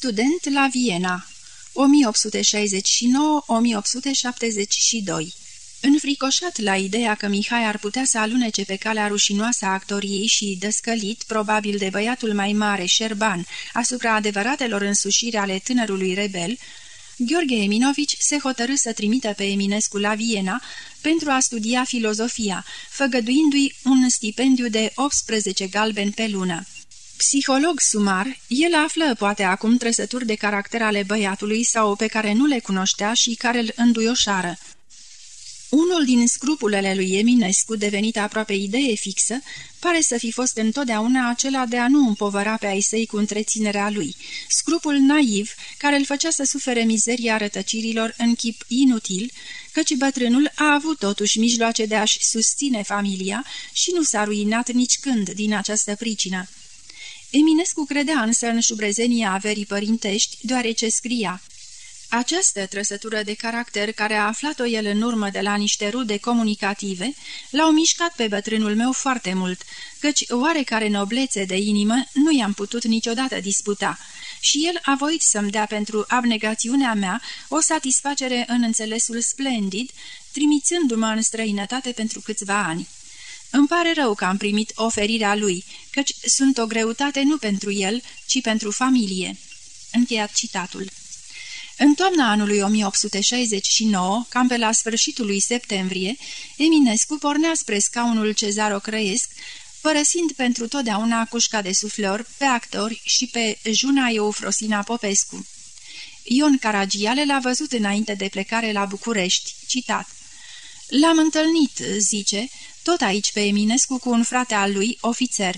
Student la Viena 1869-1872 Înfricoșat la ideea că Mihai ar putea să alunece pe calea rușinoasă a actoriei și dăscălit, probabil de băiatul mai mare, Șerban, asupra adevăratelor însușiri ale tânărului rebel, Gheorghe Eminovici se hotărâ să trimită pe Eminescu la Viena pentru a studia filozofia, făgăduindu-i un stipendiu de 18 galben pe lună. Psiholog sumar, el află poate acum trăsături de caracter ale băiatului sau pe care nu le cunoștea și care îl înduioșară. Unul din scrupulele lui Eminescu, devenit aproape idee fixă, pare să fi fost întotdeauna acela de a nu împovăra pe ai săi cu întreținerea lui, scrupul naiv care îl făcea să sufere mizeria rătăcirilor în chip inutil, căci bătrânul a avut totuși mijloace de a-și susține familia și nu s-a ruinat nici când din această pricină. Eminescu credea însă în șubrezenia averii părintești, deoarece scria această trăsătură de caracter care a aflat-o el în urmă de la niște rude comunicative, l-au mișcat pe bătrânul meu foarte mult, căci oarecare noblețe de inimă nu i-am putut niciodată disputa și el a voit să-mi dea pentru abnegațiunea mea o satisfacere în înțelesul splendid, trimițându-mă în străinătate pentru câțiva ani. Îmi pare rău că am primit oferirea lui, căci sunt o greutate nu pentru el, ci pentru familie." Încheiat citatul. În toamna anului 1869, cam pe la sfârșitul lui septembrie, Eminescu pornea spre scaunul Cezaro Crăiesc, părăsind pentru totdeauna cușca de suflor pe actori și pe Juna Eufrosina Popescu. Ion Caragiale l-a văzut înainte de plecare la București, citat. L-am întâlnit, zice, tot aici pe Eminescu cu un frate al lui, ofițer.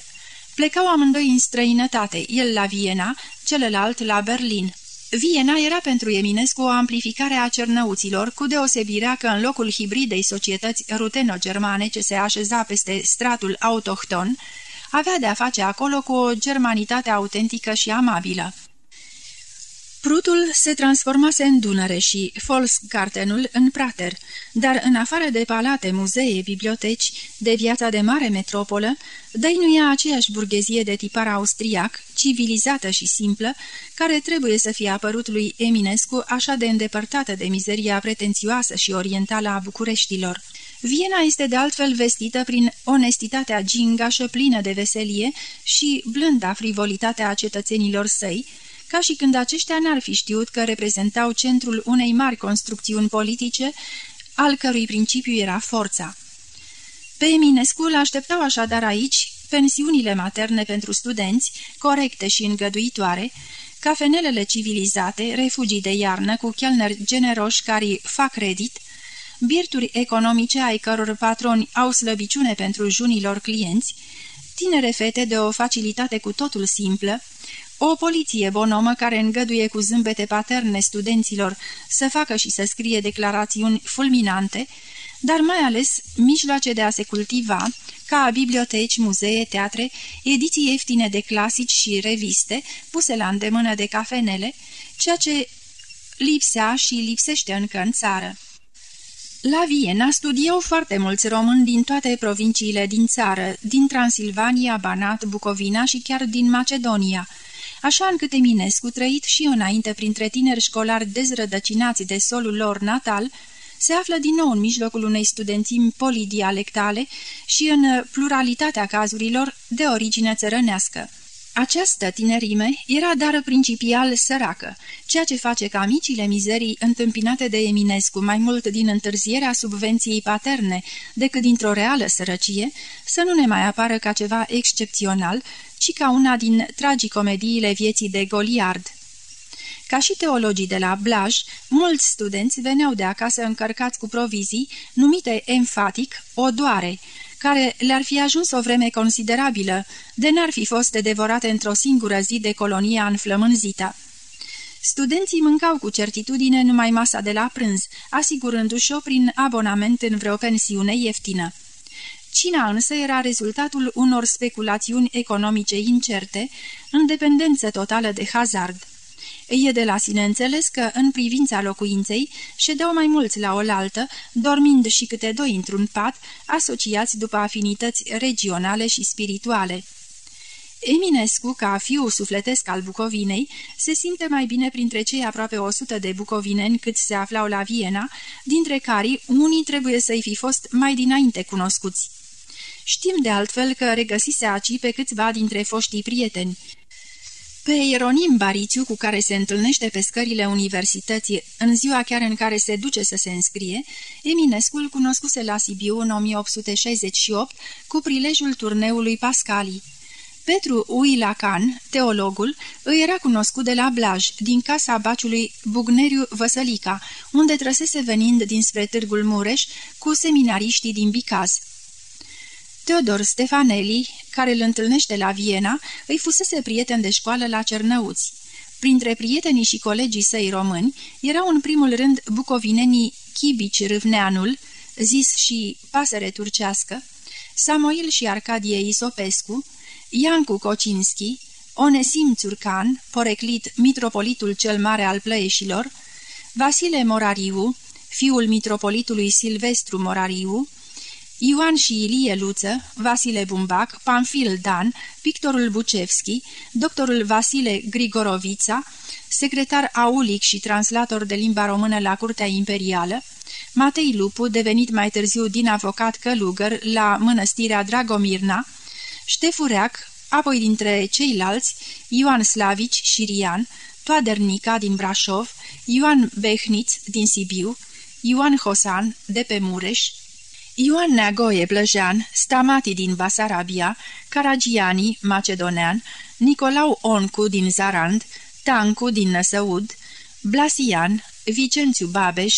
Plecau amândoi în străinătate, el la Viena, celălalt la Berlin. Viena era pentru Eminescu o amplificare a cernăuților, cu deosebirea că în locul hibridei societăți ruteno-germane ce se așeza peste stratul autohton, avea de-a face acolo cu o germanitate autentică și amabilă. Prutul se transformase în Dunăre și Volksgartenul în Prater, dar în afară de palate, muzee, biblioteci, de viața de mare metropolă, dăinuia aceeași burghezie de tipar austriac, civilizată și simplă, care trebuie să fie apărut lui Eminescu așa de îndepărtată de mizeria pretențioasă și orientală a Bucureștilor. Viena este de altfel vestită prin onestitatea gingașă plină de veselie și blânda frivolitatea a cetățenilor săi, ca și când aceștia n-ar fi știut că reprezentau centrul unei mari construcțiuni politice, al cărui principiu era forța. Pe Eminescu îl așteptau așadar aici pensiunile materne pentru studenți, corecte și îngăduitoare, cafenelele civilizate, refugii de iarnă cu chelneri generoși care fac credit, birturi economice ai căror patroni au slăbiciune pentru junilor clienți, tinere fete de o facilitate cu totul simplă, o poliție bonomă care îngăduie cu zâmbete paterne studenților să facă și să scrie declarațiuni fulminante, dar mai ales mijloace de a se cultiva, ca biblioteci, muzee, teatre, ediții ieftine de clasici și reviste, puse la îndemână de cafenele, ceea ce lipsea și lipsește încă în țară. La Viena studiau foarte mulți români din toate provinciile din țară, din Transilvania, Banat, Bucovina și chiar din Macedonia, așa încât Eminescu, trăit și înainte printre tineri școlari dezrădăcinați de solul lor natal, se află din nou în mijlocul unei studențimi polidialectale și în pluralitatea cazurilor de origine țărănească. Această tinerime era dar principial săracă, ceea ce face ca micile mizerii întâmpinate de Eminescu mai mult din întârzierea subvenției paterne decât dintr-o reală sărăcie, să nu ne mai apară ca ceva excepțional, ci ca una din tragicomediile vieții de Goliard. Ca și teologii de la Blaj, mulți studenți veneau de acasă încărcați cu provizii, numite enfatic odoare, care le-ar fi ajuns o vreme considerabilă, de n-ar fi fost devorate într-o singură zi de colonia înflămânzită. Studenții mâncau cu certitudine numai masa de la prânz, asigurându-și-o prin abonament în vreo pensiune ieftină. Cina însă era rezultatul unor speculațiuni economice incerte, în dependență totală de hazard. E de la sine înțeles că, în privința locuinței, ședeau mai mulți la oaltă, dormind și câte doi într-un pat, asociați după afinități regionale și spirituale. Eminescu, ca fiu sufletesc al Bucovinei, se simte mai bine printre cei aproape o sută de bucovineni cât se aflau la Viena, dintre care unii trebuie să-i fi fost mai dinainte cunoscuți. Știm de altfel că regăsise aci pe câțiva dintre foștii prieteni. Pe Ieronim Barițiu, cu care se întâlnește pe scările universității în ziua chiar în care se duce să se înscrie, Eminescu cunoscuse la Sibiu în 1868 cu prilejul turneului Pascalii. Petru Uilacan, teologul, îi era cunoscut de la Blaj, din casa baciului Bugneriu Văsălica, unde trăsese venind dinspre Târgul Mureș cu seminariștii din Bicaz. Teodor Stefanelli, care îl întâlnește la Viena, îi fusese prieten de școală la Cernăuți. Printre prietenii și colegii săi români erau în primul rând bucovinenii Chibici Râvneanul, zis și pasăre turcească, Samoil și Arcadie Isopescu, Iancu Kocinski, Onesim Țurcan, poreclit mitropolitul cel mare al plăieșilor, Vasile Morariu, fiul mitropolitului Silvestru Morariu, Ioan și Ilie Luță, Vasile Bumbac, Pamfil Dan, pictorul Bucevski, doctorul Vasile Grigorovița, secretar aulic și translator de limba română la Curtea Imperială, Matei Lupu, devenit mai târziu din avocat călugăr la mănăstirea Dragomirna, Ștefureac, apoi dintre ceilalți, Ioan Slavici și Rian, Toadernica din Brașov, Ioan Behniț din Sibiu, Ioan Hosan de pe Mureș, Ioan Neagoie Blăjean, Stamati din Basarabia, Caragiani, macedonean, Nicolau Oncu din Zarand, Tancu din Năsăud, Blasian, Vicențiu Babeș,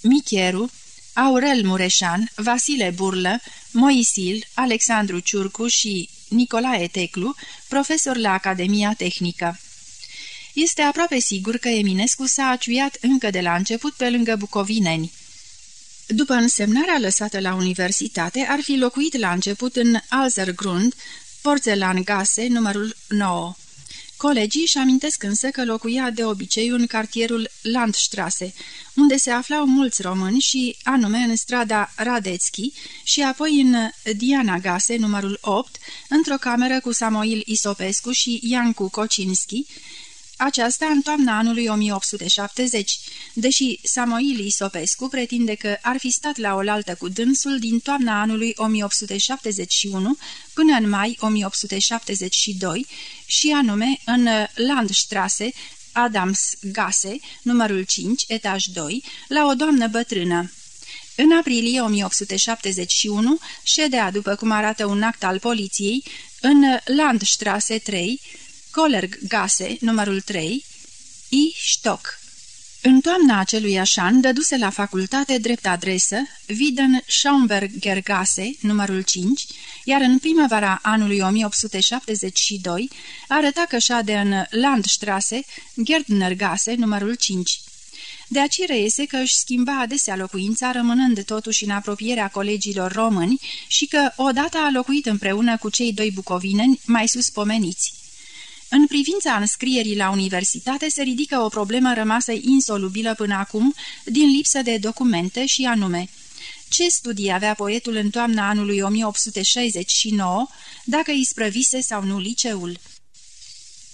Micheru, Aurel Mureșan, Vasile Burlă, Moisil, Alexandru Ciurcu și Nicolae Teclu, profesor la Academia Tehnică. Este aproape sigur că Eminescu s-a aciuiat încă de la început pe lângă bucovineni. După însemnarea lăsată la universitate, ar fi locuit la început în Alzergrund, Porzelangase, numărul 9. Colegii își amintesc însă că locuia de obicei în cartierul Landstrasse, unde se aflau mulți români și anume în strada Radețchi și apoi în Diana Gase, numărul 8, într-o cameră cu Samoil Isopescu și Iancu Kocinski, aceasta în toamna anului 1870, deși Samoil Isopescu pretinde că ar fi stat la oaltă cu dânsul din toamna anului 1871 până în mai 1872 și anume în Landstrasse, Adams Gase, numărul 5, etaj 2, la o doamnă bătrână. În aprilie 1871 ședea, după cum arată un act al poliției, în Landstrasse 3, Collerg Gase, numărul 3, I. Stock. În toamna acelui an, dăduse la facultate drept adresă Widen Schaumberger Gase, numărul 5, iar în primăvara anului 1872 arăta că șade în Landstrasse Gerdner Gase, numărul 5. De aici reiese că își schimba adesea locuința, rămânând totuși în apropierea colegilor români și că odată a locuit împreună cu cei doi bucovineni mai sus pomeniți. În privința înscrierii la universitate se ridică o problemă rămasă insolubilă până acum din lipsă de documente și anume ce studii avea poetul în toamna anului 1869, dacă îi sprăvise sau nu liceul.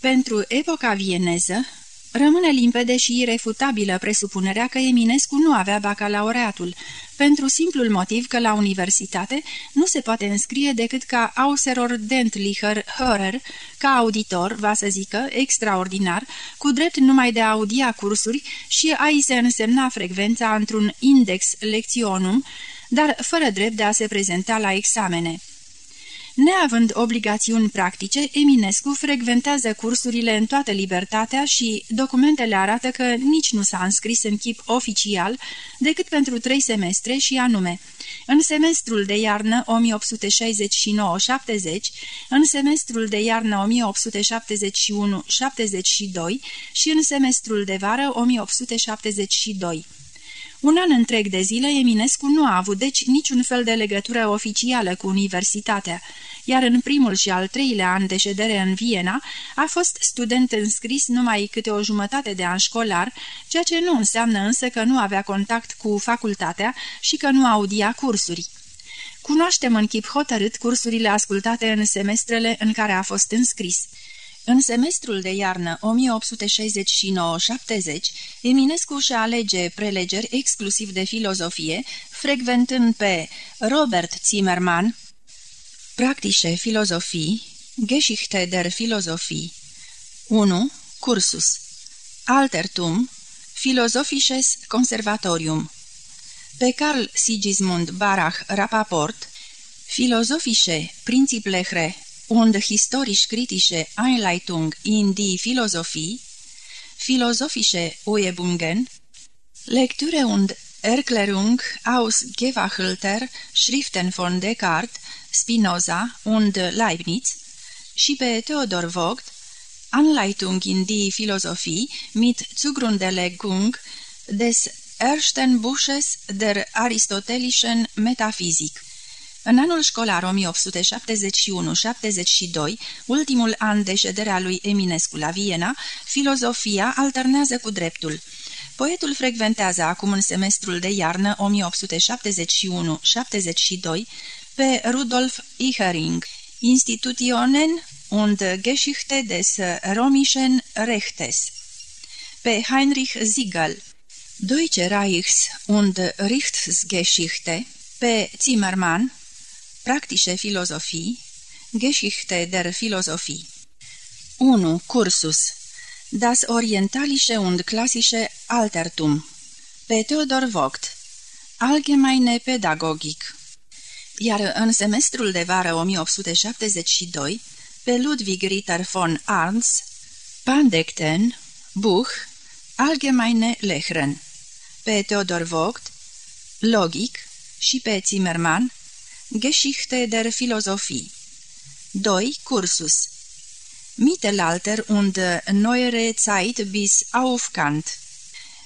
Pentru epoca vieneză, Rămâne limpede și irefutabilă presupunerea că Eminescu nu avea bacalaureatul, pentru simplul motiv că la universitate nu se poate înscrie decât ca Auserordentlicher Hörer, ca auditor, va să zică, extraordinar, cu drept numai de a audia cursuri și a-i se însemna frecvența într-un index lecționum, dar fără drept de a se prezenta la examene. Neavând obligațiuni practice, Eminescu frecventează cursurile în toată libertatea și documentele arată că nici nu s-a înscris în chip oficial decât pentru trei semestre și anume în semestrul de iarnă 1869-70, în semestrul de iarnă 1871-72 și în semestrul de vară 1872. Un an întreg de zile, Eminescu nu a avut deci niciun fel de legătură oficială cu universitatea, iar în primul și al treilea an de ședere în Viena a fost student înscris numai câte o jumătate de an școlar, ceea ce nu înseamnă însă că nu avea contact cu facultatea și că nu audia cursuri. Cunoaștem în chip hotărât cursurile ascultate în semestrele în care a fost înscris. În semestrul de iarnă 1869-70, Eminescu și alege prelegeri exclusiv de filozofie, frecventând pe Robert Zimmermann, Practische Philosophie, Geschichte der Philosophie 1. Cursus Altertum Philosophisches Conservatorium Pe Carl Sigismund Barach Rapaport Philosophische Prinziplehre und historisch-kritische Einleitung in die Philosophie, philosophische Uebungen, Lektüre und Erklärung aus Gewachelter Schriften von Descartes, Spinoza und Leibniz și pe Theodor Vogt, Anleitung in die Philosophie mit Zugrundelegung des ersten Buches der aristotelischen Metaphysik. În anul școlar 1871-72, ultimul an de șederea lui Eminescu la Viena, filozofia alternează cu dreptul. Poetul frecventează acum în semestrul de iarnă 1871-72 pe Rudolf Ichering, Institutionen und Geschichte des Romischen Rechtes, pe Heinrich Ziegel, Deutsche Reichs- und Richtsgeschichte, pe Zimmermann, Praktische Philosophie, Geschichte der Philosophie. 1. Cursus. Das Orientalische und Klassische Altertum. Pe Theodor Vogt. Allgemeine Pädagogik Iar în semestrul de vară 1872, pe Ludwig Ritter von Arns, Pandekten, Buch, Allgemeine Lehren, pe Theodor Vogt, Logic și pe Zimmermann, Geschichte der Philosophie 2. Cursus Mittelalter und Neuere Zeit bis auf Kant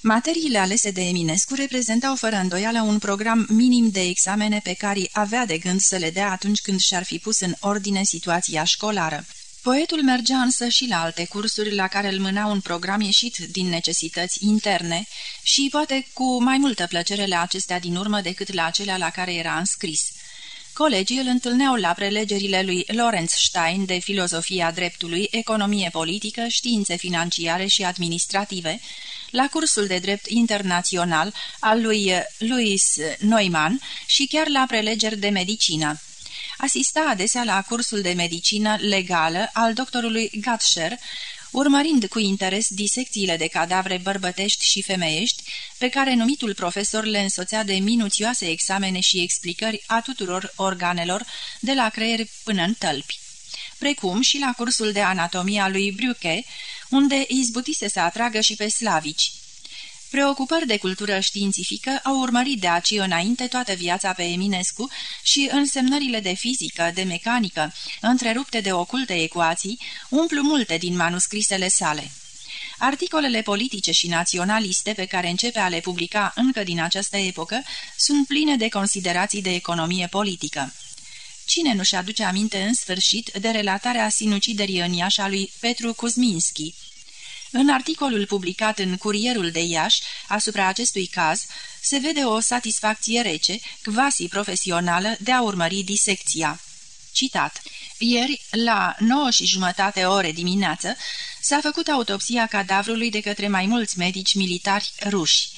Materiile alese de Eminescu reprezentau fără îndoială un program minim de examene pe care avea de gând să le dea atunci când și-ar fi pus în ordine situația școlară. Poetul mergea însă și la alte cursuri la care îl mâna un program ieșit din necesități interne și poate cu mai multă plăcere la acestea din urmă decât la acelea la care era înscris. Colegii îl întâlneau la prelegerile lui Lorenz Stein de filozofia dreptului, economie politică, științe financiare și administrative, la cursul de drept internațional al lui Louis Neumann și chiar la prelegeri de medicină. Asista adesea la cursul de medicină legală al doctorului Gatscher, urmărind cu interes disecțiile de cadavre bărbătești și femeiești, pe care numitul profesor le însoțea de minuțioase examene și explicări a tuturor organelor, de la creier până în tălpi. Precum și la cursul de anatomie a lui Bruche, unde izbutise să atragă și pe slavici. Preocupări de cultură științifică au urmărit de aci înainte toată viața pe Eminescu și însemnările de fizică, de mecanică, întrerupte de oculte ecuații, umplu multe din manuscrisele sale. Articolele politice și naționaliste pe care începe a le publica încă din această epocă sunt pline de considerații de economie politică. Cine nu-și aduce aminte în sfârșit de relatarea sinuciderii în Iași a lui Petru Kuzminski, în articolul publicat în Curierul de Iași asupra acestui caz, se vede o satisfacție rece, quasi profesională, de a urmări disecția. Citat. Ieri, la 9 și jumătate ore dimineață, s-a făcut autopsia cadavrului de către mai mulți medici militari ruși.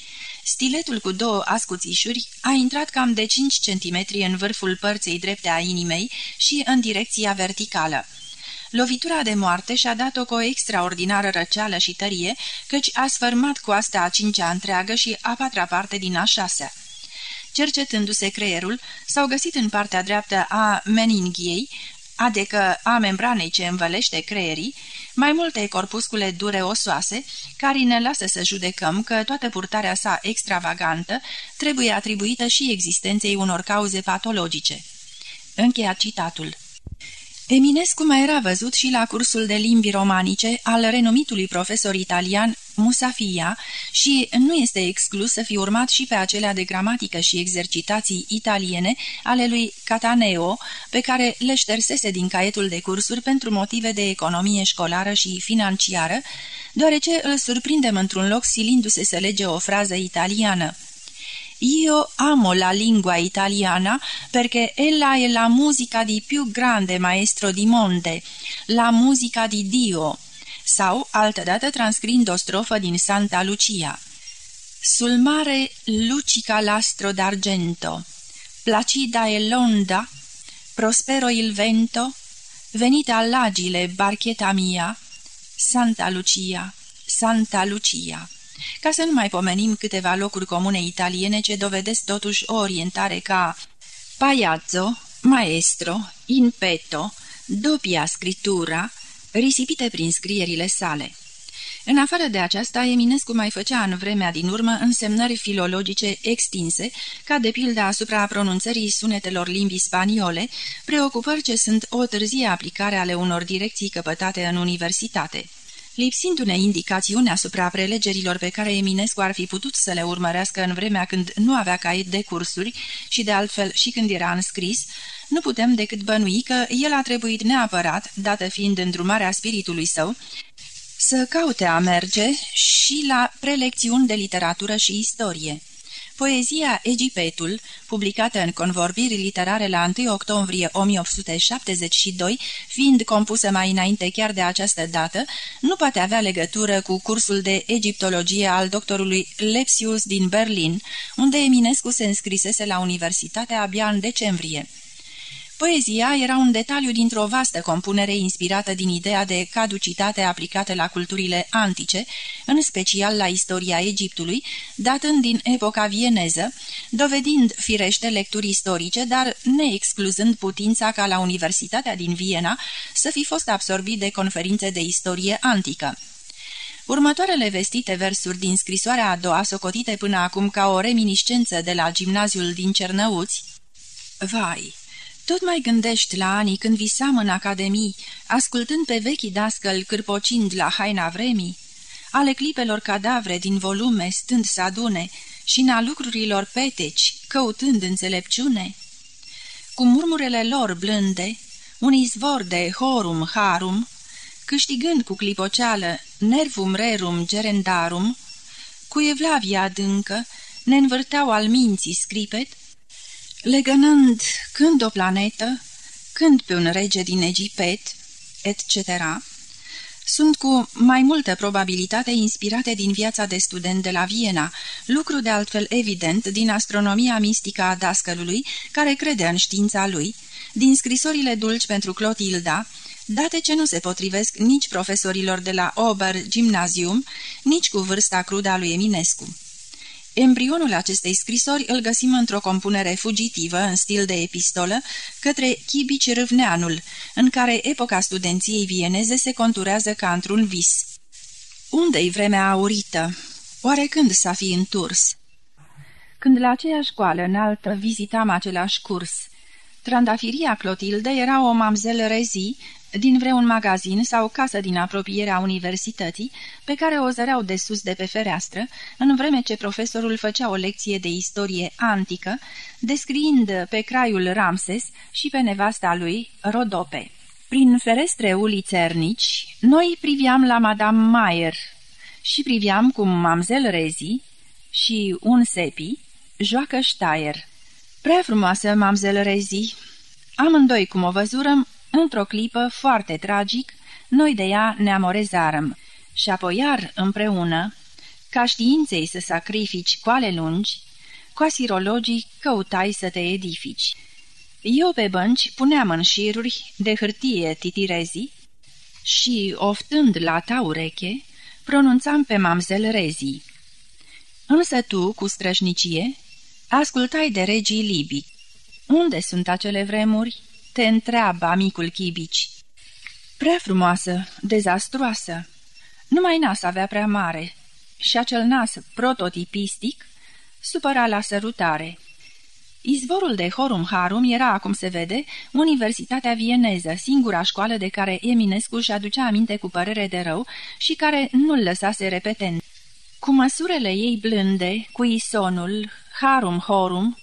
Stiletul cu două ascuțișuri a intrat cam de 5 cm în vârful părței drepte a inimei și în direcția verticală. Lovitura de moarte și-a dat-o cu o extraordinară răceală și tărie, căci a sfărmat coasta a cincea întreagă și a patra parte din a șasea. Cercetându-se creierul, s-au găsit în partea dreaptă a meninghiei, adică a membranei ce învălește creierii, mai multe corpuscule dure osoase, care ne lasă să judecăm că toată purtarea sa extravagantă trebuie atribuită și existenței unor cauze patologice. Încheia citatul. Eminescu mai era văzut și la cursul de limbi romanice al renumitului profesor italian Musafia și nu este exclus să fi urmat și pe acelea de gramatică și exercitații italiene ale lui Cataneo, pe care le ștersese din caietul de cursuri pentru motive de economie școlară și financiară, deoarece îl surprindem într-un loc silindu-se să lege o frază italiană. Io amo la lingua italiana perché ella è la musica di più grande maestro di monde, la musica di Dio. Sau, altădată transcrind o strofă din Santa Lucia. Sul mare lucica l'astro d'argento, placida e l'onda, prospero il vento, venite all'agile barcheta mia, Santa Lucia, Santa Lucia. Ca să nu mai pomenim câteva locuri comune italiene ce dovedesc totuși o orientare ca Paiazzo, Maestro, In petto, Doppia scritura, risipite prin scrierile sale. În afară de aceasta, Eminescu mai făcea în vremea din urmă însemnări filologice extinse, ca de pildă asupra pronunțării sunetelor limbii spaniole, preocupări ce sunt o târzie aplicare ale unor direcții căpătate în universitate. Lipsindu-ne indicațiune asupra prelegerilor pe care Eminescu ar fi putut să le urmărească în vremea când nu avea caiet de cursuri și de altfel și când era înscris, nu putem decât bănui că el a trebuit neapărat, dată fiind îndrumarea spiritului său, să caute a merge și la prelecțiuni de literatură și istorie. Poezia Egipetul, publicată în convorbiri literare la 1 octombrie 1872, fiind compusă mai înainte chiar de această dată, nu poate avea legătură cu cursul de egiptologie al doctorului Lepsius din Berlin, unde Eminescu se înscrisese la universitate abia în decembrie. Poezia era un detaliu dintr-o vastă compunere inspirată din ideea de caducitate aplicată la culturile antice, în special la istoria Egiptului, datând din epoca vieneză, dovedind firește lecturi istorice, dar neexcluzând putința ca la Universitatea din Viena să fi fost absorbit de conferințe de istorie antică. Următoarele vestite versuri din scrisoarea a doua, socotite până acum ca o reminiscență de la gimnaziul din Cernăuți, Vai! Tot mai gândești la anii când visam în academii, ascultând pe vechii dascăl cârpocind la haina vremii, ale clipelor cadavre din volume stând să adune și na lucrurilor peteci, căutând înțelepciune? Cu murmurele lor blânde, un izvor de horum harum, câștigând cu clipoceală nervum rerum gerendarum, cu evlavia adâncă, ne învârteau al minții scripet, legănând când o planetă, când pe un rege din Egipet, etc., sunt cu mai multă probabilitate inspirate din viața de student de la Viena, lucru de altfel evident din astronomia mistică a dascălului, care crede în știința lui, din scrisorile dulci pentru Clotilda, date ce nu se potrivesc nici profesorilor de la Ober Gymnasium, nici cu vârsta crudă a lui Eminescu. Embrionul acestei scrisori îl găsim într-o compunere fugitivă, în stil de epistolă, către Chibici Râvneanul, în care epoca studenției vieneze se conturează ca într-un vis. Unde-i vremea aurită? Oare când s-a fi înturs? Când la aceeași școală înaltă vizitam același curs, Trandafiria Clotilde era o mamzel rezi, din vreun magazin sau casă din apropierea universității, pe care o zăreau de sus de pe fereastră, în vreme ce profesorul făcea o lecție de istorie antică, descriind pe craiul Ramses și pe nevasta lui Rodope. Prin ferestre ulițernici, noi priveam la Madame Mayer și priveam cum mamzel Rezi și un sepi joacă Steier. Prea frumoasă, mamzel Rezi! Amândoi, cum o văzurăm, Într-o clipă, foarte tragic, noi de ea ne amorezarăm și apoi iar împreună, ca științei să sacrifici coale lungi, coasirologii căutai să te edifici. Eu pe bănci puneam în șiruri de hârtie titirezii și, oftând la ta ureche, pronunțam pe mamzel rezii. Însă tu, cu strășnicie, ascultai de regii libii. Unde sunt acele vremuri? Te întreabă amicul Chibici. Prea frumoasă, dezastruoasă. Numai nas avea prea mare și acel nas prototipistic supăra la sărutare. Izvorul de Horum Harum era, acum se vede, Universitatea Vieneză, singura școală de care Eminescu și aducea aminte cu părere de rău și care nu-l lăsase repetent. Cu măsurele ei blânde, cu isonul, Harum Horum,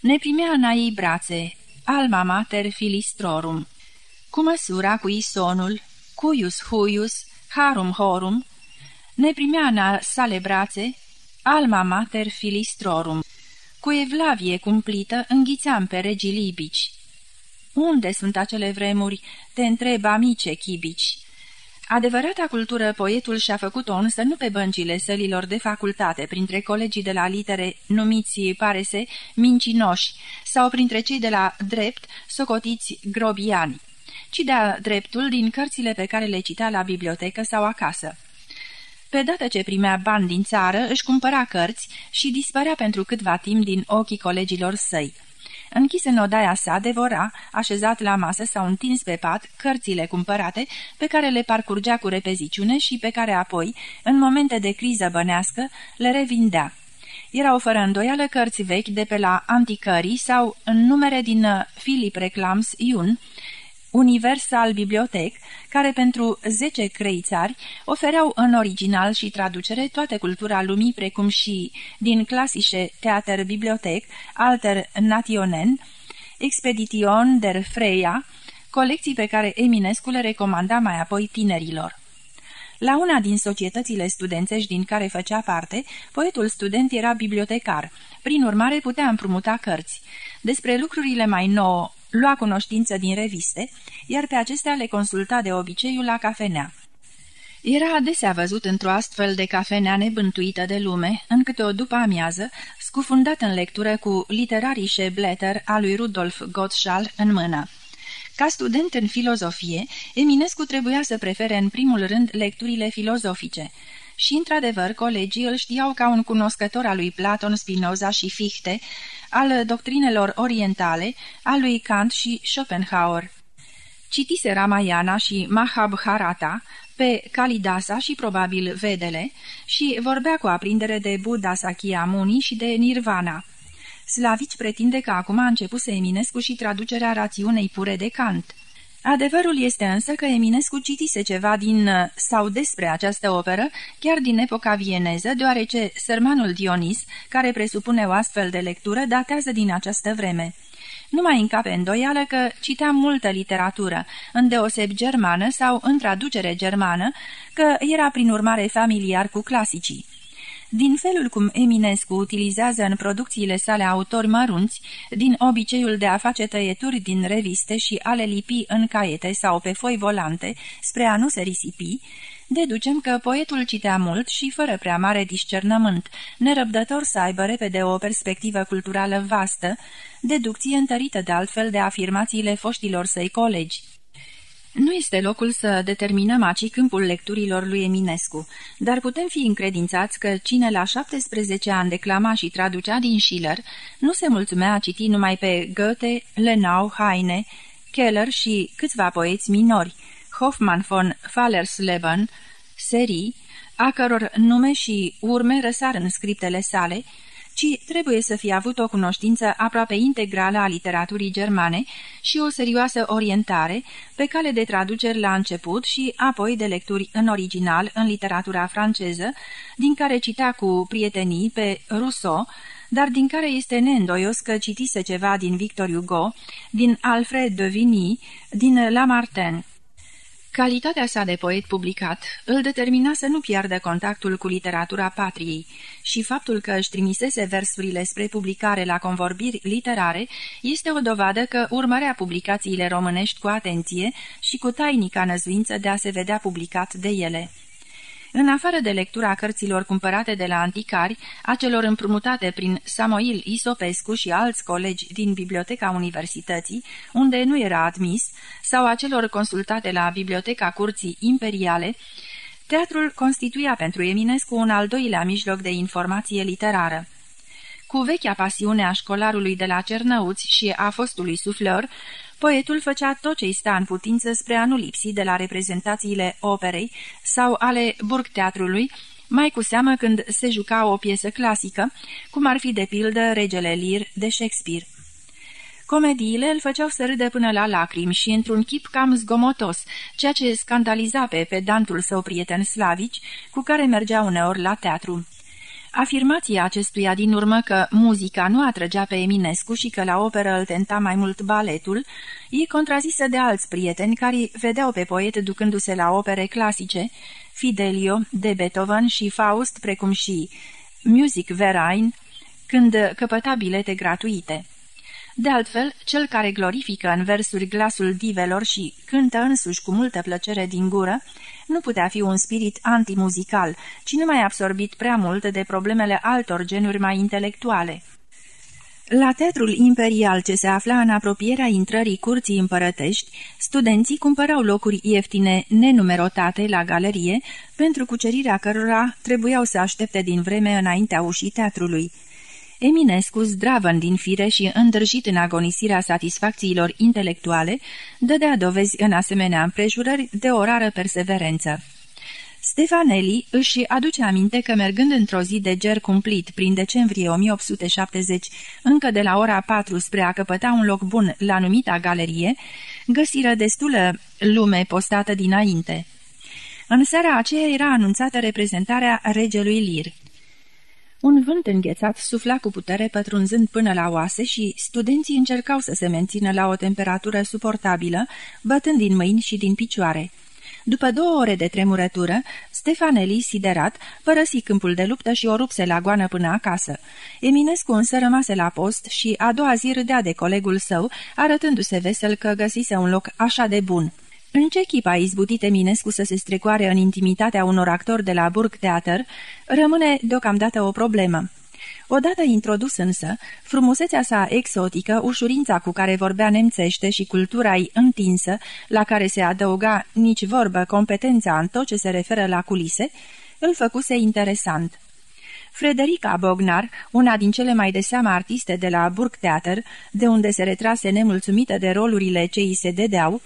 ne primea în a ei brațe, alma mater filistrorum, cu măsura cu isonul, cuius huius, harum horum, ne primea în sale brațe, alma mater filistrorum, cu evlavie cumplită înghițeam pe regii libici. Unde sunt acele vremuri?" te întreb, amice chibici." Adevărata cultură poetul și-a făcut-o însă nu pe băncile sălilor de facultate, printre colegii de la litere numiți, pare se, mincinoși, sau printre cei de la drept, socotiți grobiani, ci de-a dreptul din cărțile pe care le citea la bibliotecă sau acasă. Pe dată ce primea bani din țară, își cumpăra cărți și dispărea pentru câtva timp din ochii colegilor săi. Închis în odaia sa, devora, așezat la masă sau întins pe pat, cărțile cumpărate, pe care le parcurgea cu repeziciune și pe care apoi, în momente de criză bănească, le revindea. Erau fără îndoială cărți vechi de pe la anticării sau în numere din uh, Philip Reclams Iun, Universal Bibliotec, care pentru 10 creițari ofereau în original și traducere toată cultura lumii, precum și din clasice Theater Bibliotec, Alter Nationen, Expedition der Freya, colecții pe care Eminescu le recomanda mai apoi tinerilor. La una din societățile studențești din care făcea parte, poetul student era bibliotecar, prin urmare putea împrumuta cărți. Despre lucrurile mai nouă lua cunoștință din reviste, iar pe acestea le consulta de obiceiul la cafenea. Era adesea văzut într-o astfel de cafenea nebântuită de lume, încât o după amiază, scufundat în lectură cu literarii Blätter a lui Rudolf Gottschall în mână. Ca student în filozofie, Eminescu trebuia să prefere în primul rând lecturile filozofice. Și, într-adevăr, colegii îl știau ca un cunoscător al lui Platon, Spinoza și Fichte, al doctrinelor orientale, al lui Kant și Schopenhauer. Citise Ramayana și Mahabharata, pe Kalidasa și probabil Vedele și vorbea cu aprindere de Buddha Sakyamuni și de Nirvana. Slavici pretinde că acum a început să Eminescu și traducerea rațiunei pure de Kant. Adevărul este însă că Eminescu citise ceva din sau despre această operă chiar din epoca vieneză, deoarece sărmanul Dionis, care presupune o astfel de lectură, datează din această vreme. Nu mai încape îndoială că citea multă literatură, îndeoseb germană sau în traducere germană, că era prin urmare familiar cu clasicii. Din felul cum Eminescu utilizează în producțiile sale autori mărunți, din obiceiul de a face tăieturi din reviste și a le lipi în caiete sau pe foi volante, spre a nu se risipi, deducem că poetul citea mult și fără prea mare discernământ, nerăbdător să aibă repede o perspectivă culturală vastă, deducție întărită de altfel de afirmațiile foștilor săi colegi. Nu este locul să determinăm aici câmpul lecturilor lui Eminescu, dar putem fi încredințați că cine la 17 ani declama și traducea din Schiller nu se mulțumea a citi numai pe Goethe, Lenau, Heine, Keller și câțiva poeți minori, Hoffmann von Fallersleben, Serii, a căror nume și urme răsar în scriptele sale, ci trebuie să fie avut o cunoștință aproape integrală a literaturii germane și o serioasă orientare, pe cale de traduceri la început și apoi de lecturi în original în literatura franceză, din care citea cu prietenii pe Rousseau, dar din care este neîndoios că citise ceva din Victor Hugo, din Alfred de Vigny, din Lamartine. Calitatea sa de poet publicat îl determina să nu piardă contactul cu literatura patriei și faptul că își trimisese versurile spre publicare la convorbiri literare este o dovadă că urmărea publicațiile românești cu atenție și cu tainica năzuință de a se vedea publicat de ele. În afară de lectura cărților cumpărate de la anticari, a celor împrumutate prin Samoil Isopescu și alți colegi din Biblioteca Universității, unde nu era admis, sau a celor consultate la Biblioteca Curții Imperiale, teatrul constituia pentru Eminescu un al doilea mijloc de informație literară. Cu vechea pasiune a școlarului de la Cernăuți și a fostului suflor, Poetul făcea tot ce-i sta în putință spre a nu lipsi de la reprezentațiile operei sau ale burgteatrului, mai cu seamă când se juca o piesă clasică, cum ar fi de pildă Regele Lir de Shakespeare. Comediile îl făceau să râde până la lacrimi și într-un chip cam zgomotos, ceea ce scandaliza pe pedantul său prieten Slavici, cu care mergea uneori la teatru. Afirmația acestuia din urmă că muzica nu atrăgea pe Eminescu și că la operă îl tenta mai mult baletul, e contrazisă de alți prieteni care vedeau pe poet ducându-se la opere clasice, Fidelio, de Beethoven și Faust, precum și Music Verein, când căpăta bilete gratuite. De altfel, cel care glorifică în versuri glasul divelor și cântă însuși cu multă plăcere din gură, nu putea fi un spirit antimuzical, ci numai absorbit prea mult de problemele altor genuri mai intelectuale. La teatrul imperial ce se afla în apropierea intrării curții împărătești, studenții cumpărau locuri ieftine nenumerotate la galerie, pentru cucerirea cărora trebuiau să aștepte din vreme înaintea ușii teatrului. Eminescu, zdravăn din fire și îndrăjit în agonisirea satisfacțiilor intelectuale, dădea dovezi în asemenea împrejurări de o rară perseverență. Stefanelli își aduce aminte că mergând într-o zi de ger cumplit prin decembrie 1870, încă de la ora 4 spre a căpăta un loc bun la numita galerie, găsiră destulă lume postată dinainte. În seara aceea era anunțată reprezentarea regelui Lir. Un vânt înghețat sufla cu putere pătrunzând până la oase și studenții încercau să se mențină la o temperatură suportabilă, bătând din mâini și din picioare. După două ore de tremurătură, Stefaneli, siderat, părăsi câmpul de luptă și o rupse la goană până acasă. Eminescu însă rămase la post și a doua zi râdea de colegul său, arătându-se vesel că găsise un loc așa de bun. În ce chip a izbutit Eminescu să se strecoare în intimitatea unor actori de la Burg Theater, rămâne deocamdată o problemă. Odată introdus însă, frumusețea sa exotică, ușurința cu care vorbea nemțește și cultura ei întinsă, la care se adăuga nici vorbă competența în tot ce se referă la culise, îl făcuse interesant. Frederica Bognar, una din cele mai de seamă artiste de la Burgtheater, de unde se retrase nemulțumită de rolurile ce îi se dedeau,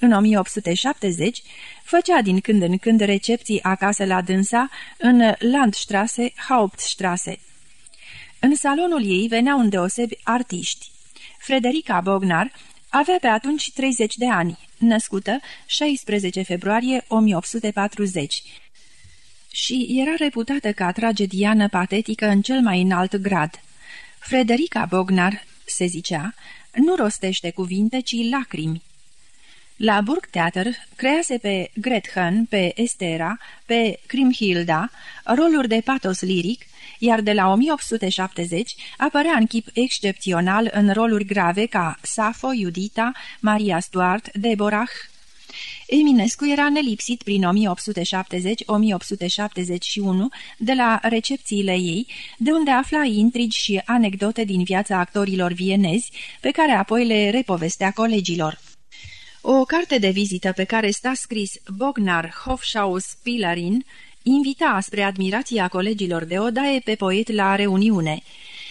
în 1870, făcea din când în când recepții acasă la dânsa în Landstrasse, Hauptstrasse. În salonul ei veneau îndeosebi artiști. Frederica Bognar avea pe atunci 30 de ani, născută 16 februarie 1840 și era reputată ca tragediană patetică în cel mai înalt grad. Frederica Bognar, se zicea, nu rostește cuvinte, ci lacrimi. La Burgtheater crease pe Gretchen, pe Estera, pe Krimhilda, roluri de patos liric, iar de la 1870 apărea în chip excepțional în roluri grave ca Safo, Judita, Maria Stuart, Deborah. Eminescu era nelipsit prin 1870-1871 de la recepțiile ei, de unde afla intrigi și anecdote din viața actorilor vienezi, pe care apoi le repovestea colegilor. O carte de vizită pe care sta scris Bognar Hofschaus Pilarin invita spre admirația colegilor de odaie pe poet la reuniune.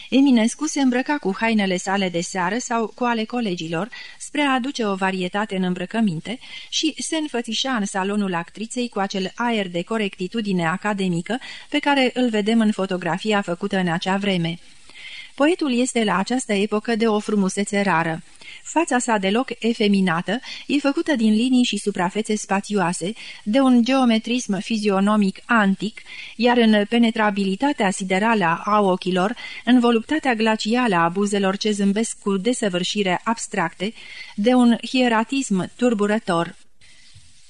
Eminescu se îmbrăca cu hainele sale de seară sau cu ale colegilor spre a aduce o varietate în îmbrăcăminte și se înfățișa în salonul actriței cu acel aer de corectitudine academică pe care îl vedem în fotografia făcută în acea vreme. Poetul este la această epocă de o frumusețe rară. Fața sa deloc efeminată e făcută din linii și suprafețe spațioase, de un geometrism fizionomic antic, iar în penetrabilitatea siderală a ochilor, în voluptatea glacială a buzelor ce zâmbesc cu desăvârșire abstracte, de un hieratism turburător.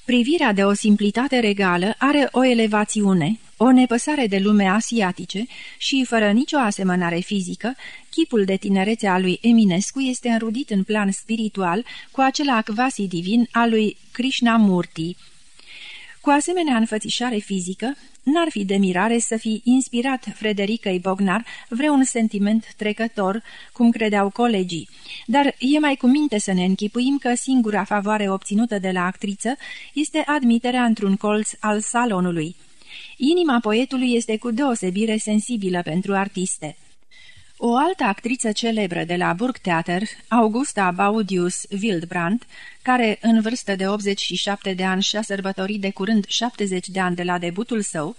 Privirea de o simplitate regală are o elevațiune, o nepăsare de lume asiatice și, fără nicio asemănare fizică, chipul de tinerețe al lui Eminescu este înrudit în plan spiritual cu acela quasi divin al lui Krishnamurti. Cu asemenea înfățișare fizică, n-ar fi de mirare să fi inspirat Fredericăi Bognar vreun sentiment trecător, cum credeau colegii, dar e mai cu minte să ne închipuim că singura favoare obținută de la actriță este admiterea într-un colț al salonului. Inima poetului este cu deosebire sensibilă pentru artiste. O altă actriță celebră de la Burgtheater, Augusta Baudius Wildbrand, care în vârstă de 87 de ani și-a sărbătorit de curând 70 de ani de la debutul său,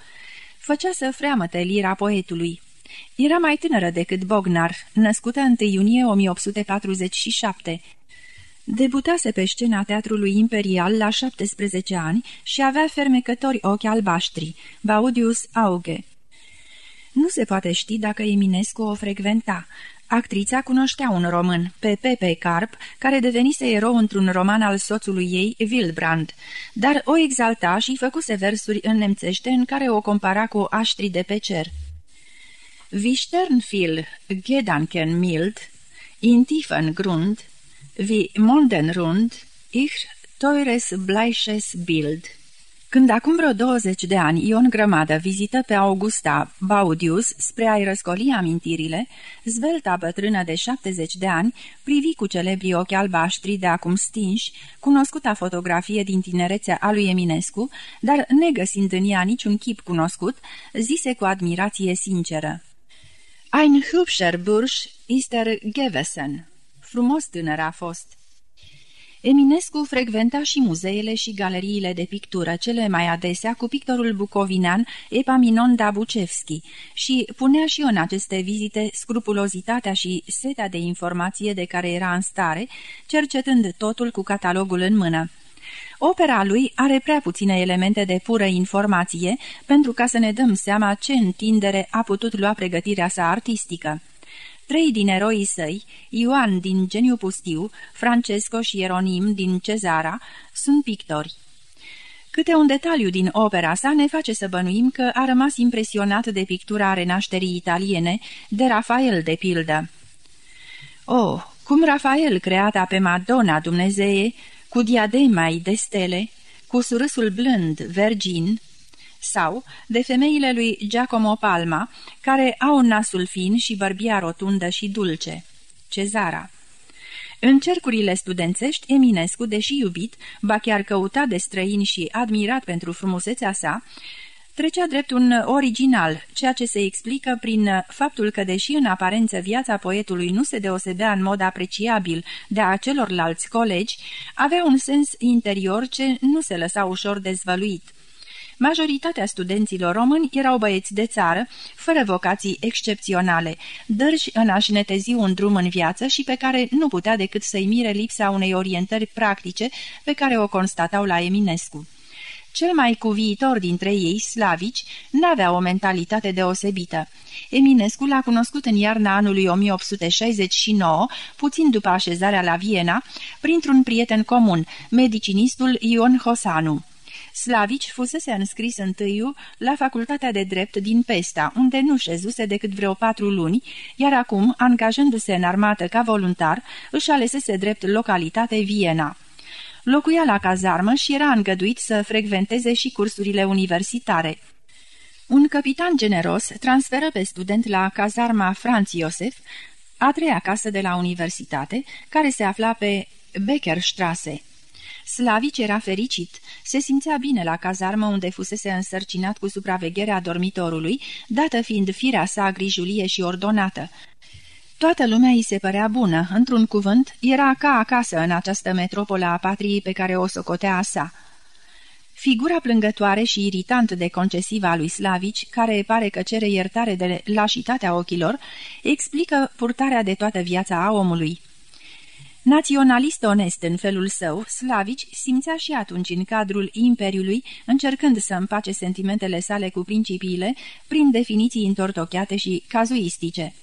făcea să freamăte lira poetului. Era mai tânără decât Bognar, născută 1 iunie 1847, Debutase pe scena Teatrului Imperial la 17 ani și avea fermecători ochi albaștri, Baudius Auge. Nu se poate ști dacă Eminescu o frecventa. Actrița cunoștea un român, pe Pepe Carp, care devenise erou într-un roman al soțului ei, Wildbrand, dar o exalta și făcuse versuri în nemțește în care o compara cu aștri de pe cer. Sternfil Gedanken mild, in tiefen Grund, wie Mondenrund, ich teures bleiches Bild. Când acum vreo 20 de ani Ion Grămadă vizită pe Augusta Baudius spre a-i răscoli amintirile, zvelta bătrână de 70 de ani privi cu celebrii ochi albaștri de acum stinși, cunoscuta fotografie din tinerețea a lui Eminescu, dar negăsind în ea niciun chip cunoscut, zise cu admirație sinceră. Ein hübscher Bursch ist er gewesen. Frumos tânăr a fost. Eminescu frecventa și muzeele și galeriile de pictură, cele mai adesea cu pictorul bucovinean Epaminon Dabucevski și punea și în aceste vizite scrupulozitatea și setea de informație de care era în stare, cercetând totul cu catalogul în mână. Opera lui are prea puține elemente de pură informație pentru ca să ne dăm seama ce întindere a putut lua pregătirea sa artistică. Trei din eroii săi, Ioan din Geniu Pustiu, Francesco și Ieronim din Cezara, sunt pictori. Câte un detaliu din opera sa ne face să bănuim că a rămas impresionat de pictura renașterii italiene, de Rafael de pildă. Oh, cum Rafael creata pe Madonna Dumnezeie, cu diademai de stele, cu surâsul blând, vergin, sau de femeile lui Giacomo Palma, care au nasul fin și bărbia rotundă și dulce. Cezara în cercurile studențești, Eminescu, deși iubit, ba chiar căutat de străini și admirat pentru frumusețea sa, trecea drept un original, ceea ce se explică prin faptul că, deși în aparență viața poetului nu se deosebea în mod apreciabil de a celorlalți colegi, avea un sens interior ce nu se lăsa ușor dezvăluit. Majoritatea studenților români erau băieți de țară, fără vocații excepționale, dărși în a-și netezi un drum în viață și pe care nu putea decât să-i mire lipsa unei orientări practice pe care o constatau la Eminescu. Cel mai cuviitor dintre ei, slavici, n-avea o mentalitate deosebită. Eminescu l-a cunoscut în iarna anului 1869, puțin după așezarea la Viena, printr-un prieten comun, medicinistul Ion Hosanu. Slavici fusese înscris întâiu la facultatea de drept din Pesta, unde nu șezuse decât vreo patru luni, iar acum, angajându-se în armată ca voluntar, își alesese drept localitate Viena. Locuia la cazarmă și era îngăduit să frecventeze și cursurile universitare. Un capitan generos transferă pe student la cazarma Franz Iosef, a treia casă de la universitate, care se afla pe Beckerstrasse. Slavici era fericit. Se simțea bine la cazarmă unde fusese însărcinat cu supravegherea dormitorului, dată fiind firea sa grijulie și ordonată. Toată lumea îi se părea bună, într-un cuvânt, era ca acasă în această metropolă a patriei pe care o socotea a sa. Figura plângătoare și iritant de concesivă a lui Slavici, care pare că cere iertare de lașitatea ochilor, explică purtarea de toată viața a omului. Naționalist onest în felul său, Slavici simțea și atunci în cadrul Imperiului, încercând să împace sentimentele sale cu principiile, prin definiții întortocheate și cazuistice.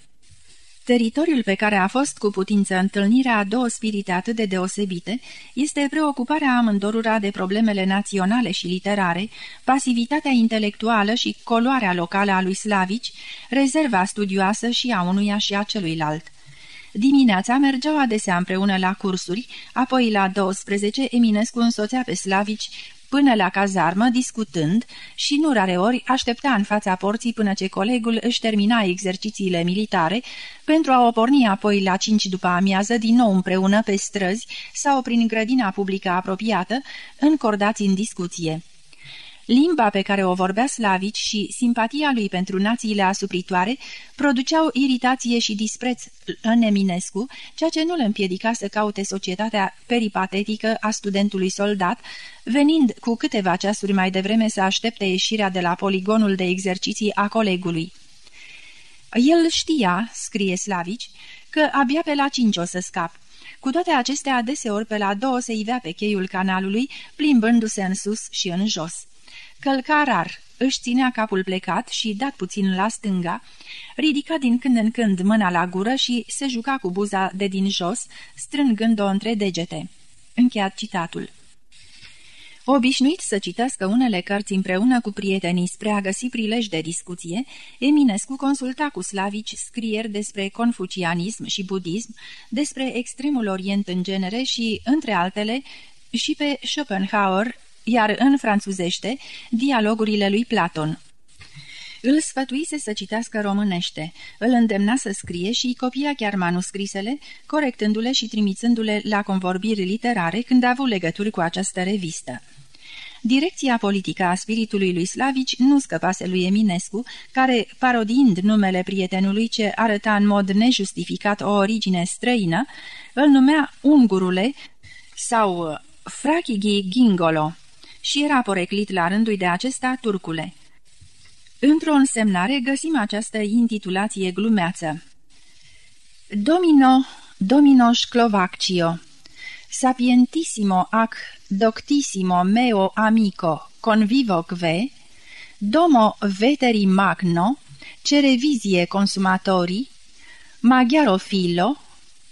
Teritoriul pe care a fost cu putință întâlnirea a două spirite atât de deosebite este preocuparea amândorura de problemele naționale și literare, pasivitatea intelectuală și coloarea locală a lui Slavici, rezerva studioasă și a unuia și a celuilalt. Dimineața mergeau adesea împreună la cursuri, apoi la 12 Eminescu însoțea pe slavici până la cazarmă, discutând și nu rare ori aștepta în fața porții până ce colegul își termina exercițiile militare pentru a o porni apoi la cinci după amiază din nou împreună pe străzi sau prin grădina publică apropiată, încordați în discuție. Limba pe care o vorbea slavici și simpatia lui pentru națiile asupritoare produceau iritație și dispreț în Eminescu, ceea ce nu îl împiedica să caute societatea peripatetică a studentului soldat, venind cu câteva ceasuri mai devreme să aștepte ieșirea de la poligonul de exerciții a colegului. El știa, scrie Slavici, că abia pe la cinci o să scap. Cu toate acestea, adeseori pe la două se ivea pe cheiul canalului, plimbându-se în sus și în jos. Călca rar, își ținea capul plecat și, dat puțin la stânga, ridica din când în când mâna la gură și se juca cu buza de din jos, strângând-o între degete. Încheiat citatul. Obișnuit să citească unele cărți împreună cu prietenii spre a găsi prilej de discuție, Eminescu consulta cu slavici scrieri despre confucianism și budism, despre extremul orient în genere și, între altele, și pe Schopenhauer, iar în franțuzește, dialogurile lui Platon. Îl sfătuise să citească românește, îl îndemna să scrie și copia chiar manuscrisele, corectându-le și trimițându-le la convorbiri literare când a avut legături cu această revistă. Direcția politică a spiritului lui Slavici nu scăpase lui Eminescu, care, parodiind numele prietenului ce arăta în mod nejustificat o origine străină, îl numea Ungurule sau Frachighi Gingolo și era poreclit la rândul de acesta Turcule. Într-o însemnare găsim această intitulație glumeață. Domino, dominoș sclovaccio, sapientissimo ac doctissimo meo amico convivo kve, domo veteri magno, cerevisie consumatori, magiaro filo,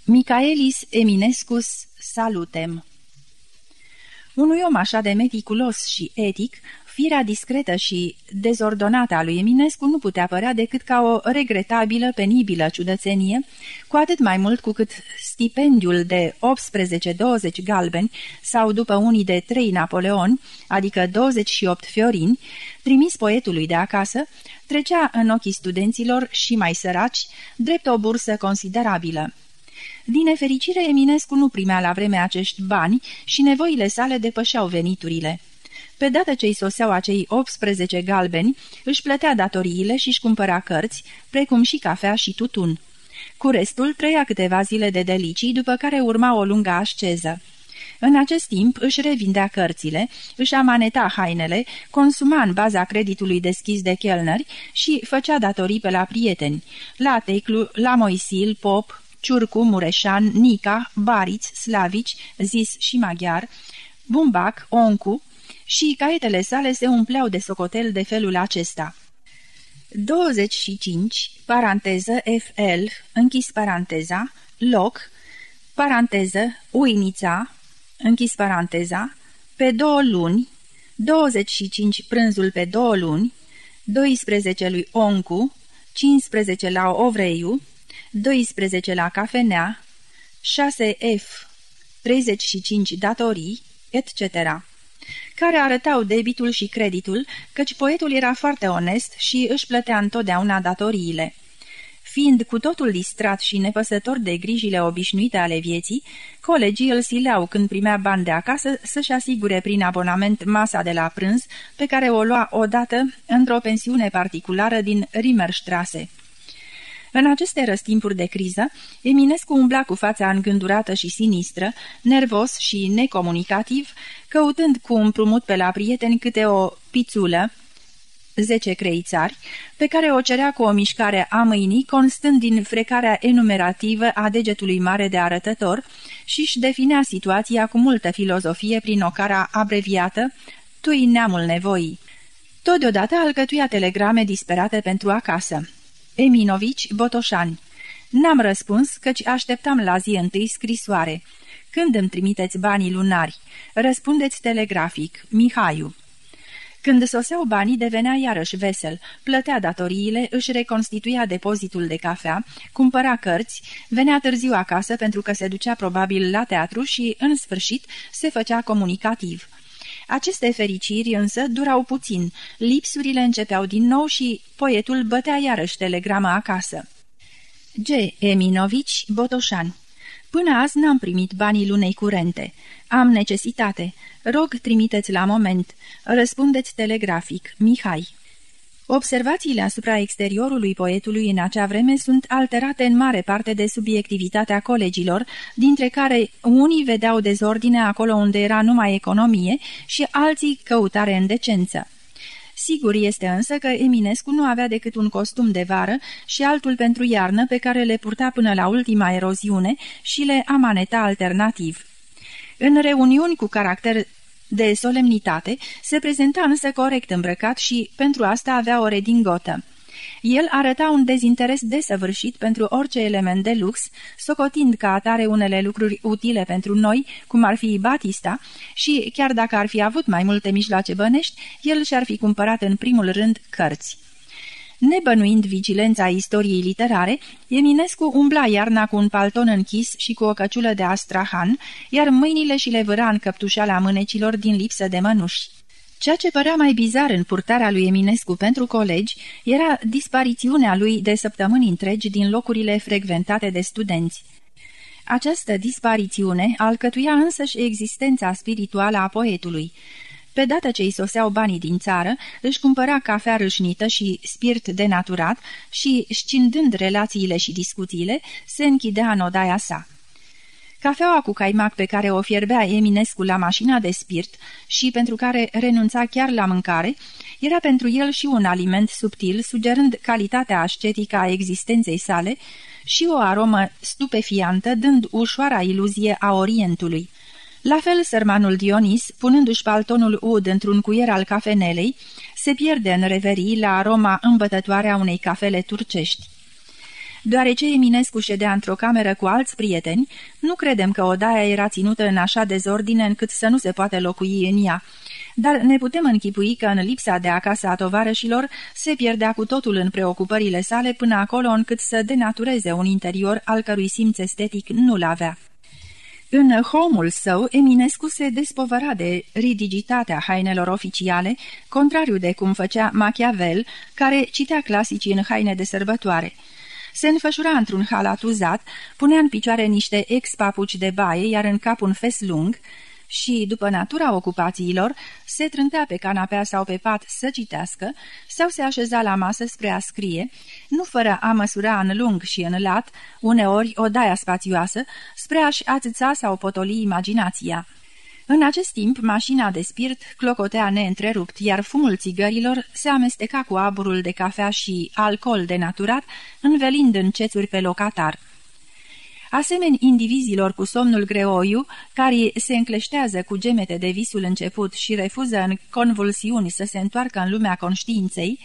Michaelis Eminescus salutem. Unui om așa de meticulos și etic, Firea discretă și dezordonată a lui Eminescu nu putea părea decât ca o regretabilă, penibilă ciudățenie, cu atât mai mult cu cât stipendiul de 18-20 galbeni sau după unii de 3 Napoleon, adică 28 fiorini, trimis poetului de acasă, trecea în ochii studenților și mai săraci drept o bursă considerabilă. Din nefericire, Eminescu nu primea la vreme acești bani și nevoile sale depășeau veniturile. Pe dată ce îi soseau acei 18 galbeni, își plătea datoriile și își cumpăra cărți, precum și cafea și tutun. Cu restul trăia câteva zile de delicii, după care urma o lungă asceză. În acest timp își revindea cărțile, își amaneta hainele, consuma în baza creditului deschis de chelneri și făcea datorii pe la prieteni, la Teclu, la Moisil, Pop, Ciurcu, Mureșan, Nica, Bariți, Slavici, Zis și Maghiar, Bumbac, Oncu, și caietele sale se umpleau de socotel de felul acesta. 25, paranteză FL, închis paranteza, loc, paranteză, uinița, închis paranteza, pe două luni, 25 prânzul pe două luni, 12 lui Oncu, 15 la Ovreiu, 12 la Cafenea, 6F, 35 datorii, etc care arătau debitul și creditul, căci poetul era foarte onest și își plătea întotdeauna datoriile. Fiind cu totul distrat și nepăsător de grijile obișnuite ale vieții, colegii îl sileau când primea bani de acasă să-și asigure prin abonament masa de la prânz, pe care o lua odată într-o pensiune particulară din Rimmerstrasse. În aceste răstimpuri de criză, Eminescu umbla cu fața îngândurată și sinistră, nervos și necomunicativ, căutând cu împrumut pe la prieteni câte o pițulă, zece creițari, pe care o cerea cu o mișcare a mâinii, constând din frecarea enumerativă a degetului mare de arătător și își definea situația cu multă filozofie prin o cara abreviată, tui neamul nevoii. Totodată alcătuia telegrame disperate pentru acasă. Eminovici, Botoșani. N-am răspuns, căci așteptam la zi întâi scrisoare. Când îmi trimiteți banii lunari? Răspundeți telegrafic. Mihaiu. Când soseau banii, devenea iarăși vesel, plătea datoriile, își reconstituia depozitul de cafea, cumpăra cărți, venea târziu acasă pentru că se ducea probabil la teatru și, în sfârșit, se făcea comunicativ. Aceste fericiri însă durau puțin, lipsurile începeau din nou și poetul bătea iarăși telegrama acasă. G. Eminovici, Botoșan Până azi n-am primit banii lunei curente. Am necesitate. Rog, trimiteți la moment. Răspundeți telegrafic. Mihai Observațiile asupra exteriorului poetului în acea vreme sunt alterate în mare parte de subiectivitatea colegilor, dintre care unii vedeau dezordine acolo unde era numai economie și alții căutare în decență. Sigur este însă că Eminescu nu avea decât un costum de vară și altul pentru iarnă pe care le purta până la ultima eroziune și le amaneta alternativ. În reuniuni cu caracter de solemnitate, se prezenta însă corect îmbrăcat și pentru asta avea o redingotă. El arăta un dezinteres desăvârșit pentru orice element de lux, socotind ca atare unele lucruri utile pentru noi, cum ar fi Batista, și chiar dacă ar fi avut mai multe mijloace bănești, el și-ar fi cumpărat în primul rând cărți. Nebănuind vigilența istoriei literare, Eminescu umbla iarna cu un palton închis și cu o căciulă de astrahan, iar mâinile și le vâra în căptușala mânecilor din lipsă de mănuși. Ceea ce părea mai bizar în purtarea lui Eminescu pentru colegi era disparițiunea lui de săptămâni întregi din locurile frecventate de studenți. Această disparițiune alcătuia însăși existența spirituală a poetului. Pe dată ce îi soseau banii din țară, își cumpăra cafea râșnită și spirit denaturat și, scindând relațiile și discuțiile, se închidea în odaia sa. Cafeaua cu caimac pe care o fierbea Eminescu la mașina de spirit și pentru care renunța chiar la mâncare, era pentru el și un aliment subtil, sugerând calitatea ascetică a existenței sale și o aromă stupefiantă, dând ușoara iluzie a Orientului. La fel, sărmanul Dionis, punându-și paltonul ud într-un cuier al cafenelei, se pierde în reverii la aroma îmbătătoare a unei cafele turcești. Deoarece Eminescu ședea într-o cameră cu alți prieteni, nu credem că odaia era ținută în așa dezordine încât să nu se poate locui în ea, dar ne putem închipui că în lipsa de acasă a tovarășilor se pierdea cu totul în preocupările sale până acolo încât să denatureze un interior al cărui simț estetic nu-l avea. În homul său, Eminescu se despovăra de rigiditatea hainelor oficiale, contrariu de cum făcea Machiavel, care citea clasicii în haine de sărbătoare – se înfășura într-un halat uzat, punea în picioare niște ex-papuci de baie, iar în cap un fes lung, și, după natura ocupațiilor, se trântea pe canapea sau pe pat să citească sau se așeza la masă spre a scrie, nu fără a măsura în lung și în lat, uneori o daia spațioasă, spre a-și atâța sau potoli imaginația. În acest timp, mașina de spirit clocotea neîntrerupt, iar fumul țigărilor se amesteca cu aburul de cafea și alcool denaturat, învelind în cețuri pe locatar. Asemeni indivizilor cu somnul greoiu, care se încleștează cu gemete de visul început și refuză în convulsiuni să se întoarcă în lumea conștiinței,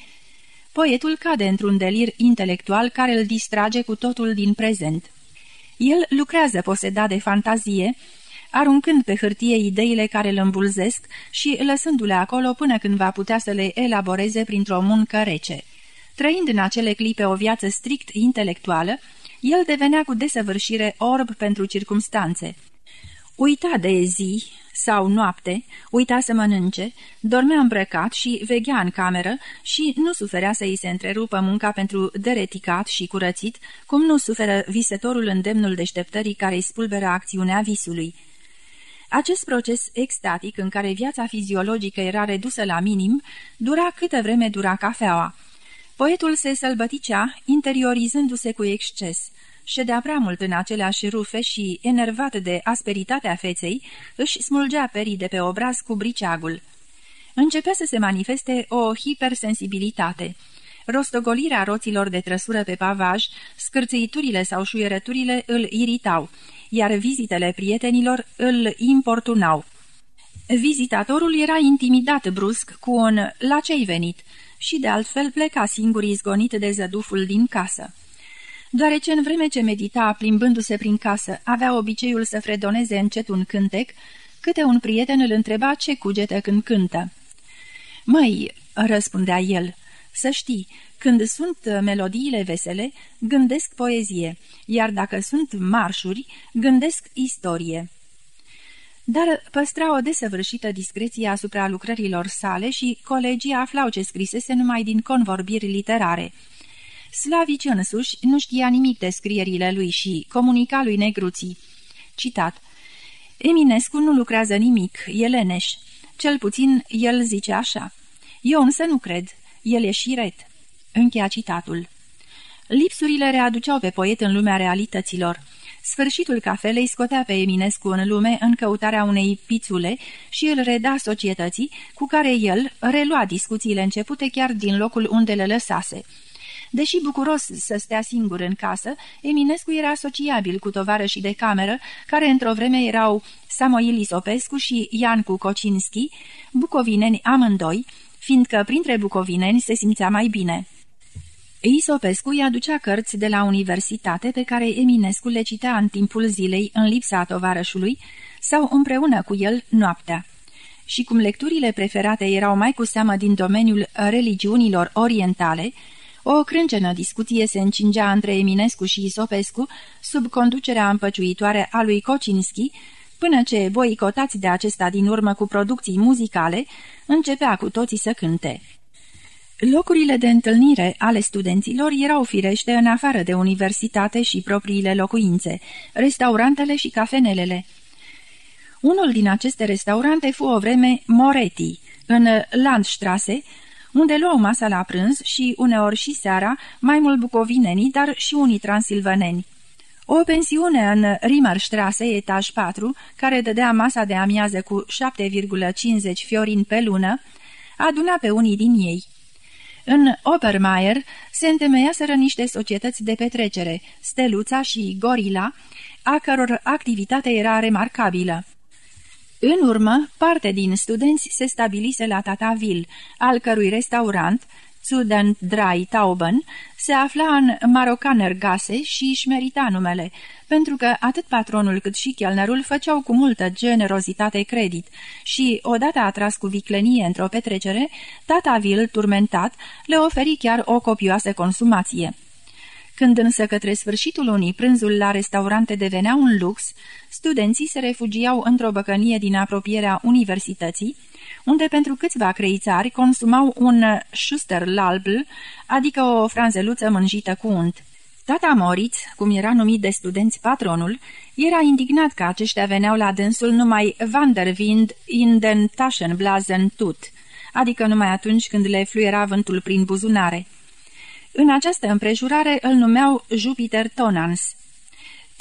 poetul cade într-un delir intelectual care îl distrage cu totul din prezent. El lucrează posedat de fantazie, aruncând pe hârtie ideile care îl îmbulzesc și lăsându-le acolo până când va putea să le elaboreze printr-o muncă rece. Trăind în acele clipe o viață strict intelectuală, el devenea cu desăvârșire orb pentru circumstanțe. Uita de zi sau noapte, uita să mănânce, dormea îmbrăcat și veghea în cameră și nu suferea să îi se întrerupă munca pentru dereticat și curățit, cum nu suferă visătorul îndemnul deșteptării care îi spulberă acțiunea visului. Acest proces extatic, în care viața fiziologică era redusă la minim, dura câtă vreme dura cafeaua. Poetul se sălbăticea, interiorizându-se cu exces. Ședea prea mult în aceleași rufe și, enervat de asperitatea feței, își smulgea perii de pe obraz cu briceagul. Începea să se manifeste o hipersensibilitate. Rostogolirea roților de trăsură pe pavaj, scârțâiturile sau șuierăturile îl iritau, iar vizitele prietenilor îl importunau. Vizitatorul era intimidat brusc cu un la ce-ai venit?" Și de altfel pleca singur izgonit de zăduful din casă. Deoarece în vreme ce medita, plimbându-se prin casă, avea obiceiul să fredoneze încet un cântec, câte un prieten îl întreba ce cugete când cântă. Măi, răspundea el, să știi, când sunt melodiile vesele, gândesc poezie, iar dacă sunt marșuri, gândesc istorie. Dar păstra o desăvârșită discreție asupra lucrărilor sale și colegii aflau ce scrisese numai din convorbiri literare. Slavici însuși nu știa nimic de scrierile lui și comunica lui Negruții. Citat Eminescu nu lucrează nimic, e leneș. Cel puțin el zice așa. Eu însă nu cred. El e șiret. Încheia citatul. Lipsurile readuceau pe poet în lumea realităților. Sfârșitul cafelei scotea pe Eminescu în lume în căutarea unei pițule și îl reda societății, cu care el relua discuțiile începute chiar din locul unde le lăsase. Deși bucuros să stea singur în casă, Eminescu era sociabil cu tovarășii de cameră, care într-o vreme erau Samoil Isopescu și Iancu Kocinski, bucovineni amândoi, fiindcă printre bucovineni se simțea mai bine. Isopescu îi aducea cărți de la universitate pe care Eminescu le citea în timpul zilei în lipsa tovarășului sau împreună cu el noaptea. Și cum lecturile preferate erau mai cu seamă din domeniul religiunilor orientale, o crâncenă discuție se încingea între Eminescu și Isopescu sub conducerea împăciuitoare a lui Kocinski, până ce, boicotați de acesta din urmă cu producții muzicale, începea cu toții să cânte. Locurile de întâlnire ale studenților erau firește în afară de universitate și propriile locuințe, restaurantele și cafenelele. Unul din aceste restaurante fu o vreme Moretti, în Landstrasse, unde luau masa la prânz și uneori și seara, mai mult bucovinenii, dar și unii transilvaneni. O pensiune în Rimmerstrasse, etaj 4, care dădea masa de amiază cu 7,50 fiorin pe lună, aduna pe unii din ei. În Obermeier se întemeiaseră niște societăți de petrecere, Steluța și Gorila, a căror activitate era remarcabilă. În urmă, parte din studenți se stabilise la Tataville, al cărui restaurant, Zuden Dry Tauben, se afla în Marocanergase și își merita numele, pentru că atât patronul cât și chelnerul făceau cu multă generozitate credit și, odată atras cu viclenie într-o petrecere, Tataville, turmentat, le oferi chiar o copioasă consumație. Când însă către sfârșitul lunii prânzul la restaurante devenea un lux, studenții se refugiau într-o băcănie din apropierea universității, unde pentru câțiva creițari consumau un Schusterlalbl, adică o franzeluță mânjită cu unt. Tata Moritz, cum era numit de studenți patronul, era indignat că aceștia veneau la dânsul numai Vanderwind in den Taschenblasen tut, adică numai atunci când le fluiera vântul prin buzunare. În această împrejurare îl numeau Jupiter Tonans.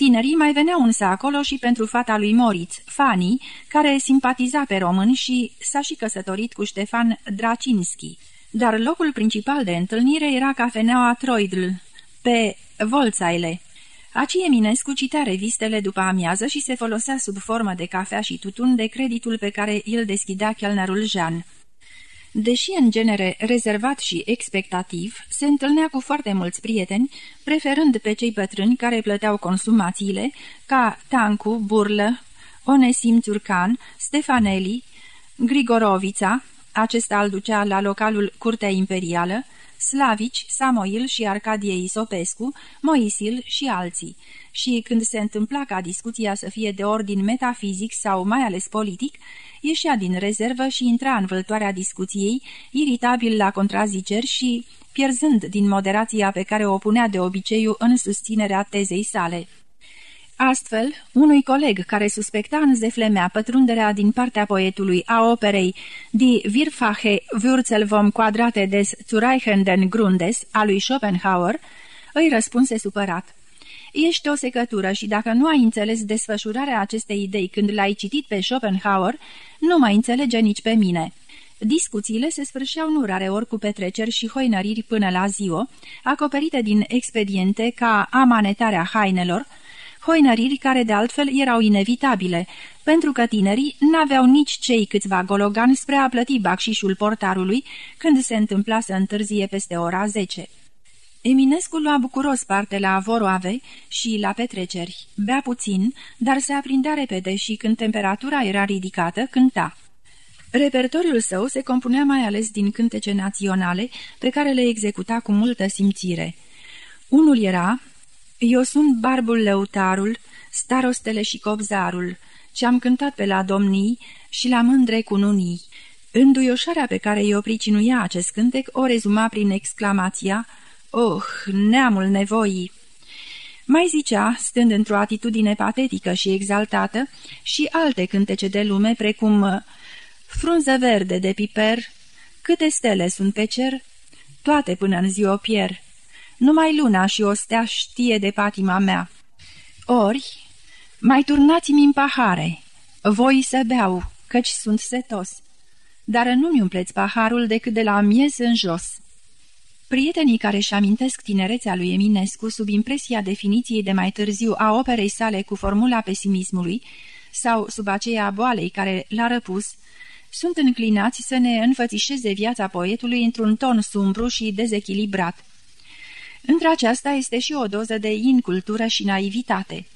Tinerii mai veneau însă acolo și pentru fata lui Moritz, Fani, care simpatiza pe români și s-a și căsătorit cu Ștefan Dracinski. Dar locul principal de întâlnire era cafeneaua Troidl, pe Volțaile. Aci Eminescu citea revistele după amiază și se folosea sub formă de cafea și tutun de creditul pe care îl deschidea chelnerul Jean. Deși în genere rezervat și expectativ, se întâlnea cu foarte mulți prieteni, preferând pe cei bătrâni care plăteau consumațiile, ca Tancu, Burlă, Onesim Turcan, Stefaneli, Grigorovița, acesta îl ducea la localul Curtea Imperială, Slavici, Samoil și Arcadie Isopescu, Moisil și alții. Și când se întâmpla ca discuția să fie de ordin metafizic sau mai ales politic, ieșea din rezervă și intra în văltoarea discuției, iritabil la contraziceri și pierzând din moderația pe care o punea de obiceiu în susținerea tezei sale. Astfel, unui coleg care suspecta în zeflemea pătrunderea din partea poetului a operei Die Wirfache Würzel vom quadrate des Zureichenden Grundes a lui Schopenhauer, îi răspunse supărat. Ești o secătură și dacă nu ai înțeles desfășurarea acestei idei când l-ai citit pe Schopenhauer, nu mai înțelege nici pe mine." Discuțiile se sfârșeau nu rare ori cu petreceri și hoinăriri până la ziua, acoperite din expediente ca amanetarea hainelor, hoinăriri care de altfel erau inevitabile, pentru că tinerii n-aveau nici cei câțiva gologani spre a plăti bacșișul portarului când se întâmpla să întârzie peste ora 10. Eminescu lua bucuros parte la voroave și la petreceri. Bea puțin, dar se aprindea repede și când temperatura era ridicată, cânta. Repertoriul său se compunea mai ales din cântece naționale, pe care le executa cu multă simțire. Unul era Eu sunt barbul lăutarul, starostele și copzarul, ce-am cântat pe la domnii și la mândre cununii. Înduioșarea pe care i-o pricinuia acest cântec o rezuma prin exclamația Oh, neamul nevoii! Mai zicea, stând într-o atitudine patetică și exaltată, și alte cântece de lume, precum Frunză verde de piper, câte stele sunt pe cer, toate până în zi o pier. Numai luna și o stea știe de patima mea. Ori, mai turnați-mi în pahare, voi să beau, căci sunt setos, dar nu-mi umpleți paharul decât de la miez în jos. Prietenii care își amintesc tinerețea lui Eminescu sub impresia definiției de mai târziu a operei sale cu formula pesimismului sau sub aceea a boalei care l-a răpus, sunt înclinați să ne înfățișeze viața poetului într-un ton sumbru și dezechilibrat. Între aceasta este și o doză de incultură și naivitate.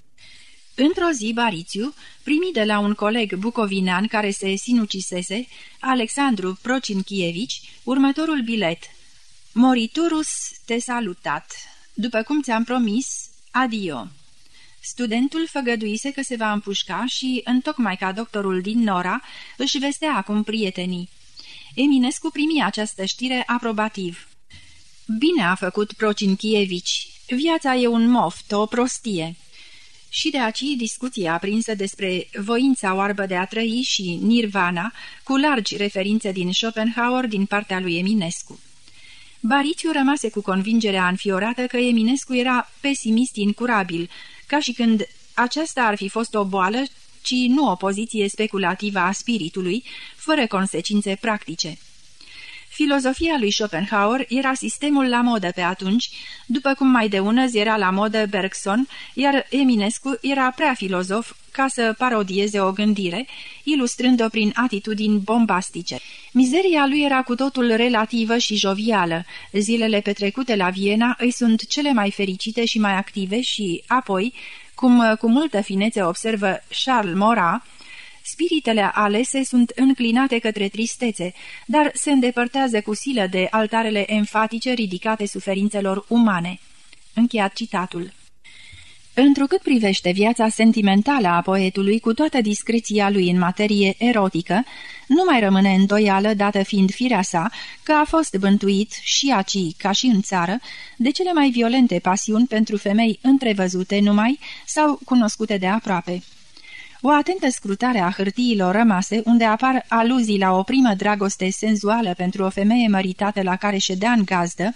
Într-o zi, Barițiu primi de la un coleg bucovinean care se sinucisese, Alexandru Procinchievici, următorul bilet. Moriturus te salutat. După cum ți-am promis, adio. Studentul făgăduise că se va împușca și, întocmai ca doctorul din Nora, își vestea acum prietenii. Eminescu primi această știre aprobativ. Bine a făcut Procinchievici. Viața e un moft, o prostie. Și de aici discuția aprinsă despre voința oarbă de a trăi și nirvana, cu largi referințe din Schopenhauer din partea lui Eminescu. Barițiu rămase cu convingerea înfiorată că Eminescu era pesimist incurabil, ca și când aceasta ar fi fost o boală, ci nu o poziție speculativă a spiritului, fără consecințe practice. Filozofia lui Schopenhauer era sistemul la modă pe atunci, după cum mai de ună era la modă Bergson, iar Eminescu era prea filozof ca să parodieze o gândire, ilustrând-o prin atitudini bombastice. Mizeria lui era cu totul relativă și jovială. Zilele petrecute la Viena îi sunt cele mai fericite și mai active și, apoi, cum cu multă finețe observă Charles Maurras, Spiritele alese sunt înclinate către tristețe, dar se îndepărtează cu silă de altarele enfatice ridicate suferințelor umane. Încheiat citatul. Întrucât privește viața sentimentală a poetului cu toată discreția lui în materie erotică, nu mai rămâne îndoială, dată fiind firea sa, că a fost bântuit și aci, ca și în țară, de cele mai violente pasiuni pentru femei întrevăzute numai sau cunoscute de aproape. O atentă scrutare a hârtiilor rămase, unde apar aluzii la o primă dragoste senzuală pentru o femeie măritată la care ședea în gazdă,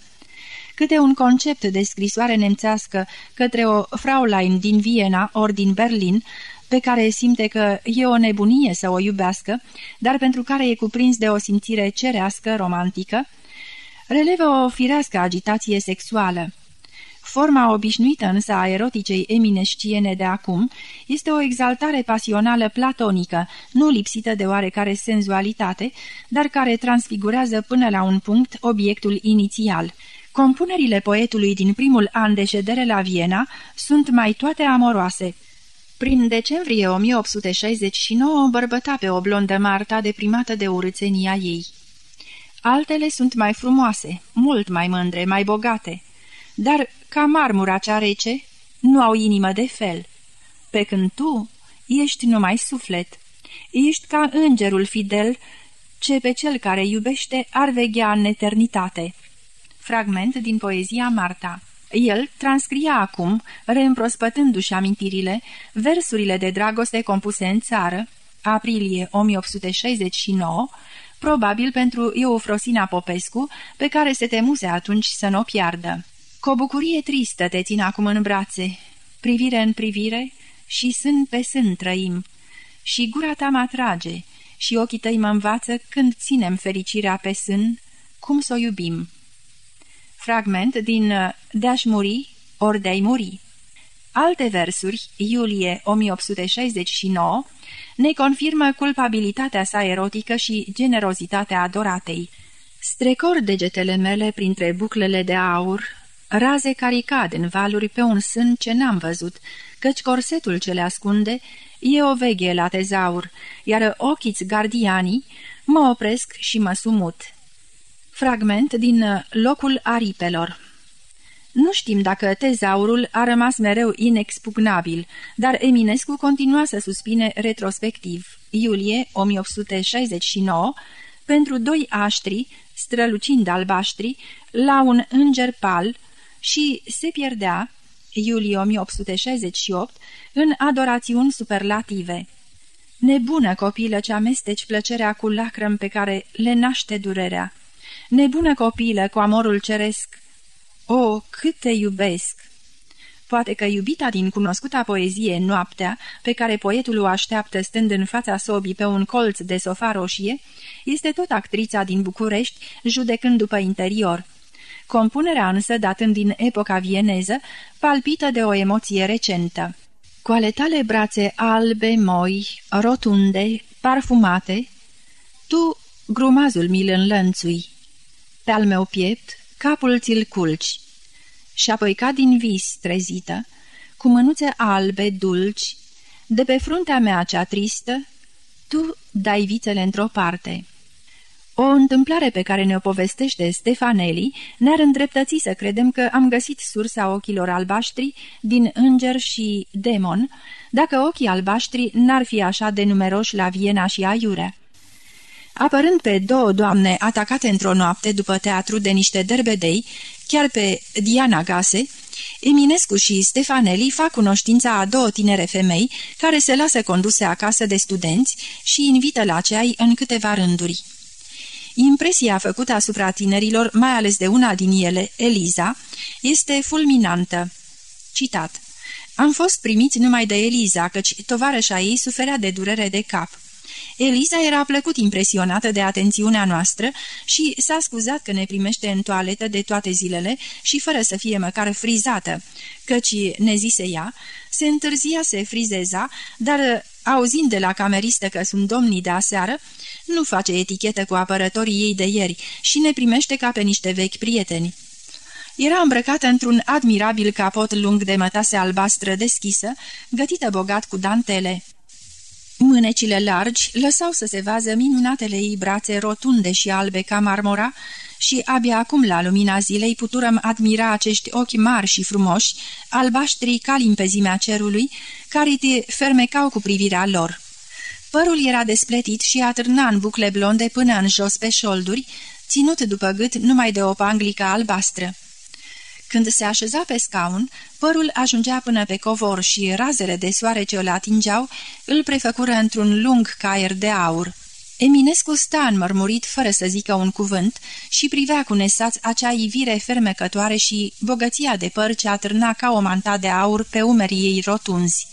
câte un concept de scrisoare nemțească către o Fraulein din Viena ori din Berlin, pe care simte că e o nebunie să o iubească, dar pentru care e cuprins de o simțire cerească, romantică, relevă o firească agitație sexuală. Forma obișnuită însă a eroticei eminesciene de acum este o exaltare pasională platonică, nu lipsită de oarecare senzualitate, dar care transfigurează până la un punct obiectul inițial. Compunerile poetului din primul an de ședere la Viena sunt mai toate amoroase. Prin decembrie 1869 bărbăta pe o blondă Marta deprimată de urâțenia ei. Altele sunt mai frumoase, mult mai mândre, mai bogate dar, ca marmura cea rece, nu au inimă de fel. Pe când tu ești numai suflet, ești ca îngerul fidel ce pe cel care iubește ar veghea în eternitate. Fragment din poezia Marta el transcria acum, reîmprospătându-și amintirile, versurile de dragoste compuse în țară, aprilie 1869, probabil pentru Eufrosina Popescu, pe care se temuse atunci să nu o piardă. Cu o bucurie tristă te țin acum în brațe, privire în privire și sân pe sân trăim, și gura ta mă atrage și ochii tăi mă învață când ținem fericirea pe sân, cum să o iubim. Fragment din uh, De-aș muri, ori de-ai muri. Alte versuri, iulie 1869, ne confirmă culpabilitatea sa erotică și generozitatea adoratei. Strecor degetele mele printre buclele de aur, raze care cad în valuri pe un sân ce n-am văzut, căci corsetul ce le ascunde e o veghe la tezaur, iar ochiți gardianii mă opresc și mă sumut. Fragment din uh, Locul aripelor Nu știm dacă tezaurul a rămas mereu inexpugnabil, dar Eminescu continua să suspine retrospectiv, iulie 1869, pentru doi aștri, strălucind albaștri, la un înger pal, și se pierdea, iulie 1868, în adorațiuni superlative. Nebună copilă ce amesteci plăcerea cu lacrăm pe care le naște durerea. Nebună copilă cu amorul ceresc. O, cât te iubesc! Poate că iubita din cunoscuta poezie Noaptea, pe care poetul o așteaptă stând în fața sobii pe un colț de sofa roșie, este tot actrița din București, judecând după interior. Compunerea însă, datând din epoca vieneză, palpită de o emoție recentă. Cu ale tale brațe albe, moi, rotunde, parfumate, tu grumazul mi-l înlănțui. Pe al meu piept, capul ți-l culci. și apoi ca din vis trezită, cu mânuțe albe, dulci, de pe fruntea mea cea tristă, tu dai vițele într-o parte. O întâmplare pe care ne-o povestește Stefanelli ne-ar îndreptăți să credem că am găsit sursa ochilor albaștri din înger și demon, dacă ochii albaștri n-ar fi așa de numeroși la Viena și Aiurea. Apărând pe două doamne atacate într-o noapte după teatru de niște derbedei, chiar pe Diana Gase, Eminescu și Stefanelli fac cunoștința a două tinere femei care se lasă conduse acasă de studenți și invită la ceai în câteva rânduri. Impresia făcută asupra tinerilor, mai ales de una din ele, Eliza, este fulminantă. Citat Am fost primiți numai de Eliza, căci tovarășa ei suferea de durere de cap. Eliza era plăcut impresionată de atențiunea noastră și s-a scuzat că ne primește în toaletă de toate zilele și fără să fie măcar frizată, căci, ne zise ea, se întârzia, se frizeza, dar, auzind de la cameristă că sunt domnii de aseară, nu face etichetă cu apărătorii ei de ieri și ne primește ca pe niște vechi prieteni. Era îmbrăcată într-un admirabil capot lung de mătase albastră deschisă, gătită bogat cu dantele. Mânecile largi lăsau să se vază minunatele ei brațe rotunde și albe ca marmora și abia acum la lumina zilei puturăm admira acești ochi mari și frumoși, albaștri ca limpezimea cerului, care te fermecau cu privirea lor. Părul era despletit și atârna în bucle blonde până în jos pe șolduri, ținut după gât numai de o panglică albastră. Când se așeza pe scaun, părul ajungea până pe covor și razele de soare ce îl atingeau îl prefăcură într-un lung caier de aur. Eminescu sta înmărmurit fără să zică un cuvânt și privea cu nesaț acea ivire fermecătoare și bogăția de păr ce atârna ca o manta de aur pe umerii ei rotunzi.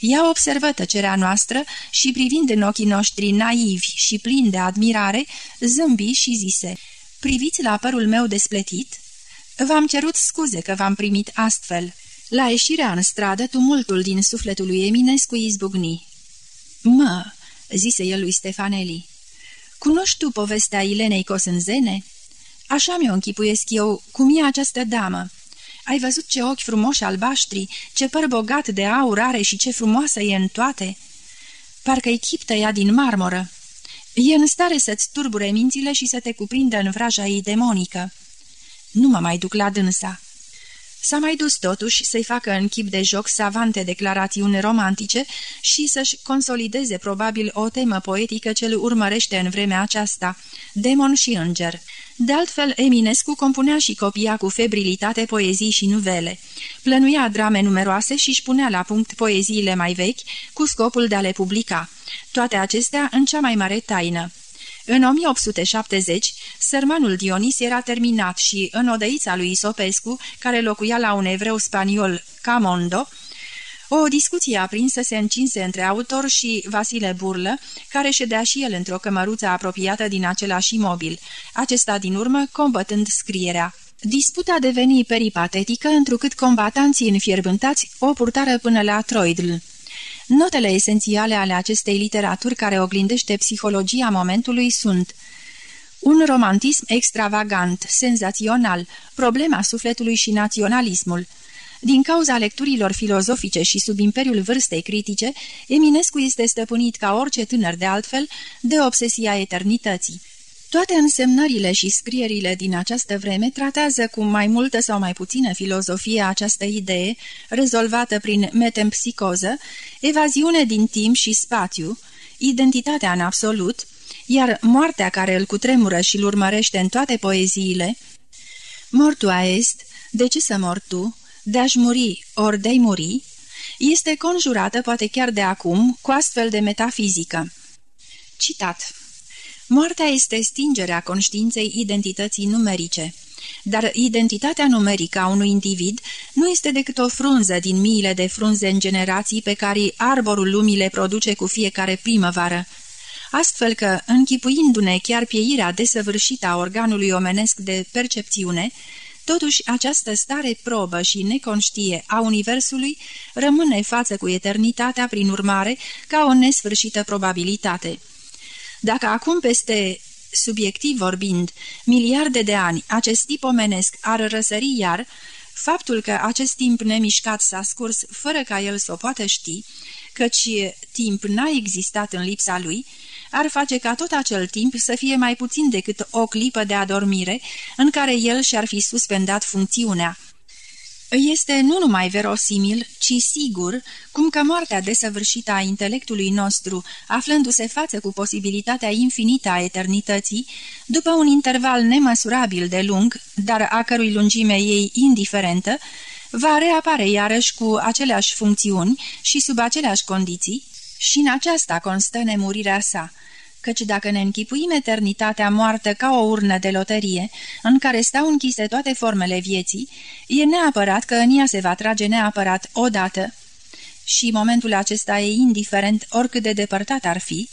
Ea observă tăcerea noastră și privind în ochii noștri naivi și plini de admirare, zâmbi și zise, Priviți la părul meu despletit?" V-am cerut scuze că v-am primit astfel." La ieșirea în stradă, tumultul din sufletul lui Eminescu izbucni. Mă," zise el lui Stefaneli, cunoști tu povestea Ilenei Cosânzene? Așa mi-o închipuiesc eu, cum e această damă. Ai văzut ce ochi frumoși albaștri, ce păr bogat de aur are și ce frumoasă e în toate? Parcă-i chiptă ea din marmură. E în stare să-ți turbure mințile și să te cuprindă în vraja ei demonică. Nu mă mai duc la dânsa. S-a mai dus totuși să-i facă în chip de joc savante declarațiuni romantice și să-și consolideze probabil o temă poetică ce îl urmărește în vremea aceasta, demon și înger. De altfel, Eminescu compunea și copia cu febrilitate poezii și nuvele. Plănuia drame numeroase și își punea la punct poeziile mai vechi cu scopul de a le publica. Toate acestea în cea mai mare taină. În 1870, sărmanul Dionis era terminat și, în odăița lui Isopescu, care locuia la un evreu spaniol, Camondo, o discuție aprinsă se încinse între autor și Vasile Burlă, care ședea și el într-o cămăruță apropiată din același imobil, acesta din urmă combătând scrierea. Disputa deveni peripatetică, întrucât combatanții înfierbântați o purtară până la Troidl. Notele esențiale ale acestei literaturi care oglindește psihologia momentului sunt un romantism extravagant, senzațional, problema sufletului și naționalismul. Din cauza lecturilor filozofice și sub imperiul vârstei critice, Eminescu este stăpânit ca orice tânăr de altfel de obsesia eternității. Toate însemnările și scrierile din această vreme tratează cu mai multă sau mai puțină filozofie această idee, rezolvată prin metempsicoză, evaziune din timp și spațiu, identitatea în absolut, iar moartea care îl cutremură și îl urmărește în toate poeziile, Mortua est, de ce să mor tu, de-aș muri ori de-ai muri, este conjurată poate chiar de acum cu astfel de metafizică. Citat Moartea este stingerea conștiinței identității numerice. Dar identitatea numerică a unui individ nu este decât o frunză din miile de frunze în generații pe care arborul lumii le produce cu fiecare primăvară. Astfel că, închipuindu-ne chiar pieirea desăvârșită a organului omenesc de percepțiune, Totuși, această stare probă și neconștie a Universului rămâne față cu eternitatea, prin urmare, ca o nesfârșită probabilitate. Dacă acum peste subiectiv vorbind, miliarde de ani, acest tip omenesc ar răsări iar, Faptul că acest timp nemișcat s-a scurs fără ca el să o poată ști, căci timp n-a existat în lipsa lui, ar face ca tot acel timp să fie mai puțin decât o clipă de adormire în care el și-ar fi suspendat funcțiunea. Este nu numai verosimil, ci sigur, cum că moartea desăvârșită a intelectului nostru, aflându-se față cu posibilitatea infinită a eternității, după un interval nemăsurabil de lung, dar a cărui lungime ei indiferentă, va reapare iarăși cu aceleași funcțiuni și sub aceleași condiții, și în aceasta constă nemurirea sa, căci dacă ne închipuim eternitatea moartă ca o urnă de loterie, în care stau închise toate formele vieții, e neapărat că în ea se va trage neapărat odată, și momentul acesta e indiferent oricât de depărtat ar fi,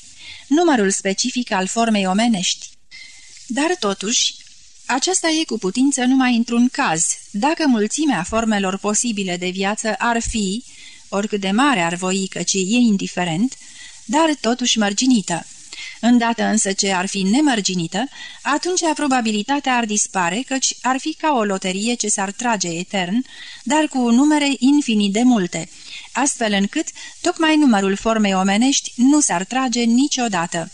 numărul specific al formei omenești. Dar totuși, aceasta e cu putință numai într-un caz, dacă mulțimea formelor posibile de viață ar fi, oricât de mare ar voi căci e indiferent, dar totuși mărginită. Îndată însă ce ar fi nemărginită, atunci probabilitatea ar dispare, căci ar fi ca o loterie ce s-ar trage etern, dar cu numere infinit de multe, astfel încât tocmai numărul formei omenești nu s-ar trage niciodată.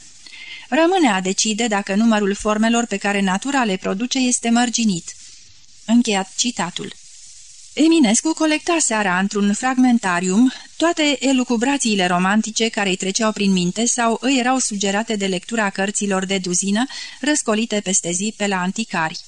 Rămâne a decide dacă numărul formelor pe care natura le produce este mărginit. Încheiat citatul. Eminescu colecta seara într-un fragmentarium toate elucubrațiile romantice care îi treceau prin minte sau îi erau sugerate de lectura cărților de duzină răscolite peste zi pe la anticari.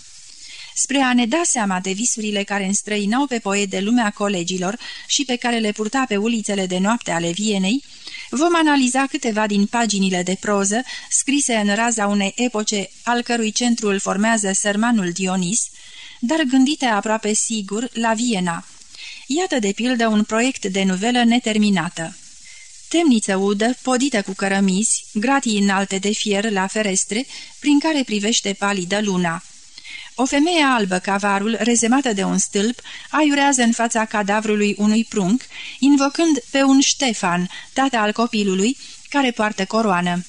Spre a ne da seama de visurile care înstrăinau pe poet de lumea colegilor și pe care le purta pe ulițele de noapte ale Vienei, vom analiza câteva din paginile de proză scrise în raza unei epoce al cărui centru îl formează sărmanul Dionis, dar gândite aproape sigur la Viena. Iată de pildă un proiect de novelă neterminată. Temniță udă, podită cu cărămizi, gratii înalte de fier la ferestre, prin care privește palidă luna. O femeie albă cavarul, rezemată de un stâlp, aiurează în fața cadavrului unui prunc, invocând pe un Ștefan, tata al copilului, care poartă coroană.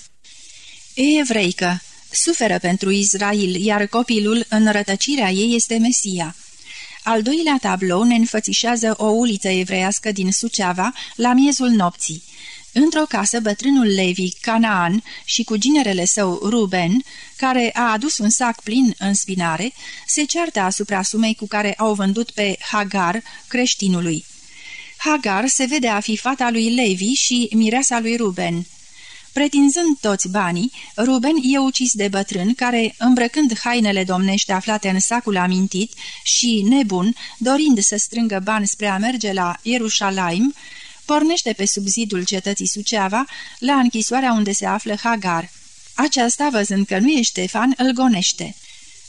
E evreică, suferă pentru Israel, iar copilul în rătăcirea ei este Mesia. Al doilea tablou ne înfățișează o uliță evreiască din Suceava la miezul nopții. Într-o casă, bătrânul Levi, Canaan, și cu ginerele său, Ruben, care a adus un sac plin în spinare, se ceartă asupra sumei cu care au vândut pe Hagar, creștinului. Hagar se vede a fi fata lui Levi și mireasa lui Ruben. Pretinzând toți banii, Ruben e ucis de bătrân care, îmbrăcând hainele domnește aflate în sacul amintit și, nebun, dorind să strângă bani spre a merge la Ierușalaim, pornește pe sub zidul cetății Suceava la închisoarea unde se află Hagar. Aceasta, văzând că nu e Ștefan, îl gonește.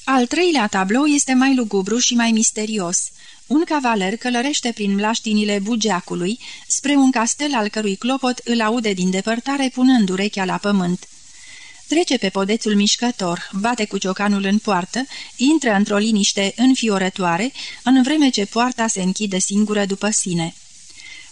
Al treilea tablou este mai lugubru și mai misterios – un cavaler călărește prin mlaștinile bugeacului spre un castel al cărui clopot îl aude din depărtare punând urechea la pământ. Trece pe podețul mișcător, bate cu ciocanul în poartă, intră într-o liniște înfiorătoare, în vreme ce poarta se închide singură după sine.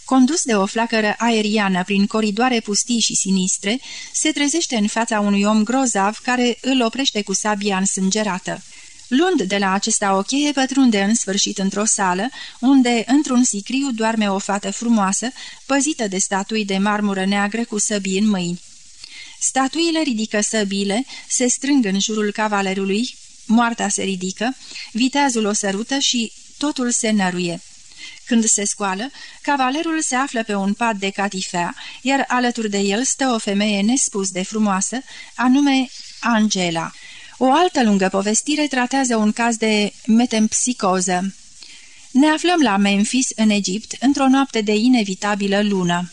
Condus de o flacără aeriană prin coridoare pustii și sinistre, se trezește în fața unui om grozav care îl oprește cu sabia însângerată. Luând de la acesta o cheie, pătrunde în sfârșit într-o sală, unde, într-un sicriu, doarme o fată frumoasă, păzită de statui de marmură neagră cu săbii în mâini. Statuile ridică săbile, se strâng în jurul cavalerului, moartea se ridică, viteazul o sărută și totul se năruie. Când se scoală, cavalerul se află pe un pat de catifea, iar alături de el stă o femeie nespus de frumoasă, anume Angela. O altă lungă povestire tratează un caz de metempsicoză. Ne aflăm la Memphis, în Egipt, într-o noapte de inevitabilă lună.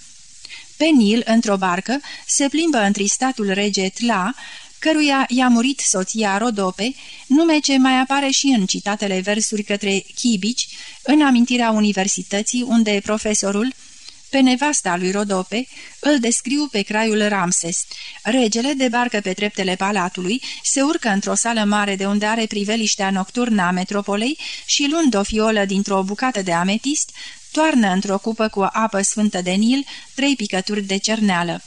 Pe Nil, într-o barcă, se plimbă întristatul rege Tla, căruia i-a murit soția Rodope, nume ce mai apare și în citatele versuri către Chibici, în amintirea universității unde profesorul, pe nevasta lui Rodope îl descriu pe craiul Ramses. Regele debarcă pe treptele palatului, se urcă într-o sală mare de unde are priveliștea nocturnă a metropolei și luând o fiolă dintr-o bucată de ametist, toarnă într-o cupă cu apă sfântă de Nil trei picături de cerneală.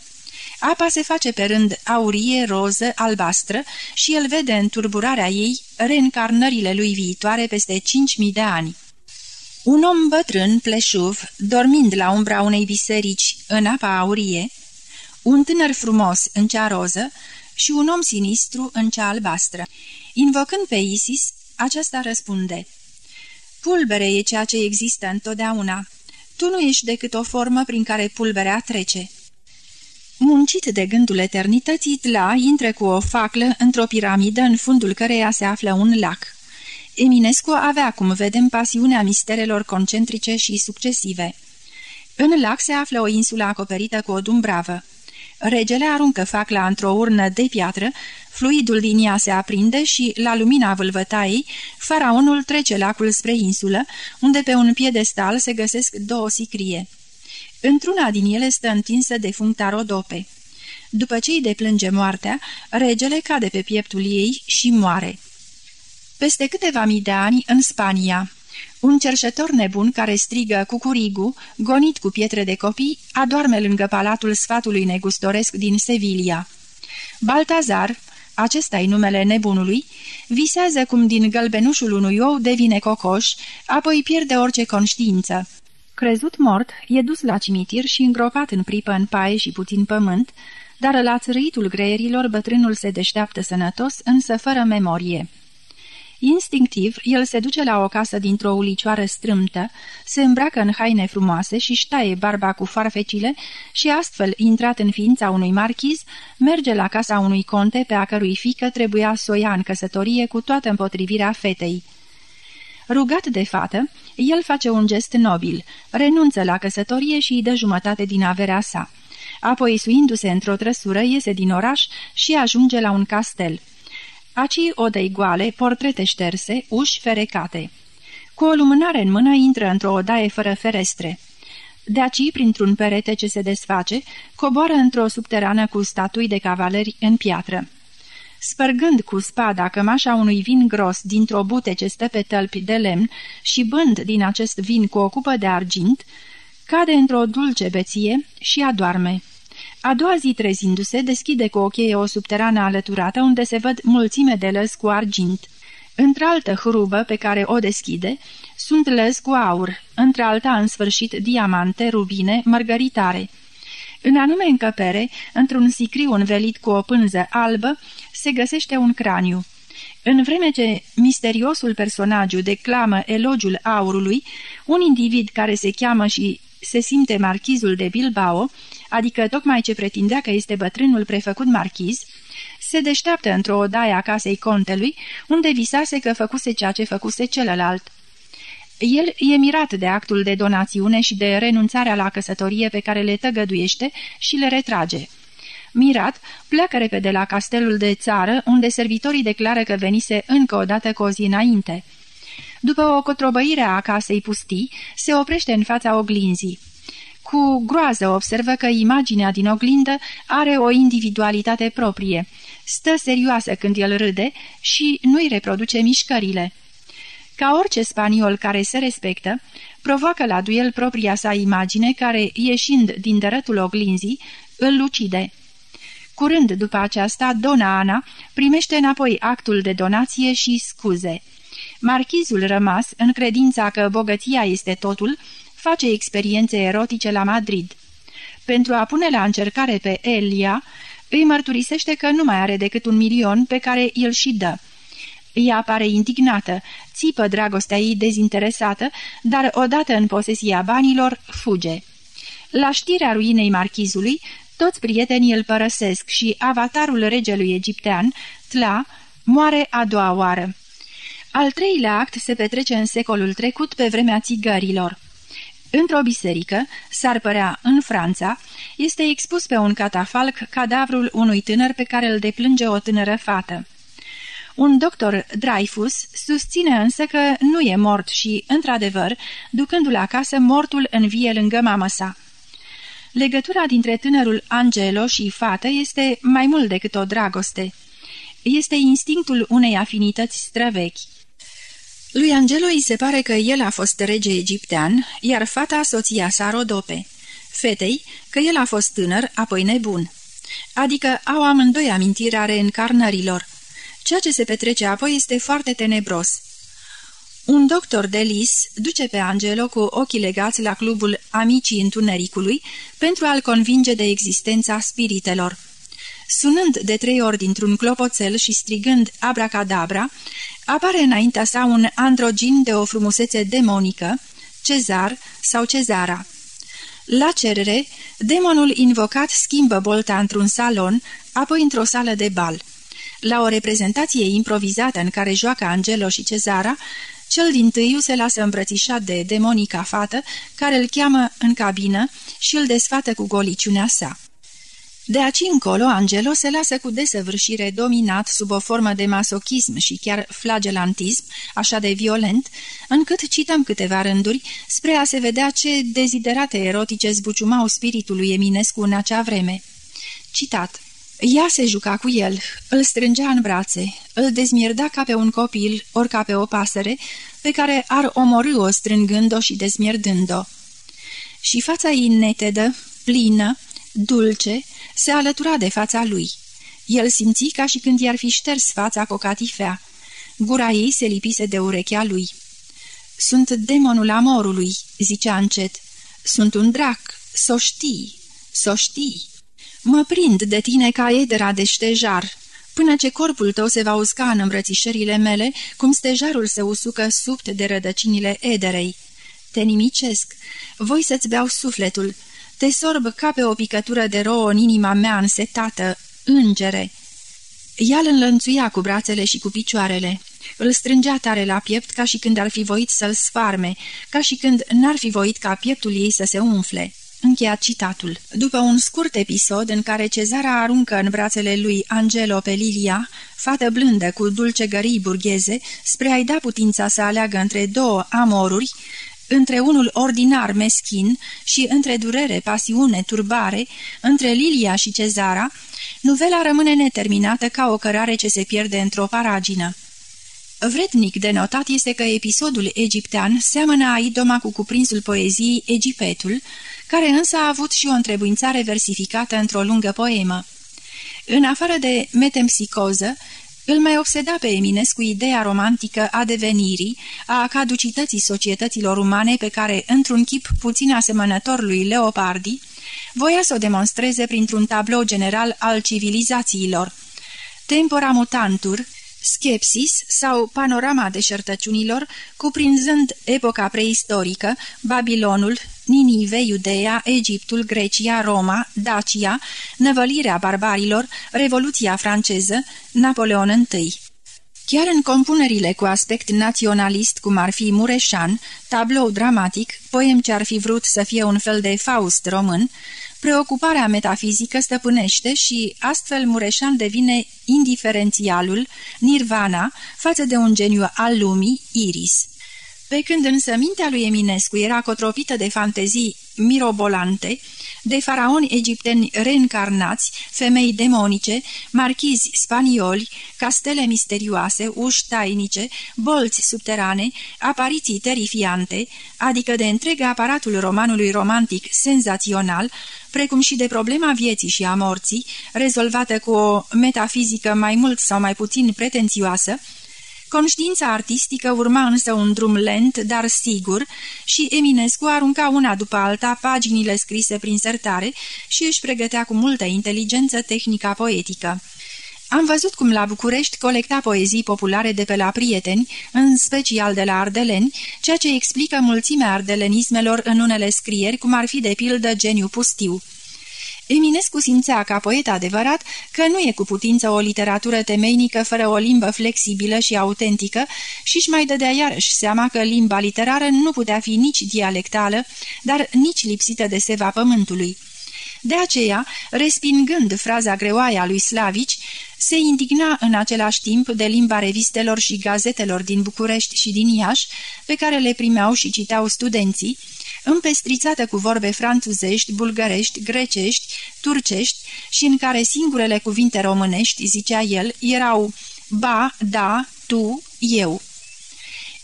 Apa se face pe rând aurie, roză, albastră și el vede în turburarea ei reîncarnările lui viitoare peste cinci mii de ani. Un om bătrân, pleșuv, dormind la umbra unei biserici în apa aurie, un tânăr frumos în cea roză și un om sinistru în cea albastră. Invocând pe Isis, aceasta răspunde, Pulbere e ceea ce există întotdeauna. Tu nu ești decât o formă prin care pulberea trece. Muncit de gândul eternității, Tla intră cu o faclă într-o piramidă în fundul căreia se află un lac. Eminescu avea, cum vedem, pasiunea misterelor concentrice și succesive. În lac se află o insulă acoperită cu o dumbravă. Regele aruncă facla într-o urnă de piatră, fluidul din ea se aprinde și, la lumina vâlvătaii, faraonul trece lacul spre insulă, unde pe un piedestal se găsesc două sicrie. Într-una din ele stă întinsă defuncta Rodope. După ce îi deplânge moartea, regele cade pe pieptul ei și moare. Peste câteva mii de ani, în Spania, un cerșător nebun care strigă cu curigu, gonit cu pietre de copii, adorme lângă palatul sfatului negustoresc din Sevilla. Baltazar, acesta e numele nebunului, visează cum din gălbenușul unui ou devine cocoș, apoi pierde orice conștiință. Crezut mort, e dus la cimitir și îngropat în pripă în paie și puțin pământ, dar la țărâitul greierilor bătrânul se deșteaptă sănătos, însă fără memorie. Instinctiv, el se duce la o casă dintr-o ulicioară strâmtă, se îmbracă în haine frumoase și taie barba cu farfecile și astfel, intrat în ființa unui marchiz, merge la casa unui conte pe a cărui fică trebuia să o ia în căsătorie cu toată împotrivirea fetei. Rugat de fată, el face un gest nobil, renunță la căsătorie și îi dă jumătate din averea sa. Apoi, suindu-se într-o trăsură, iese din oraș și ajunge la un castel. Aci odăi goale, portrete șterse, uși ferecate. Cu o lumânare în mână intră într-o odaie fără ferestre. De aci, printr-un perete ce se desface, coboară într-o subterană cu statui de cavaleri în piatră. Spărgând cu spada cămașa unui vin gros dintr-o bute ce stă pe tălpi de lemn și bând din acest vin cu o cupă de argint, cade într-o dulce beție și adoarme. A doua zi trezindu-se, deschide cu o cheie o subterană alăturată unde se văd mulțime de lăzi cu argint. Într-altă hrubă pe care o deschide, sunt lăzi cu aur, într-alta în sfârșit diamante, rubine, mărgăritare. În anume încăpere, într-un sicriu învelit cu o pânză albă, se găsește un craniu. În vreme ce misteriosul personagiu declamă elogiul aurului, un individ care se cheamă și se simte marchizul de Bilbao, adică tocmai ce pretindea că este bătrânul prefăcut marchiz, se deșteaptă într-o odaie a casei contelui, unde visase că făcuse ceea ce făcuse celălalt. El e mirat de actul de donațiune și de renunțarea la căsătorie pe care le tăgăduiește și le retrage. Mirat, pleacă repede la castelul de țară, unde servitorii declară că venise încă o dată cu o zi înainte. După o cotrobăire a casei pustii, se oprește în fața oglinzii. Cu groază observă că imaginea din oglindă are o individualitate proprie. Stă serioasă când el râde și nu-i reproduce mișcările. Ca orice spaniol care se respectă, provoacă la duel propria sa imagine care, ieșind din dărătul oglinzii, îl lucide. Curând după aceasta, dona Ana primește înapoi actul de donație și scuze. Marchizul rămas, în credința că bogăția este totul, face experiențe erotice la Madrid. Pentru a pune la încercare pe Elia, îi mărturisește că nu mai are decât un milion pe care îl și dă. Ea pare indignată, țipă dragostea ei dezinteresată, dar odată în posesia banilor, fuge. La știrea ruinei marchizului, toți prietenii îl părăsesc și avatarul regelui egiptean, Tla, moare a doua oară. Al treilea act se petrece în secolul trecut pe vremea țigărilor. Într-o biserică, s-ar părea în Franța, este expus pe un catafalc cadavrul unui tânăr pe care îl deplânge o tânără fată. Un doctor Dreyfus susține însă că nu e mort și, într-adevăr, ducându-l acasă, mortul învie lângă mamă sa. Legătura dintre tânărul Angelo și fată este mai mult decât o dragoste. Este instinctul unei afinități străvechi. Lui Angelo îi se pare că el a fost rege egiptean, iar fata soția sa Rodope. Fetei că el a fost tânăr, apoi nebun. Adică au amândoi amintirea reîncarnărilor. Ceea ce se petrece apoi este foarte tenebros. Un doctor de lis duce pe Angelo cu ochii legați la clubul Amicii Întunericului pentru a-l convinge de existența spiritelor. Sunând de trei ori dintr-un clopoțel și strigând abracadabra, apare înaintea sa un androgin de o frumusețe demonică, Cezar sau Cezara. La cerere, demonul invocat schimbă bolta într-un salon, apoi într-o sală de bal. La o reprezentație improvizată în care joacă Angelo și Cezara, cel din tâiu se lasă îmbrățișat de demonica fată, care îl cheamă în cabină și îl desfată cu goliciunea sa. De aici încolo, Angelo se lasă cu desăvârșire dominat sub o formă de masochism și chiar flagelantism, așa de violent, încât cităm câteva rânduri spre a se vedea ce deziderate erotice zbuciumau spiritul lui Eminescu în acea vreme. Citat ea se juca cu el, îl strângea în brațe, îl dezmierda ca pe un copil, ori ca pe o pasăre, pe care ar omorâ-o strângând-o și dezmierdând-o. Și fața ei netedă, plină, dulce, se alătura de fața lui. El simți ca și când i-ar fi șters fața cu o catifea. Gura ei se lipise de urechea lui. Sunt demonul amorului," zicea încet. Sunt un drac, s-o știi, s-o știi." Mă prind de tine ca edera de ștejar, până ce corpul tău se va usca în îmbrățișările mele, cum stejarul se usucă subt de rădăcinile ederei. Te nimicesc, voi să-ți beau sufletul, te sorb ca pe o picătură de rouă în inima mea însetată, îngere. Ea îl înlănțuia cu brațele și cu picioarele. Îl strângea tare la piept ca și când ar fi voit să-l sfarme, ca și când n-ar fi voit ca pieptul ei să se umfle. Încheiat citatul. După un scurt episod în care Cezara aruncă în brațele lui Angelo pe Lilia, fată blândă cu dulce gării burgheze, spre a-i da putința să aleagă între două amoruri, între unul ordinar meschin și între durere, pasiune, turbare, între Lilia și Cezara, novela rămâne neterminată ca o cărare ce se pierde într-o paragină. Vrednic de notat este că episodul egiptean seamănă aidoma cu cuprinsul poeziei Egipetul, care însă a avut și o întrebuințare versificată într-o lungă poemă. În afară de metempsicoză, îl mai obseda pe Eminescu ideea romantică a devenirii, a caducității societăților umane pe care, într-un chip puțin asemănător lui Leopardi, voia să o demonstreze printr-un tablou general al civilizațiilor. Tempora mutantur, Skepsis sau panorama deșertăciunilor, cuprinzând epoca preistorică, Babilonul, Ninive, Iudeea, Egiptul, Grecia, Roma, Dacia, năvălirea barbarilor, Revoluția franceză, Napoleon I. Chiar în compunerile cu aspect naționalist, cum ar fi Mureșan, tablou dramatic, poem ce ar fi vrut să fie un fel de Faust român, preocuparea metafizică stăpânește și astfel Mureșan devine indiferențialul, nirvana, față de un geniu al lumii, Iris. Pe când însă mintea lui Eminescu era cotropită de fantezii mirobolante, de faraoni egipteni reîncarnați, femei demonice, marchizi spanioli, castele misterioase, uși tainice, bolți subterane, apariții terifiante, adică de întreg aparatul romanului romantic senzațional, precum și de problema vieții și a morții, rezolvată cu o metafizică mai mult sau mai puțin pretențioasă, Conștiința artistică urma însă un drum lent, dar sigur, și Eminescu arunca una după alta paginile scrise prin sertare și își pregătea cu multă inteligență tehnica poetică. Am văzut cum la București colecta poezii populare de pe la prieteni, în special de la ardeleni, ceea ce explică mulțimea ardelenismelor în unele scrieri, cum ar fi de pildă geniu pustiu. Eminescu simțea ca poet adevărat că nu e cu putință o literatură temeinică fără o limbă flexibilă și autentică și își mai dădea iarăși seama că limba literară nu putea fi nici dialectală, dar nici lipsită de seva pământului. De aceea, respingând fraza greoaia lui Slavici, se indigna în același timp de limba revistelor și gazetelor din București și din Iași, pe care le primeau și citeau studenții, împestrițată cu vorbe franțuzești, bulgărești, grecești, turcești și în care singurele cuvinte românești, zicea el, erau ba, da, tu, eu.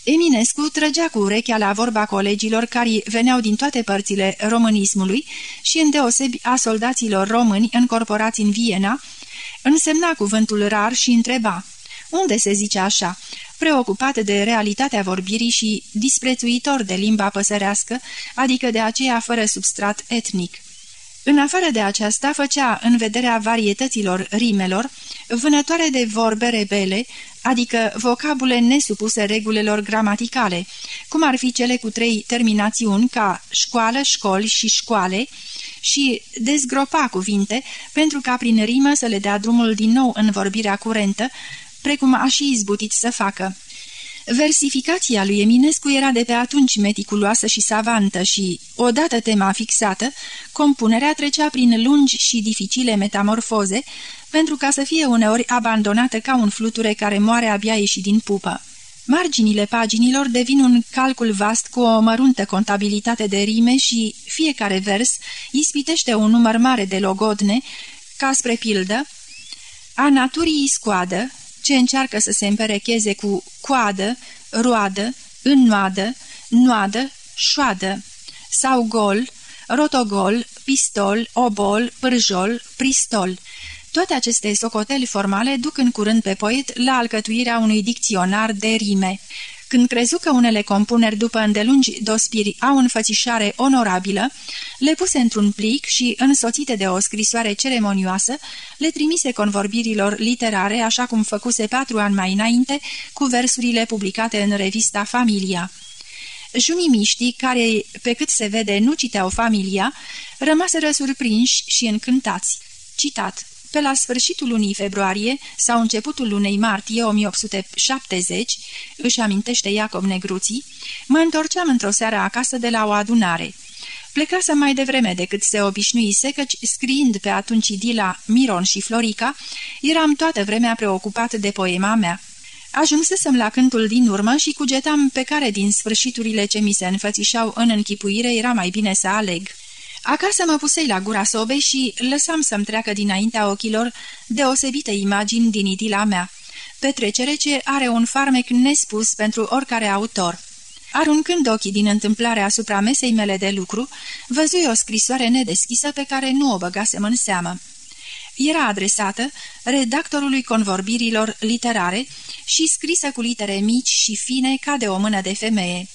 Eminescu trăgea cu urechea la vorba colegilor care veneau din toate părțile românismului și îndeosebi a soldaților români încorporați în Viena, însemna cuvântul rar și întreba unde se zice așa, preocupat de realitatea vorbirii și disprețuitor de limba păsărească, adică de aceea fără substrat etnic. În afară de aceasta, făcea, în vederea varietăților rimelor, vânătoare de vorbe rebele, adică vocabule nesupuse regulilor gramaticale, cum ar fi cele cu trei terminațiuni ca școală, școli și școale, și dezgropa cuvinte pentru ca prin rimă să le dea drumul din nou în vorbirea curentă, precum a și izbutit să facă. Versificația lui Eminescu era de pe atunci meticuloasă și savantă și, odată tema fixată, compunerea trecea prin lungi și dificile metamorfoze, pentru ca să fie uneori abandonată ca un fluture care moare abia ieșit din pupă. Marginile paginilor devin un calcul vast cu o măruntă contabilitate de rime și fiecare vers ispitește un număr mare de logodne, ca spre pildă, a naturii scoadă, ce încearcă să se împerecheze cu coadă, roadă, înnoadă, noadă, șoadă, sau gol, rotogol, pistol, obol, pârjol, pristol. Toate aceste socoteli formale duc în curând pe poet la alcătuirea unui dicționar de rime. Când crezu că unele compuneri după îndelungi dospiri au înfățișare onorabilă, le puse într-un plic și, însoțite de o scrisoare ceremonioasă, le trimise convorbirilor literare, așa cum făcuse patru ani mai înainte, cu versurile publicate în revista Familia. Junimiștii, care, pe cât se vede, nu citeau Familia, rămaseră surprinși și încântați. Citat pe la sfârșitul lunii februarie sau începutul lunei martie 1870, își amintește Iacob Negruții, mă întorceam într-o seară acasă de la o adunare. Plecasă mai devreme decât se obișnuise, căci scriind pe atunci Dila, Miron și Florica, eram toată vremea preocupat de poema mea. Ajunsesem la cântul din urmă și cugetam pe care din sfârșiturile ce mi se înfățișau în închipuire era mai bine să aleg. Acasă mă pusei la gura sobei și lăsam să-mi treacă dinaintea ochilor deosebite imagini din idila mea, petrecere ce are un farmec nespus pentru oricare autor. Aruncând ochii din întâmplare asupra mesei mele de lucru, văzui o scrisoare nedeschisă pe care nu o băgasem în seamă. Era adresată redactorului convorbirilor literare și scrisă cu litere mici și fine ca de o mână de femeie.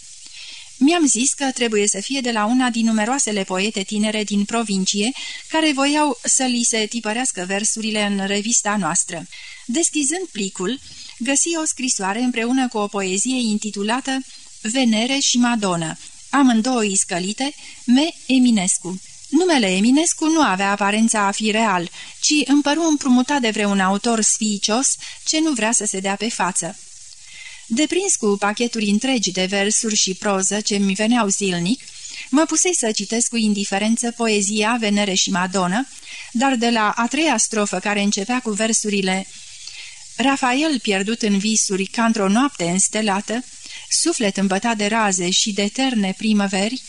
Mi-am zis că trebuie să fie de la una din numeroasele poete tinere din provincie, care voiau să li se tipărească versurile în revista noastră. Deschizând plicul, găsi o scrisoare împreună cu o poezie intitulată Venere și Madonna, amândouă iscălite, Me Eminescu. Numele Eminescu nu avea aparența a fi real, ci împăru împrumutat de vreun autor sfiicios ce nu vrea să se dea pe față. Deprins cu pacheturi întregi de versuri și proză ce mi veneau zilnic, mă pusei să citesc cu indiferență poezia Venere și Madonna, dar de la a treia strofă care începea cu versurile Rafael pierdut în visuri ca într-o noapte înstelată, suflet îmbătat de raze și de eterne primăveri,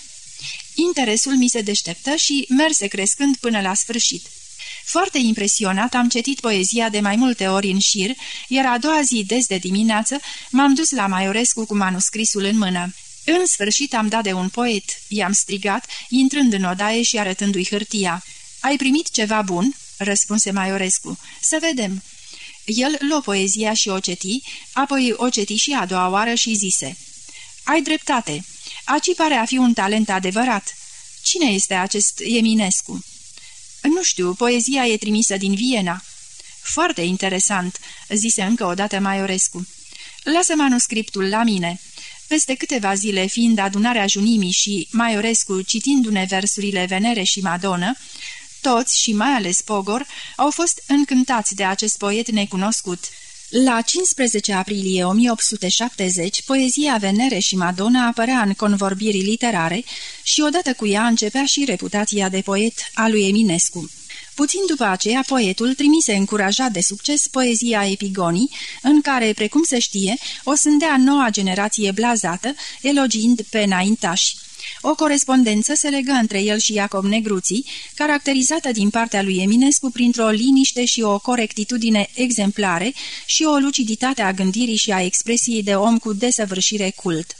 interesul mi se deșteptă și merse crescând până la sfârșit. Foarte impresionat am citit poezia de mai multe ori în șir, iar a doua zi, des de dimineață, m-am dus la Maiorescu cu manuscrisul în mână. În sfârșit am dat de un poet, i-am strigat, intrând în odaie și arătându-i hârtia. Ai primit ceva bun?" răspunse Maiorescu. Să vedem." El luă poezia și o ceti, apoi o ceti și a doua oară și zise. Ai dreptate. Aci pare a fi un talent adevărat. Cine este acest Eminescu?" Nu știu, poezia e trimisă din Viena." Foarte interesant," zise încă o dată Maiorescu. Lasă manuscriptul la mine." Peste câteva zile, fiind adunarea junimii și Maiorescu citindu-ne versurile Venere și Madonna, toți și mai ales Pogor au fost încântați de acest poet necunoscut. La 15 aprilie 1870, poezia Venere și Madonna apărea în convorbiri literare și odată cu ea începea și reputația de poet a lui Eminescu. Puțin după aceea, poetul trimise încurajat de succes poezia Epigonii, în care, precum se știe, o sândea noua generație blazată, elogiind pe înaintași. O corespondență se legă între el și Iacob Negruții, caracterizată din partea lui Eminescu printr-o liniște și o corectitudine exemplare și o luciditate a gândirii și a expresiei de om cu desăvârșire cult.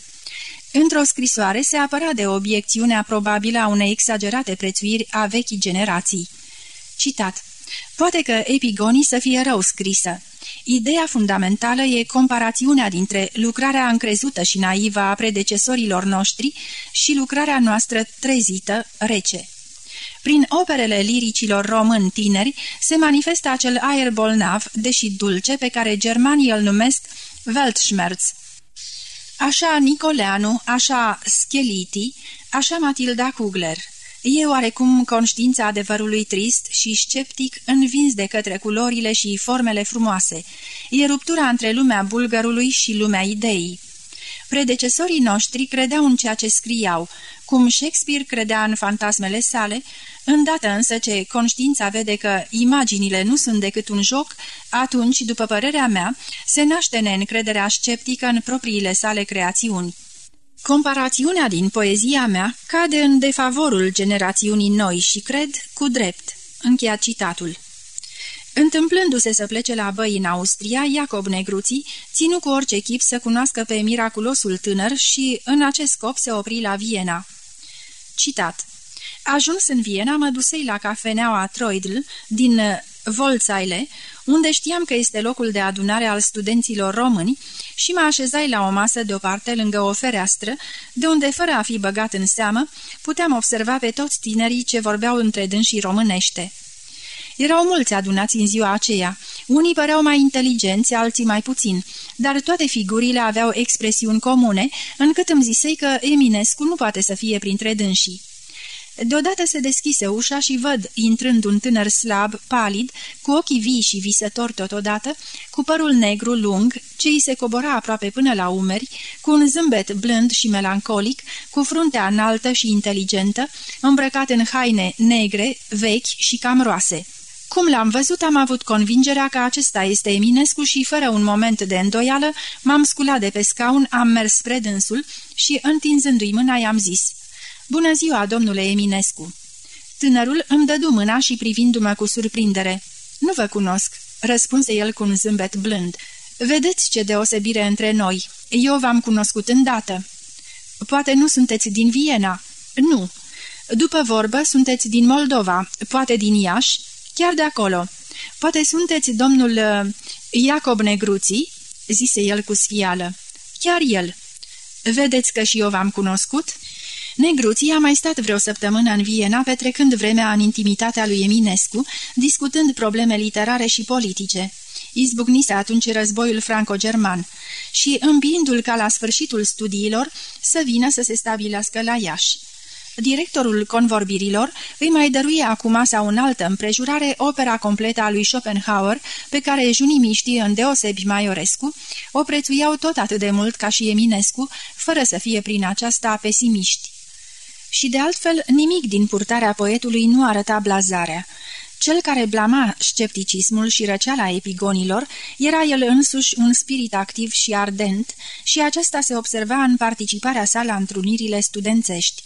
Într-o scrisoare se apăra de obiecțiunea probabilă a unei exagerate prețuiri a vechii generații. Citat Poate că epigonii să fie rău scrisă. Ideea fundamentală e comparațiunea dintre lucrarea încrezută și naivă a predecesorilor noștri și lucrarea noastră trezită, rece. Prin operele liricilor români tineri se manifestă acel aer bolnav, deși dulce, pe care germanii îl numesc Weltschmerz. Așa Nicoleanu, așa Scheliti, așa Matilda Kugler. E oarecum conștiința adevărului trist și sceptic învins de către culorile și formele frumoase. E ruptura între lumea bulgărului și lumea ideii. Predecesorii noștri credeau în ceea ce scriau, cum Shakespeare credea în fantasmele sale, îndată însă ce conștiința vede că imaginile nu sunt decât un joc, atunci, după părerea mea, se naște neîncrederea sceptică în propriile sale creațiuni. Comparațiunea din poezia mea cade în defavorul generațiunii noi și cred cu drept. Încheiat citatul. Întâmplându-se să plece la băi în Austria, Iacob Negruții ținu cu orice chip să cunoască pe miraculosul tânăr și, în acest scop, se opri la Viena. Citat Ajuns în Viena, mă dusei la cafeneaua Troidl din Volțaile, unde știam că este locul de adunare al studenților români și mă așezai la o masă deoparte lângă o fereastră, de unde, fără a fi băgat în seamă, puteam observa pe toți tinerii ce vorbeau între dânsii românește. Erau mulți adunați în ziua aceea. Unii păreau mai inteligenți, alții mai puțin, dar toate figurile aveau expresiuni comune, încât îmi zisei că Eminescu nu poate să fie printre dânsii. Deodată se deschise ușa și văd, intrând un tânăr slab, palid, cu ochii vii și visători totodată, cu părul negru lung, ce îi se cobora aproape până la umeri, cu un zâmbet blând și melancolic, cu fruntea înaltă și inteligentă, îmbrăcat în haine negre, vechi și cam roase. Cum l-am văzut, am avut convingerea că acesta este Eminescu și, fără un moment de îndoială, m-am sculat de pe scaun, am mers spre dânsul și, întinzându-i mâna, i-am zis – Bună ziua, domnule Eminescu!" Tânărul îmi dădu mâna și privindu-mă cu surprindere. Nu vă cunosc," răspunse el cu un zâmbet blând. Vedeți ce deosebire între noi. Eu v-am cunoscut îndată." Poate nu sunteți din Viena." Nu." După vorbă, sunteți din Moldova, poate din Iași, chiar de acolo. Poate sunteți domnul uh, Iacob Negruții?" zise el cu sfială. Chiar el." Vedeți că și eu v-am cunoscut?" Negruții a mai stat vreo săptămână în Viena, petrecând vremea în intimitatea lui Eminescu, discutând probleme literare și politice. Izbucnise atunci războiul franco-german și, împiindu-l ca la sfârșitul studiilor, să vină să se stabilească la Iași. Directorul convorbirilor îi mai dăruie acum sau în altă împrejurare opera completă a lui Schopenhauer, pe care junimiștii îndeosebi Maiorescu o prețuiau tot atât de mult ca și Eminescu, fără să fie prin aceasta pesimiști. Și de altfel, nimic din purtarea poetului nu arăta blazarea. Cel care blama scepticismul și răceala epigonilor era el însuși un spirit activ și ardent și acesta se observa în participarea sa la întrunirile studențești.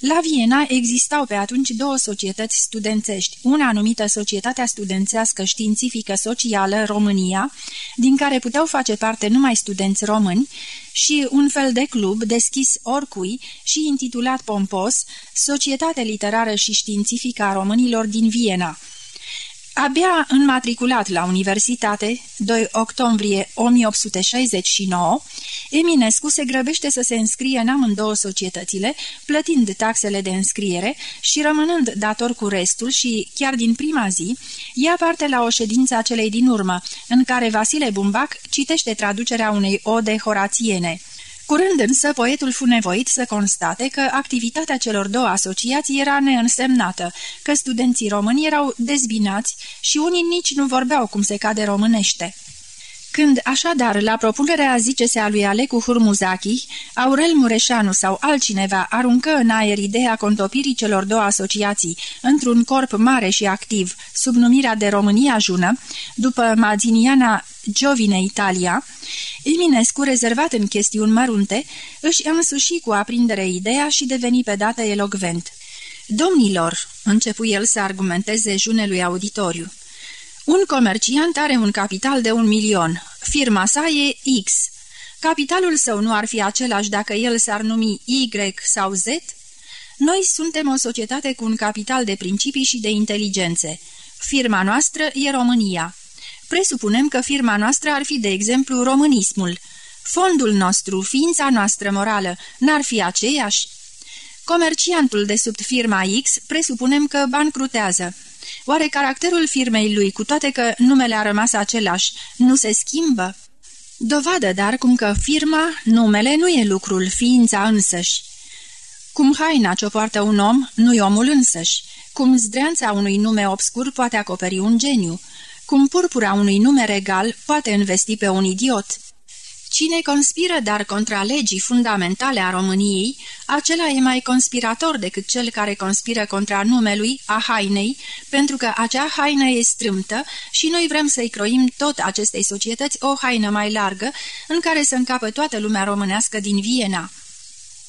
La Viena existau pe atunci două societăți studențești, una numită Societatea Studențească Științifică Socială România, din care puteau face parte numai studenți români, și un fel de club deschis oricui și intitulat pompos Societate Literară și Științifică a Românilor din Viena. Abia înmatriculat la universitate, 2 octombrie 1869, Eminescu se grăbește să se înscrie în amândouă societățile, plătind taxele de înscriere și rămânând dator cu restul și, chiar din prima zi, ia parte la o ședință a celei din urmă, în care Vasile Bumbac citește traducerea unei ode horațiene. Curând însă, poetul fu nevoit să constate că activitatea celor două asociații era neînsemnată, că studenții români erau dezbinați și unii nici nu vorbeau cum se cade românește. Când, așadar, la propunerea zicese a lui Alecu Hurmuzachi, Aurel Mureșanu sau altcineva aruncă în aer ideea contopirii celor două asociații într-un corp mare și activ, sub numirea de România Jună, după Maziniana Giovine Italia, Eminescu, rezervat în chestiuni mărunte, își însuși cu aprindere ideea și deveni pe dată elogvent. Domnilor, începu el să argumenteze junelui auditoriu, un comerciant are un capital de un milion. Firma sa e X. Capitalul său nu ar fi același dacă el s-ar numi Y sau Z? Noi suntem o societate cu un capital de principii și de inteligențe. Firma noastră e România. Presupunem că firma noastră ar fi, de exemplu, românismul. Fondul nostru, ființa noastră morală, n-ar fi aceeași? Comerciantul de sub firma X presupunem că bancrutează. Oare caracterul firmei lui, cu toate că numele a rămas același, nu se schimbă? Dovadă, dar, cum că firma, numele, nu e lucrul, ființa însăși. Cum haina ce-o poartă un om, nu-i omul însăși. Cum zdreanța unui nume obscur poate acoperi un geniu. Cum purpura unui nume regal poate învesti pe un idiot. Cine conspiră dar contra legii fundamentale a României, acela e mai conspirator decât cel care conspiră contra numelui, a hainei, pentru că acea haină e strâmtă și noi vrem să-i croim tot acestei societăți o haină mai largă, în care să încapă toată lumea românească din Viena.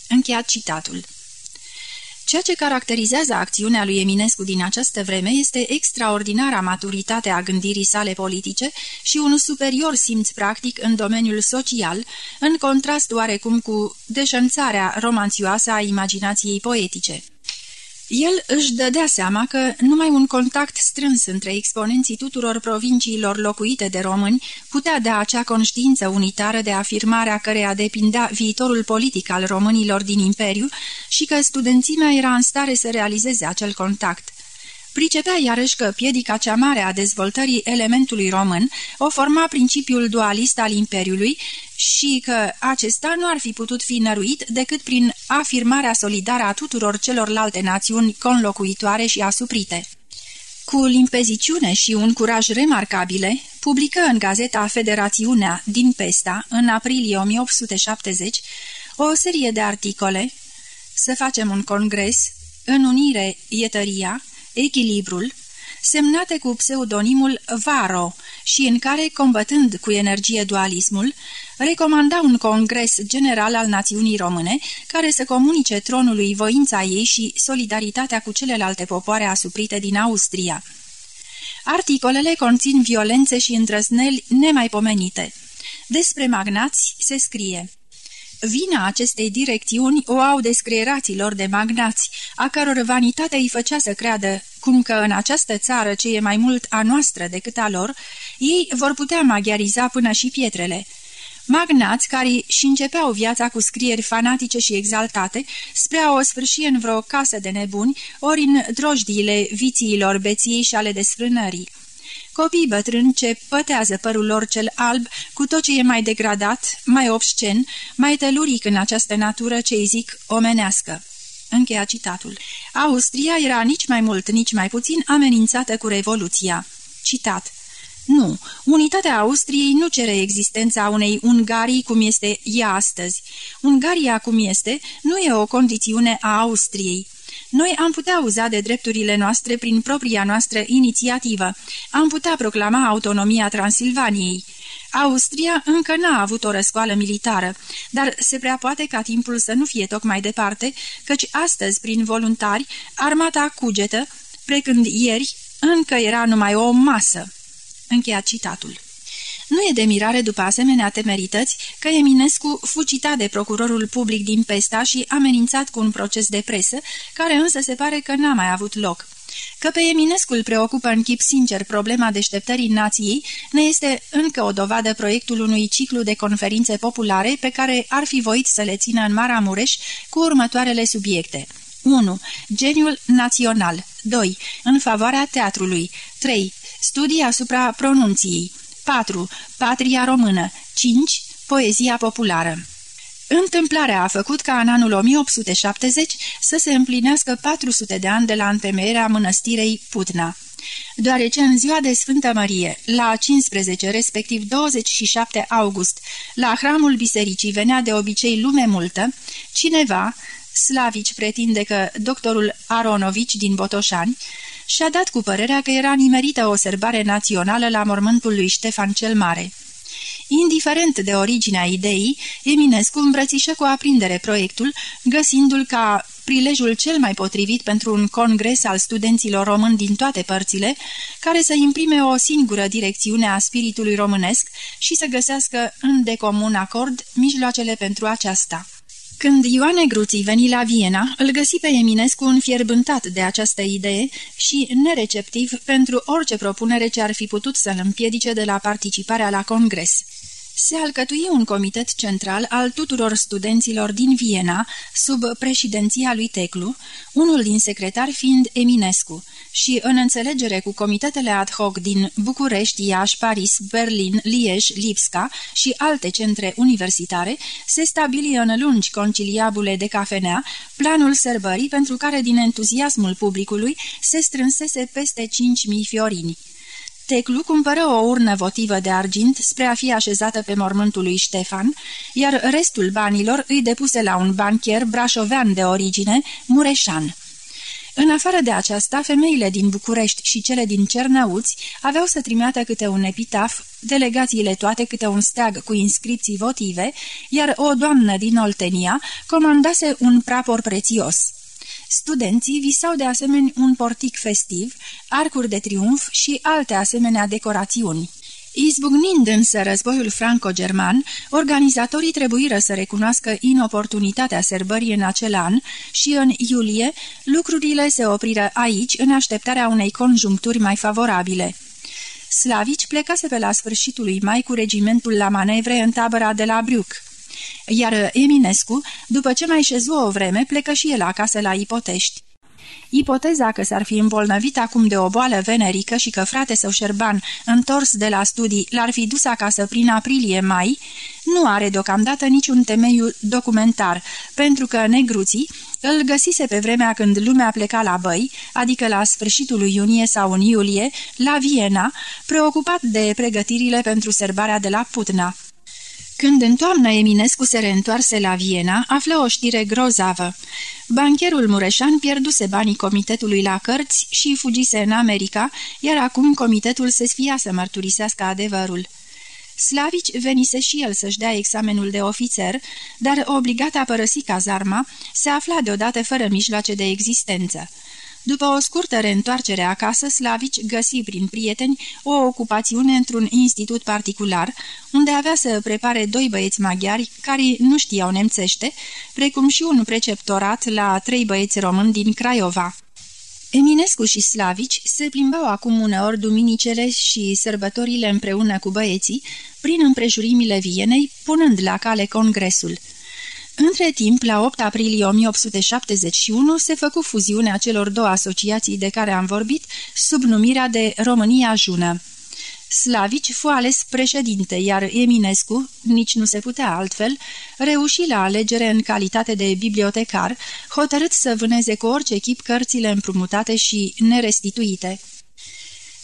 Încheiat citatul. Ceea ce caracterizează acțiunea lui Eminescu din această vreme este extraordinara maturitate a gândirii sale politice și un superior simț practic în domeniul social, în contrast oarecum cu deșanțarea romanțioasă a imaginației poetice. El își dădea seama că numai un contact strâns între exponenții tuturor provinciilor locuite de români putea da acea conștiință unitară de afirmarea căreia depindea viitorul politic al românilor din imperiu și că studențimea era în stare să realizeze acel contact. Pricepea iarăși că piedica cea mare a dezvoltării elementului român o forma principiul dualist al Imperiului și că acesta nu ar fi putut fi năruit decât prin afirmarea solidară a tuturor celorlalte națiuni conlocuitoare și asuprite. Cu limpeziciune și un curaj remarcabile, publică în gazeta Federațiunea din Pesta, în aprilie 1870, o serie de articole Să facem un congres, În unire Ietăria, Echilibrul, semnate cu pseudonimul Varo și în care, combătând cu energie dualismul, recomanda un congres general al națiunii române care să comunice tronului voința ei și solidaritatea cu celelalte popoare asuprite din Austria. Articolele conțin violențe și îndrăzneli nemaipomenite. Despre magnați se scrie Vina acestei direcțiuni o au descrieraților de magnați, a căror vanitate îi făcea să creadă cum că în această țară ce e mai mult a noastră decât a lor, ei vor putea maghiariza până și pietrele. Magnați care și începeau viața cu scrieri fanatice și exaltate, spre a o sfârși în vreo casă de nebuni, ori în drojdiile vițiilor beției și ale desfrânării. Copii bătrâni ce pătează părul lor cel alb cu tot ce e mai degradat, mai obscen, mai teluric în această natură ce îi zic omenească. Încheia citatul. Austria era nici mai mult, nici mai puțin amenințată cu Revoluția. Citat. Nu, unitatea Austriei nu cere existența unei Ungarii cum este ea astăzi. Ungaria cum este nu e o condițiune a Austriei. Noi am putea uza de drepturile noastre prin propria noastră inițiativă. Am putea proclama autonomia Transilvaniei. Austria încă n-a avut o răscoală militară, dar se prea poate ca timpul să nu fie tocmai departe, căci astăzi, prin voluntari, armata cugetă, precând ieri, încă era numai o masă. Încheiat citatul. Nu e de mirare după asemenea temerități că Eminescu fucita de procurorul public din Pesta și amenințat cu un proces de presă, care însă se pare că n-a mai avut loc. Că pe Eminescu îl preocupă în chip sincer problema deșteptării nației, ne este încă o dovadă proiectul unui ciclu de conferințe populare pe care ar fi voit să le țină în Maramureș cu următoarele subiecte. 1. Geniul național 2. În favoarea teatrului 3. Studii asupra pronunției 4. Patria română 5. Poezia populară Întâmplarea a făcut ca în anul 1870 să se împlinească 400 de ani de la întemeierea mănăstirei Putna. Deoarece în ziua de Sfântă Mărie, la 15, respectiv 27 august, la hramul bisericii venea de obicei lume multă, cineva, Slavici pretinde că doctorul Aronovici din Botoșani, și-a dat cu părerea că era nimerită o sărbare națională la mormântul lui Ștefan cel Mare. Indiferent de originea ideii, Eminescu îmbrățișă cu aprindere proiectul, găsindu-l ca prilejul cel mai potrivit pentru un congres al studenților români din toate părțile, care să imprime o singură direcțiune a spiritului românesc și să găsească în de comun acord mijloacele pentru aceasta. Când Ioane Gruții veni la Viena, îl găsi pe Eminescu înfierbântat de această idee și nereceptiv pentru orice propunere ce ar fi putut să-l împiedice de la participarea la congres. Se alcătuie un comitet central al tuturor studenților din Viena, sub președinția lui Teclu, unul din secretari fiind Eminescu, și în înțelegere cu comitetele ad hoc din București, Iași, Paris, Berlin, Liege, Lipska și alte centre universitare, se stabili în lungi conciliabule de cafenea planul sărbării pentru care din entuziasmul publicului se strânsese peste 5.000 fiorini. Teclu cumpără o urnă votivă de argint spre a fi așezată pe mormântul lui Ștefan, iar restul banilor îi depuse la un banchier brașovean de origine, Mureșan. În afară de aceasta, femeile din București și cele din Cernăuți aveau să trimeată câte un epitaf, delegațiile toate câte un steag cu inscripții votive, iar o doamnă din Oltenia comandase un prapor prețios. Studenții visau de asemenea un portic festiv, arcuri de triumf și alte asemenea decorațiuni. Izbucnind însă războiul franco-german, organizatorii trebuiră să recunoască inoportunitatea sărbării în acel an și în iulie lucrurile se opriră aici în așteptarea unei conjuncturi mai favorabile. Slavici plecase pe la sfârșitul lui mai cu regimentul la manevre în tabăra de la Bruc iar Eminescu, după ce mai șezu o vreme, plecă și el acasă la Ipotești. Ipoteza că s-ar fi îmbolnăvit acum de o boală venerică și că frate său Șerban, întors de la studii, l-ar fi dus acasă prin aprilie-mai, nu are deocamdată niciun temeiu documentar, pentru că negruții îl găsise pe vremea când lumea pleca la băi, adică la sfârșitul lui iunie sau în iulie, la Viena, preocupat de pregătirile pentru serbarea de la Putna. Când în toamnă Eminescu se reîntoarse la Viena, află o știre grozavă. Bancherul Mureșan pierduse banii comitetului la cărți și fugise în America, iar acum comitetul se sfia să mărturisească adevărul. Slavici venise și el să-și dea examenul de ofițer, dar obligat a părăsi cazarma, se afla deodată fără mijloace de existență. După o scurtă reîntoarcere acasă, Slavici găsi prin prieteni o ocupațiune într-un institut particular, unde avea să prepare doi băieți maghiari care nu știau nemțește, precum și un preceptorat la trei băieți români din Craiova. Eminescu și Slavici se plimbau acum uneori duminicele și sărbătorile împreună cu băieții, prin împrejurimile Vienei, punând la cale congresul – între timp, la 8 aprilie 1871, se făcu fuziunea celor două asociații de care am vorbit, sub numirea de România Jună. Slavici fu ales președinte, iar Eminescu, nici nu se putea altfel, reuși la alegere în calitate de bibliotecar, hotărât să vâneze cu orice chip cărțile împrumutate și nerestituite.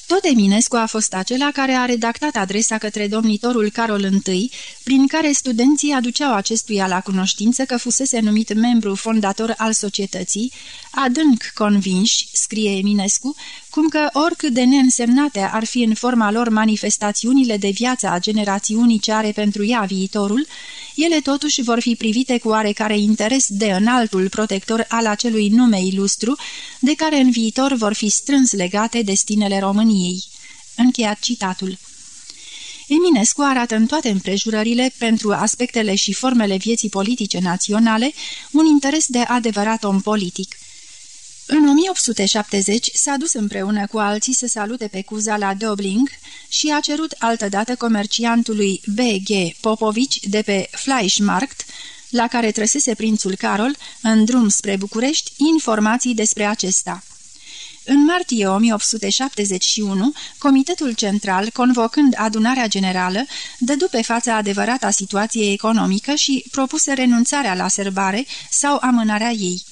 Tot Eminescu a fost acela care a redactat adresa către domnitorul Carol I, prin care studenții aduceau acestuia la cunoștință că fusese numit membru fondator al societății, adânc convinși, scrie Eminescu, cum că oricât de neînsemnate ar fi în forma lor manifestațiunile de viață a generațiunii ce are pentru ea viitorul, ele totuși vor fi privite cu oarecare interes de înaltul protector al acelui nume ilustru, de care în viitor vor fi strâns legate destinele României. Încheiat citatul. Eminescu arată în toate împrejurările, pentru aspectele și formele vieții politice naționale, un interes de adevărat om politic. În 1870 s-a dus împreună cu alții să salute pe Cuza la Dobling și a cerut altădată comerciantului B.G. Popovici de pe Fleischmarkt, la care trăsese prințul Carol, în drum spre București, informații despre acesta. În martie 1871, Comitetul Central, convocând adunarea generală, dădu pe fața adevărata situație economică și propuse renunțarea la serbare sau amânarea ei.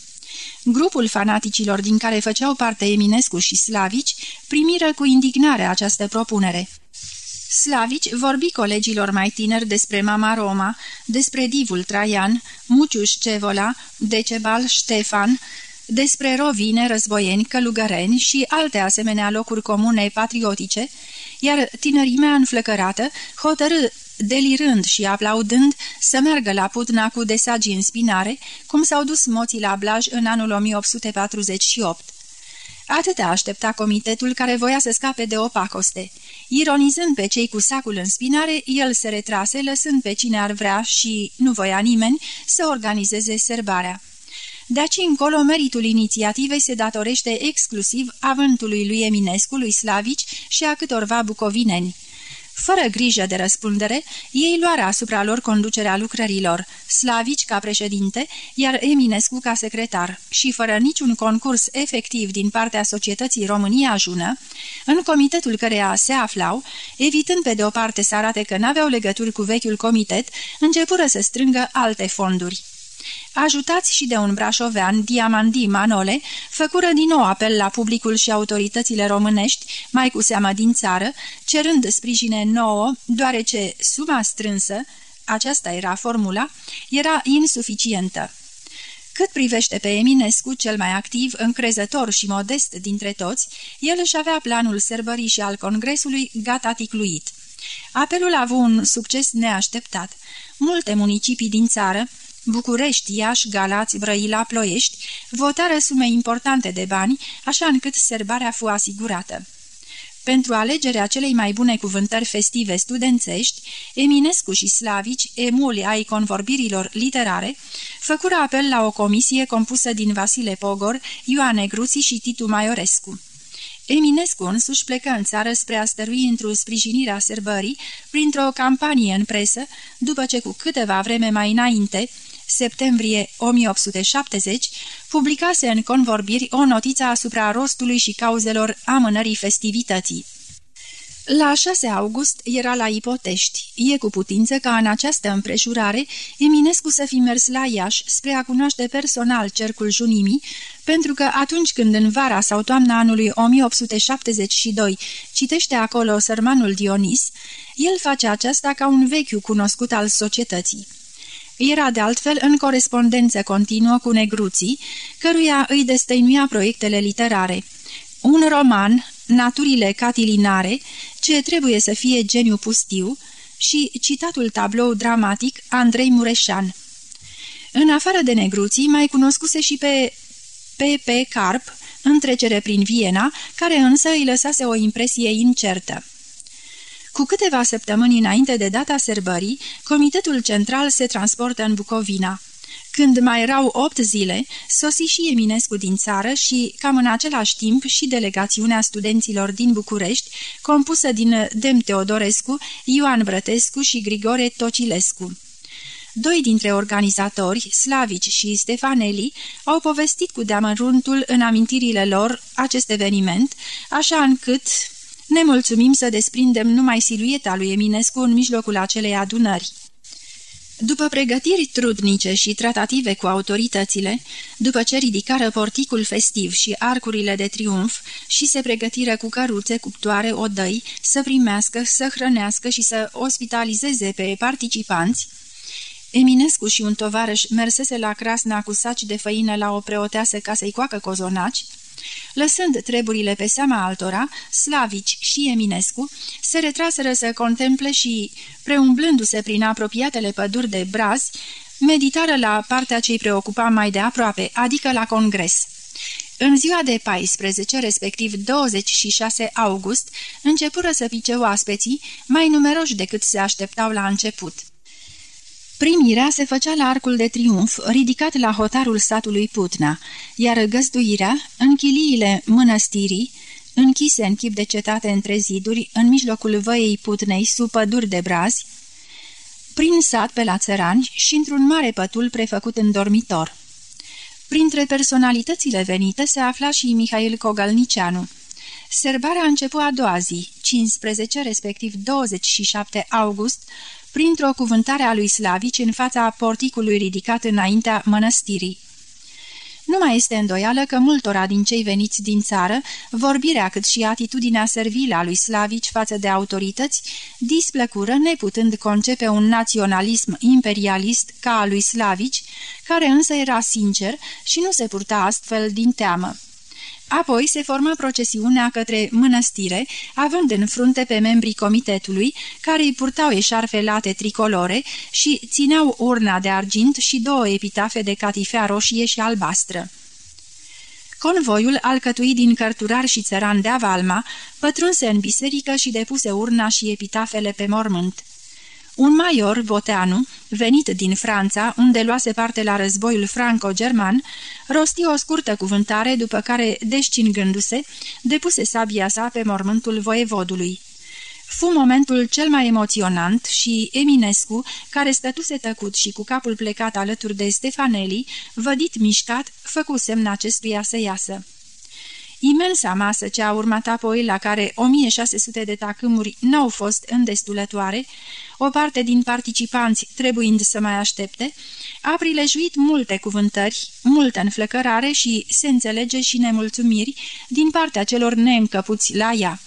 Grupul fanaticilor din care făceau parte Eminescu și Slavici primiră cu indignare această propunere. Slavici vorbi colegilor mai tineri despre Mama Roma, despre Divul Traian, Muciuș Cevola, Decebal Ștefan, despre rovine, războieni, călugăreni și alte asemenea locuri comune patriotice, iar tinerimea înflăcărată hotărâ delirând și aplaudând, să meargă la Putna cu desagi în spinare, cum s-au dus moții la Blaj în anul 1848. Atâta aștepta comitetul care voia să scape de opacoste. Ironizând pe cei cu sacul în spinare, el se retrase, lăsând pe cine ar vrea și nu voia nimeni să organizeze serbarea. De aici încolo, meritul inițiativei se datorește exclusiv avântului lui Eminescu, lui Slavici și a câtorva bucovineni. Fără grijă de răspundere, ei luară asupra lor conducerea lucrărilor, Slavici ca președinte, iar Eminescu ca secretar, și fără niciun concurs efectiv din partea societății România Ajună, în comitetul căreia se aflau, evitând pe de o parte să arate că n-aveau legături cu vechiul comitet, începură să strângă alte fonduri. Ajutați și de un brașovean, Diamandi Manole, făcură din nou apel la publicul și autoritățile românești, mai cu seamă din țară, cerând sprijine nouă, deoarece suma strânsă, aceasta era formula, era insuficientă. Cât privește pe Eminescu, cel mai activ, încrezător și modest dintre toți, el își avea planul sărbării și al congresului gata ticluit. Apelul a avut un succes neașteptat. Multe municipii din țară, București, Iași, Galați, Brăila, Ploiești votară sume importante de bani, așa încât serbarea fu asigurată. Pentru alegerea celei mai bune cuvântări festive studențești, Eminescu și Slavici, emuli ai convorbirilor literare, făcură apel la o comisie compusă din Vasile Pogor, Ioane Gruții și Titu Maiorescu. Eminescu însuși plecă în țară spre a stărui într-o sprijinire a sărbării printr-o campanie în presă, după ce cu câteva vreme mai înainte, septembrie 1870, publicase în convorbiri o notiță asupra rostului și cauzelor amânării festivității. La 6 august era la Ipotești. E cu putință ca în această împrejurare Eminescu să fi mers la Iași spre a cunoaște personal cercul junimii, pentru că atunci când în vara sau toamna anului 1872 citește acolo sărmanul Dionis, el face aceasta ca un vechiu cunoscut al societății. Era de altfel în corespondență continuă cu negruții, căruia îi destăinuia proiectele literare. Un roman, Naturile catilinare, ce trebuie să fie geniu pustiu, și citatul tablou dramatic Andrei Mureșan. În afară de negruții, mai cunoscuse și pe P.P. Carp, în trecere prin Viena, care însă îi lăsase o impresie incertă. Cu câteva săptămâni înainte de data sărbării, Comitetul Central se transportă în Bucovina. Când mai erau opt zile, sosi și Eminescu din țară și, cam în același timp, și delegațiunea studenților din București, compusă din Dem Teodorescu, Ioan Brătescu și Grigore Tocilescu. Doi dintre organizatori, Slavici și Stefaneli, au povestit cu deamăruntul în amintirile lor acest eveniment, așa încât ne mulțumim să desprindem numai silueta lui Eminescu în mijlocul acelei adunări. După pregătiri trudnice și tratative cu autoritățile, după ce ridicară porticul festiv și arcurile de triumf și se pregătiră cu căruțe, cuptoare, odăi, să primească, să hrănească și să ospitalizeze pe participanți, Eminescu și un tovarăș mersese la Crasna cu saci de făină la o preoteasă ca să-i coacă cozonaci, Lăsând treburile pe seama altora, Slavici și Eminescu se retraseră să contemple și, preumblându-se prin apropiatele păduri de brazi, meditară la partea ce-i preocupa mai de aproape, adică la congres. În ziua de 14, respectiv 26 august, începură să pice oaspeții, mai numeroși decât se așteptau la început. Primirea se făcea la arcul de triumf, ridicat la hotarul satului Putna, iar găzduirea, în chiliile mănăstirii, închise în chip de cetate între ziduri, în mijlocul văiei Putnei, sub păduri de brazi, prin sat pe la țărani și într-un mare pătul prefăcut în dormitor. Printre personalitățile venite se afla și Mihail Cogalnicianu. Serbarea a început a doua zi, 15, respectiv 27 august, printr-o cuvântare a lui Slavici în fața porticului ridicat înaintea mănăstirii. Nu mai este îndoială că multora din cei veniți din țară, vorbirea cât și atitudinea servilă a lui Slavici față de autorități, displăcură neputând concepe un naționalism imperialist ca a lui Slavici, care însă era sincer și nu se purta astfel din teamă. Apoi se formă procesiunea către mănăstire, având în frunte pe membrii comitetului, care îi purtau eșarfe late tricolore și țineau urna de argint și două epitafe de catifea roșie și albastră. Convoiul, alcătuit din cărturari și țărani de avalma, pătrunse în biserică și depuse urna și epitafele pe mormânt. Un major, Voteanu, venit din Franța, unde luase parte la războiul franco-german, rosti o scurtă cuvântare, după care, descingându-se, depuse sabia sa pe mormântul voievodului. Fu momentul cel mai emoționant și Eminescu, care stătuse tăcut și cu capul plecat alături de Stefaneli, vădit mișcat, făcu semn acestuia să iasă. Imensa masă ce a urmat apoi, la care 1600 de tacâmuri n-au fost îndestulătoare, o parte din participanți trebuind să mai aștepte, a prilejuit multe cuvântări, multă înflăcărare și se înțelege și nemulțumiri din partea celor neîncăpuți la ea.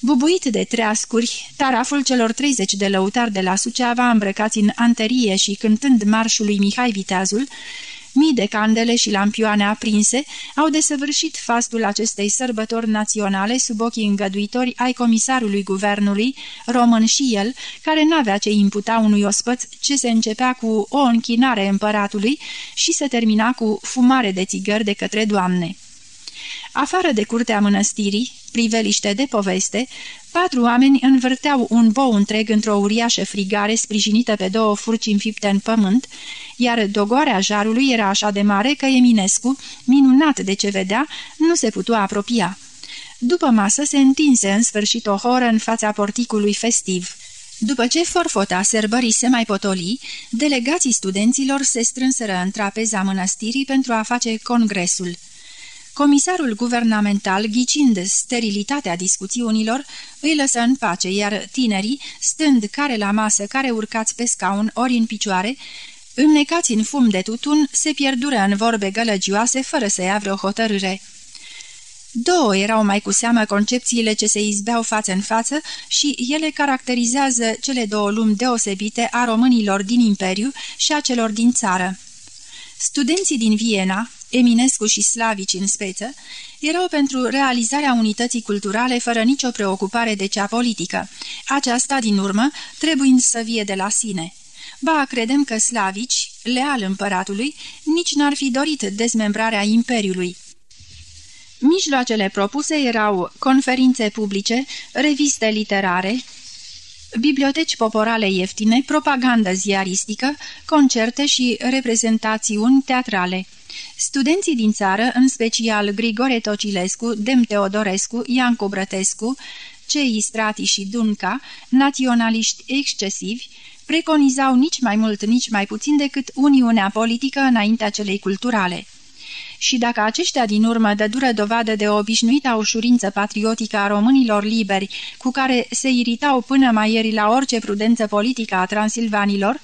Bubuit de treascuri, taraful celor 30 de lăutari de la Suceava, îmbrăcați în anterie și cântând marșul lui Mihai Viteazul, mii de candele și lampioane aprinse au desăvârșit fastul acestei sărbători naționale sub ochii îngăduitori ai comisarului guvernului, român și el, care n-avea ce imputa unui ospăț ce se începea cu o închinare împăratului și se termina cu fumare de țigări de către doamne. Afară de curtea mănăstirii, priveliște de poveste, patru oameni învârteau un bou întreg într-o uriașă frigare sprijinită pe două furci înfipte în pământ, iar dogoarea jarului era așa de mare că Eminescu, minunat de ce vedea, nu se putea apropia. După masă se întinse în sfârșit o horă în fața porticului festiv. După ce forfota sărbării se mai potoli, delegații studenților se strânseră în trapeza mănăstirii pentru a face congresul. Comisarul guvernamental, ghicind sterilitatea discuțiunilor, îi lăsă în pace, iar tinerii, stând care la masă, care urcați pe scaun, ori în picioare, înnecați în fum de tutun, se pierdură în vorbe gălăgioase, fără să ia vreo hotărâre. Două erau mai cu seamă concepțiile ce se izbeau față în față și ele caracterizează cele două lumi deosebite a românilor din Imperiu și a celor din țară. Studenții din Viena, Eminescu și Slavici în speță, erau pentru realizarea unității culturale fără nicio preocupare de cea politică, aceasta, din urmă, trebuind să vie de la sine. Ba, credem că Slavici, leal împăratului, nici n-ar fi dorit dezmembrarea Imperiului. Mijloacele propuse erau conferințe publice, reviste literare, biblioteci poporale ieftine, propagandă ziaristică, concerte și reprezentațiuni teatrale. Studenții din țară, în special Grigore Tocilescu, Dem Teodorescu, Iancu Brătescu, Cei Strati și Dunca, naționaliști excesivi, preconizau nici mai mult, nici mai puțin decât uniunea politică înaintea celei culturale. Și dacă aceștia din urmă dădură dovadă de obișnuita ușurință patriotică a românilor liberi, cu care se iritau până mai ieri la orice prudență politică a transilvanilor,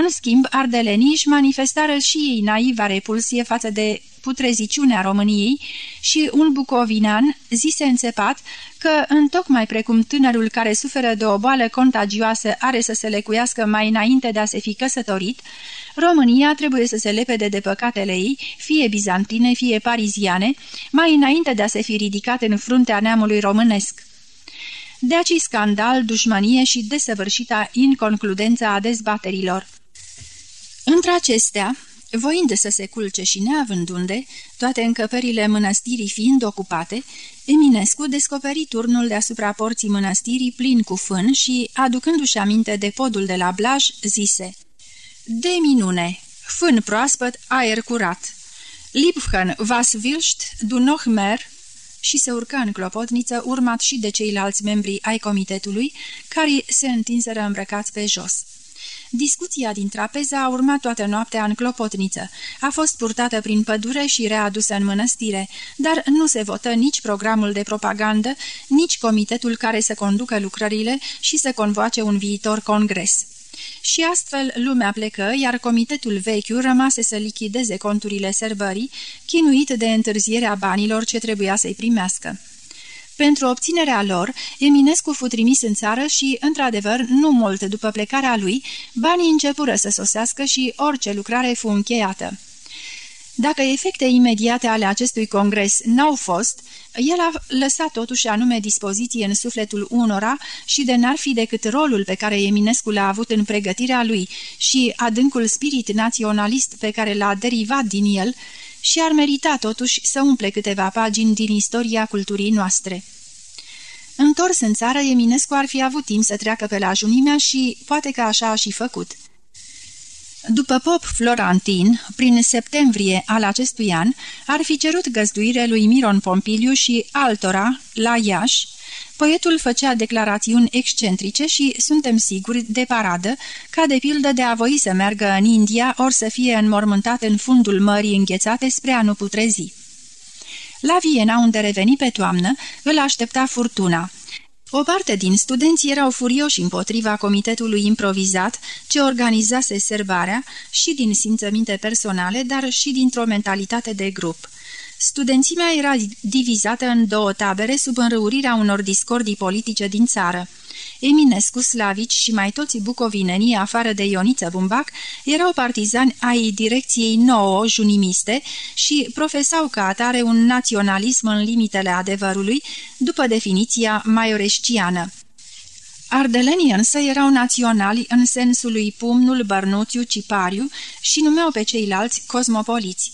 în schimb, ardelenii își manifestară și ei naiva repulsie față de putreziciunea României și un bucovinan zise înțepat că, întocmai precum tânărul care suferă de o boală contagioasă are să se lecuiască mai înainte de a se fi căsătorit, România trebuie să se lepede de păcatele ei, fie bizantine, fie pariziane, mai înainte de a se fi ridicat în fruntea neamului românesc. De aci scandal, dușmanie și desăvârșita inconcludența a dezbaterilor. Între acestea, voind să se culce și neavând unde, toate încăperile mănăstirii fiind ocupate, Eminescu descoperi turnul deasupra porții mănăstirii plin cu fân și, aducându-și aminte de podul de la Blaj, zise De minune! Fân proaspăt, aer curat! Lipfăn was wilst, du noch mer?" și se urcă în clopotniță, urmat și de ceilalți membri ai comitetului, care se întinseră îmbrăcați pe jos. Discuția din trapeză a urmat toată noaptea în clopotniță. A fost purtată prin pădure și readusă în mănăstire, dar nu se votă nici programul de propagandă, nici comitetul care să conducă lucrările și să convoace un viitor congres. Și astfel lumea plecă, iar comitetul vechiul rămase să lichideze conturile sărbării, chinuit de întârzierea banilor ce trebuia să-i primească. Pentru obținerea lor, Eminescu fu trimis în țară și, într-adevăr, nu mult după plecarea lui, banii începură să sosească și orice lucrare fu încheiată. Dacă efecte imediate ale acestui congres n-au fost, el a lăsat totuși anume dispoziție în sufletul unora și de n-ar fi decât rolul pe care Eminescu l-a avut în pregătirea lui și adâncul spirit naționalist pe care l-a derivat din el, și ar merita totuși să umple câteva pagini din istoria culturii noastre. Întors în țară, Eminescu ar fi avut timp să treacă pe la junimea și poate că așa a și făcut. După Pop Florantin, prin septembrie al acestui an, ar fi cerut găzduire lui Miron Pompiliu și altora la Iași, Poetul făcea declarațiuni excentrice și suntem siguri de paradă, ca de pildă de a voi să meargă în India ori să fie înmormântat în fundul mării înghețate spre a nu putrezi. La Viena, unde reveni pe toamnă, îl aștepta furtuna. O parte din studenți erau furioși împotriva comitetului improvizat ce organizase serbarea și din simțăminte personale, dar și dintr-o mentalitate de grup. Studențimea era divizată în două tabere sub înrăurirea unor discordii politice din țară. Eminescu, Slavici și mai toți bucovinenii, afară de Ioniță Bumbac, erau partizani ai direcției nouă junimiste și profesau ca atare un naționalism în limitele adevărului, după definiția maioresciană. Ardelenii însă erau naționali în sensul lui Pumnul, Bărnuțiu, Cipariu și numeau pe ceilalți cosmopoliți.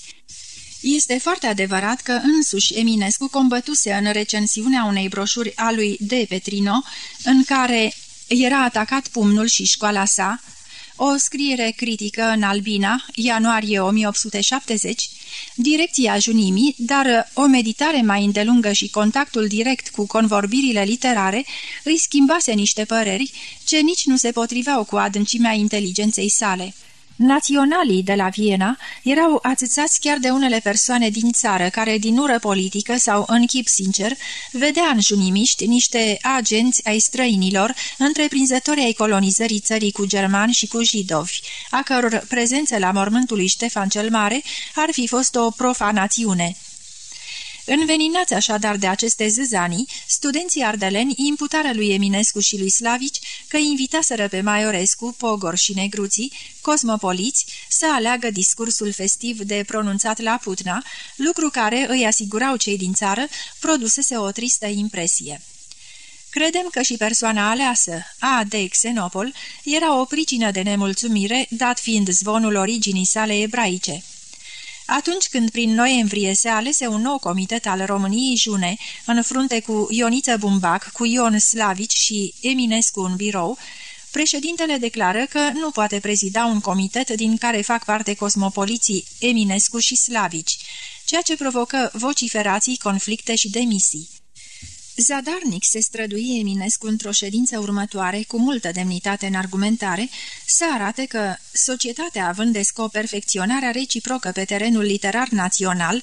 Este foarte adevărat că însuși Eminescu combătuse în recensiunea unei broșuri a lui De Petrino, în care era atacat pumnul și școala sa, o scriere critică în Albina, ianuarie 1870, direcția junimii, dar o meditare mai îndelungă și contactul direct cu convorbirile literare îi schimbase niște păreri ce nici nu se potriveau cu adâncimea inteligenței sale. Naționalii de la Viena erau atâțați chiar de unele persoane din țară, care din ură politică sau în chip sincer vedea în junimiști niște agenți ai străinilor, întreprinzători ai colonizării țării cu germani și cu jidovi, a căror prezență la mormântul lui Ștefan cel Mare ar fi fost o profanațiune. Înveninați așadar de aceste zâzanii, studenții ardeleni imputară lui Eminescu și lui Slavici că invitaseră pe Maiorescu, Pogor și Negruții, cosmopoliți, să aleagă discursul festiv de pronunțat la Putna, lucru care, îi asigurau cei din țară, produsese o tristă impresie. Credem că și persoana aleasă, a de Xenopol, era o pricină de nemulțumire, dat fiind zvonul originii sale ebraice. Atunci când prin noiembrie se alese un nou comitet al României June, în frunte cu Ioniță Bumbac, cu Ion Slavici și Eminescu în birou, președintele declară că nu poate prezida un comitet din care fac parte cosmopoliții Eminescu și Slavici, ceea ce provocă vociferații, conflicte și demisii. Zadarnic se străduie Eminescu într-o ședință următoare, cu multă demnitate în argumentare, să arate că, societatea având de scop perfecționarea reciprocă pe terenul literar național,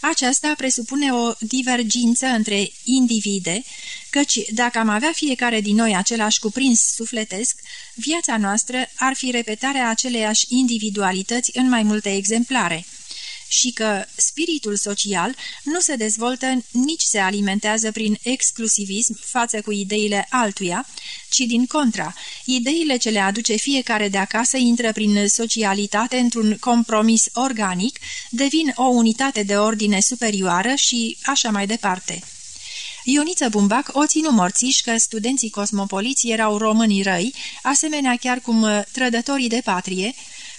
aceasta presupune o divergință între individe, căci dacă am avea fiecare din noi același cuprins sufletesc, viața noastră ar fi repetarea aceleiași individualități în mai multe exemplare și că spiritul social nu se dezvoltă nici se alimentează prin exclusivism față cu ideile altuia, ci din contra, ideile ce le aduce fiecare de acasă intră prin socialitate într-un compromis organic, devin o unitate de ordine superioară și așa mai departe. Ioniță Bumbac o ținu morțiș că studenții cosmopoliți erau românii răi, asemenea chiar cum trădătorii de patrie,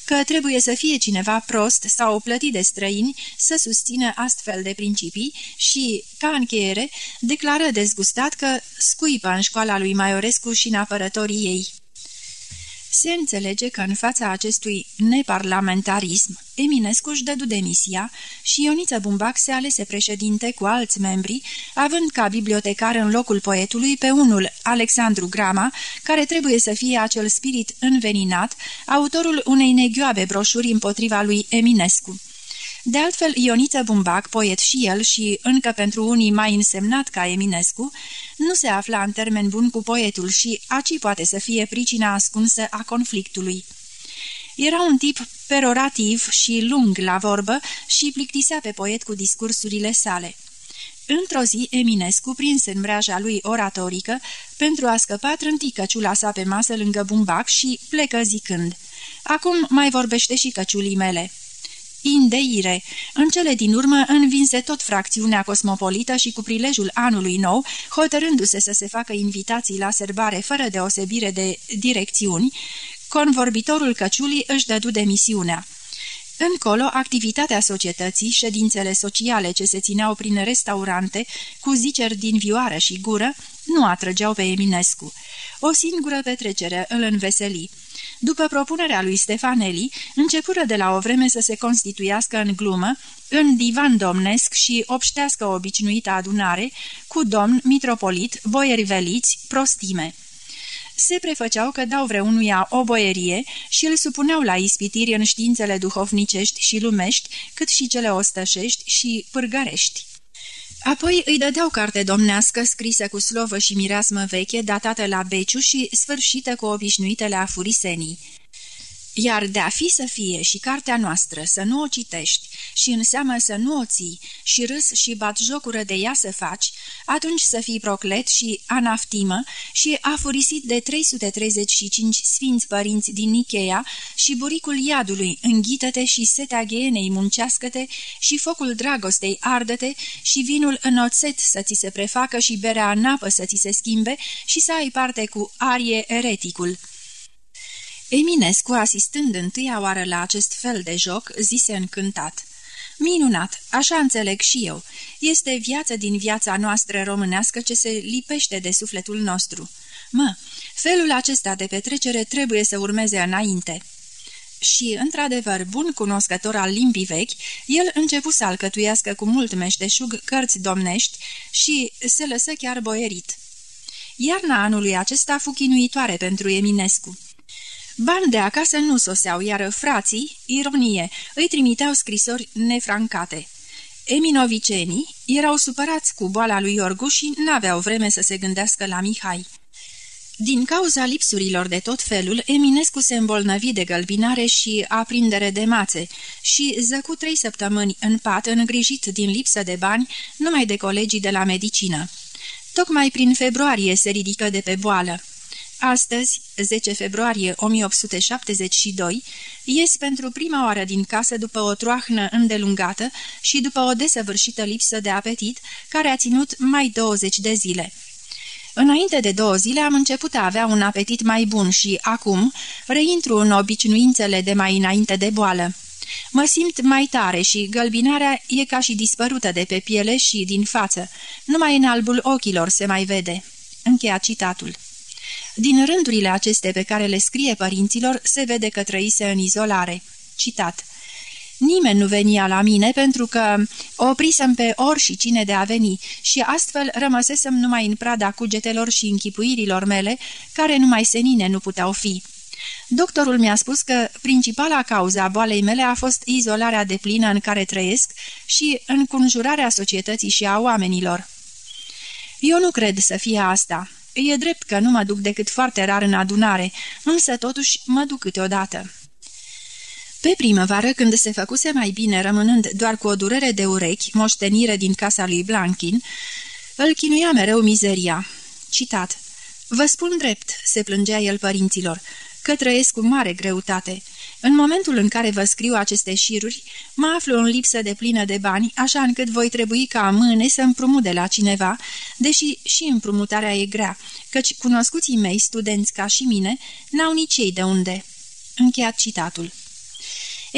că trebuie să fie cineva prost sau plătit de străini să susțină astfel de principii și, ca încheiere, declară dezgustat că scuipă în școala lui Maiorescu și în apărătorii ei. Se înțelege că în fața acestui neparlamentarism, Eminescu își dădu demisia și Ioniță Bumbac se alese președinte cu alți membri, având ca bibliotecar în locul poetului pe unul, Alexandru Grama, care trebuie să fie acel spirit înveninat, autorul unei neghioabe broșuri împotriva lui Eminescu. De altfel, Ioniță Bumbac, poet și el și încă pentru unii mai însemnat ca Eminescu, nu se afla în termen bun cu poetul și aci poate să fie pricina ascunsă a conflictului. Era un tip perorativ și lung la vorbă și plictisea pe poet cu discursurile sale. Într-o zi, Eminescu, prins în breaja lui oratorică, pentru a scăpa trânti căciula sa pe masă lângă bumbac și plecă zicând Acum mai vorbește și căciulii mele." Indeire. În cele din urmă învinse tot fracțiunea cosmopolită și cu prilejul anului nou, hotărându-se să se facă invitații la serbare fără deosebire de direcțiuni, convorbitorul căciulii își dădu demisiunea. Încolo, activitatea societății, ședințele sociale ce se țineau prin restaurante, cu ziceri din vioară și gură, nu atrăgeau pe Eminescu. O singură petrecere îl înveseli. După propunerea lui Stefanelli, începură de la o vreme să se constituiască în glumă, în divan domnesc și obștească obișnuită adunare, cu domn, mitropolit, boieri veliți, prostime se prefăceau că dau vreunuia o boierie și îl supuneau la ispitiri în științele duhovnicești și lumești, cât și cele ostășești și pârgărești. Apoi îi dădeau carte domnească scrisă cu slovă și mireasmă veche, datată la Beciu și sfârșită cu obișnuitele afurisenii. Iar de-a fi să fie și cartea noastră să nu o citești și în seamă să nu o ții și râs și bat jocură de ea să faci, atunci să fii proclet și anaftimă și afurisit de 335 sfinți părinți din Nicheea și buricul iadului înghită-te și setea ghienei muncească-te și focul dragostei ardă-te și vinul în oțet să ți se prefacă și berea în apă să ți se schimbe și să ai parte cu arie ereticul. Eminescu, asistând întâia oară la acest fel de joc, zise încântat. Minunat, așa înțeleg și eu. Este viață din viața noastră românească ce se lipește de sufletul nostru. Mă, felul acesta de petrecere trebuie să urmeze înainte." Și, într-adevăr, bun cunoscător al limbii vechi, el începu să alcătuiască cu mult meșteșug cărți domnești și se lăsă chiar boierit. Iarna anului acesta fu chinuitoare pentru Eminescu. Bani de acasă nu soseau, iar frații, ironie, îi trimiteau scrisori nefrancate. Eminovicenii erau supărați cu boala lui Iorgu și n-aveau vreme să se gândească la Mihai. Din cauza lipsurilor de tot felul, Eminescu se îmbolnăvi de gălbinare și aprindere de mațe și zăcu trei săptămâni în pat îngrijit din lipsă de bani numai de colegii de la medicină. Tocmai prin februarie se ridică de pe boală. Astăzi, 10 februarie 1872, ies pentru prima oară din casă după o troahnă îndelungată și după o desăvârșită lipsă de apetit, care a ținut mai 20 de zile. Înainte de două zile am început a avea un apetit mai bun și, acum, reintru în obișnuințele de mai înainte de boală. Mă simt mai tare și gălbinarea e ca și dispărută de pe piele și din față. Numai în albul ochilor se mai vede. Încheia citatul. Din rândurile aceste pe care le scrie părinților, se vede că trăise în izolare. Citat. Nimeni nu venia la mine pentru că oprisem pe ori și cine de a veni și astfel rămăsesem numai în prada cugetelor și închipuirilor mele, care numai senine nu puteau fi. Doctorul mi-a spus că principala cauza a boalei mele a fost izolarea de plină în care trăiesc și înconjurarea societății și a oamenilor. Eu nu cred să fie asta. E drept că nu mă duc decât foarte rar în adunare, însă totuși mă duc câteodată. Pe primăvară, când se făcuse mai bine rămânând doar cu o durere de urechi, moștenire din casa lui Blanchin, îl chinuia mereu mizeria. Citat. Vă spun drept, se plângea el părinților, că trăiesc cu mare greutate. În momentul în care vă scriu aceste șiruri, mă aflu în lipsă de plină de bani, așa încât voi trebui ca mâine să împrumut de la cineva, deși și împrumutarea e grea, căci cunoscuții mei, studenți ca și mine, n-au nici ei de unde. Încheiat citatul.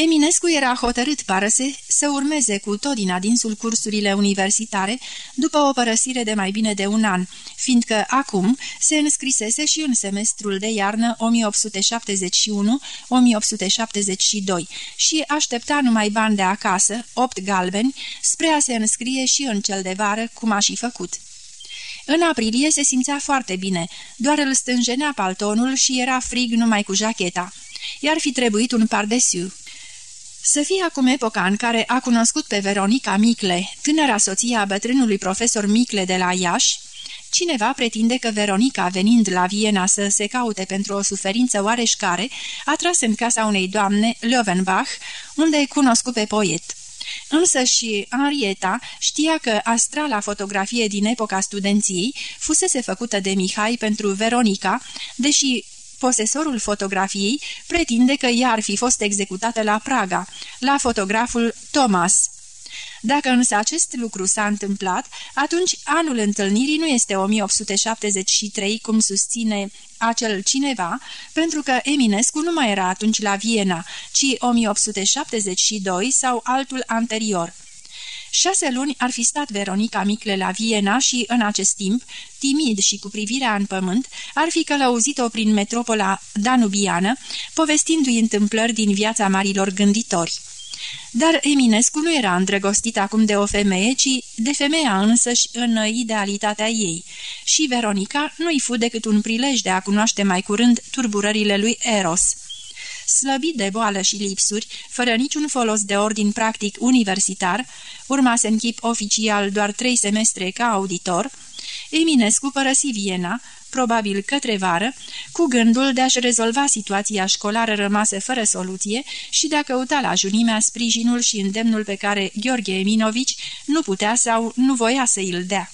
Eminescu era hotărât, parăse, să urmeze cu tot din adinsul cursurile universitare după o părăsire de mai bine de un an, fiindcă acum se înscrisese și în semestrul de iarnă 1871-1872 și aștepta numai bani de acasă, opt galbeni, spre a se înscrie și în cel de vară, cum a și făcut. În aprilie se simțea foarte bine, doar îl stânjenea paltonul și era frig numai cu jacheta. I-ar fi trebuit un pardesiu. Să fie acum epoca în care a cunoscut pe Veronica Micle, tânăra soția bătrânului profesor Micle de la Iași, Cineva pretinde că Veronica, venind la Viena să se caute pentru o suferință oareșcare, a tras în casa unei doamne, Löwenbach, unde cunoscut pe poet. Însă și Henrietta știa că astrala fotografie din epoca studenției fusese făcută de Mihai pentru Veronica, deși Posesorul fotografiei pretinde că ea ar fi fost executată la Praga, la fotograful Thomas. Dacă însă acest lucru s-a întâmplat, atunci anul întâlnirii nu este 1873, cum susține acel cineva, pentru că Eminescu nu mai era atunci la Viena, ci 1872 sau altul anterior. Șase luni ar fi stat Veronica Micle la Viena și, în acest timp, timid și cu privirea în pământ, ar fi călăuzit-o prin metropola danubiană, povestindu-i întâmplări din viața marilor gânditori. Dar Eminescu nu era îndrăgostit acum de o femeie, ci de femeia însăși în idealitatea ei. Și Veronica nu-i fu decât un prilej de a cunoaște mai curând turburările lui Eros. Slăbit de boală și lipsuri, fără niciun folos de ordin practic universitar, urma să închip oficial doar trei semestre ca auditor, Eminescu părăsi Viena, probabil către vară, cu gândul de a-și rezolva situația școlară rămasă fără soluție și de a căuta la junimea sprijinul și îndemnul pe care Gheorghe Eminovici nu putea sau nu voia să îl dea.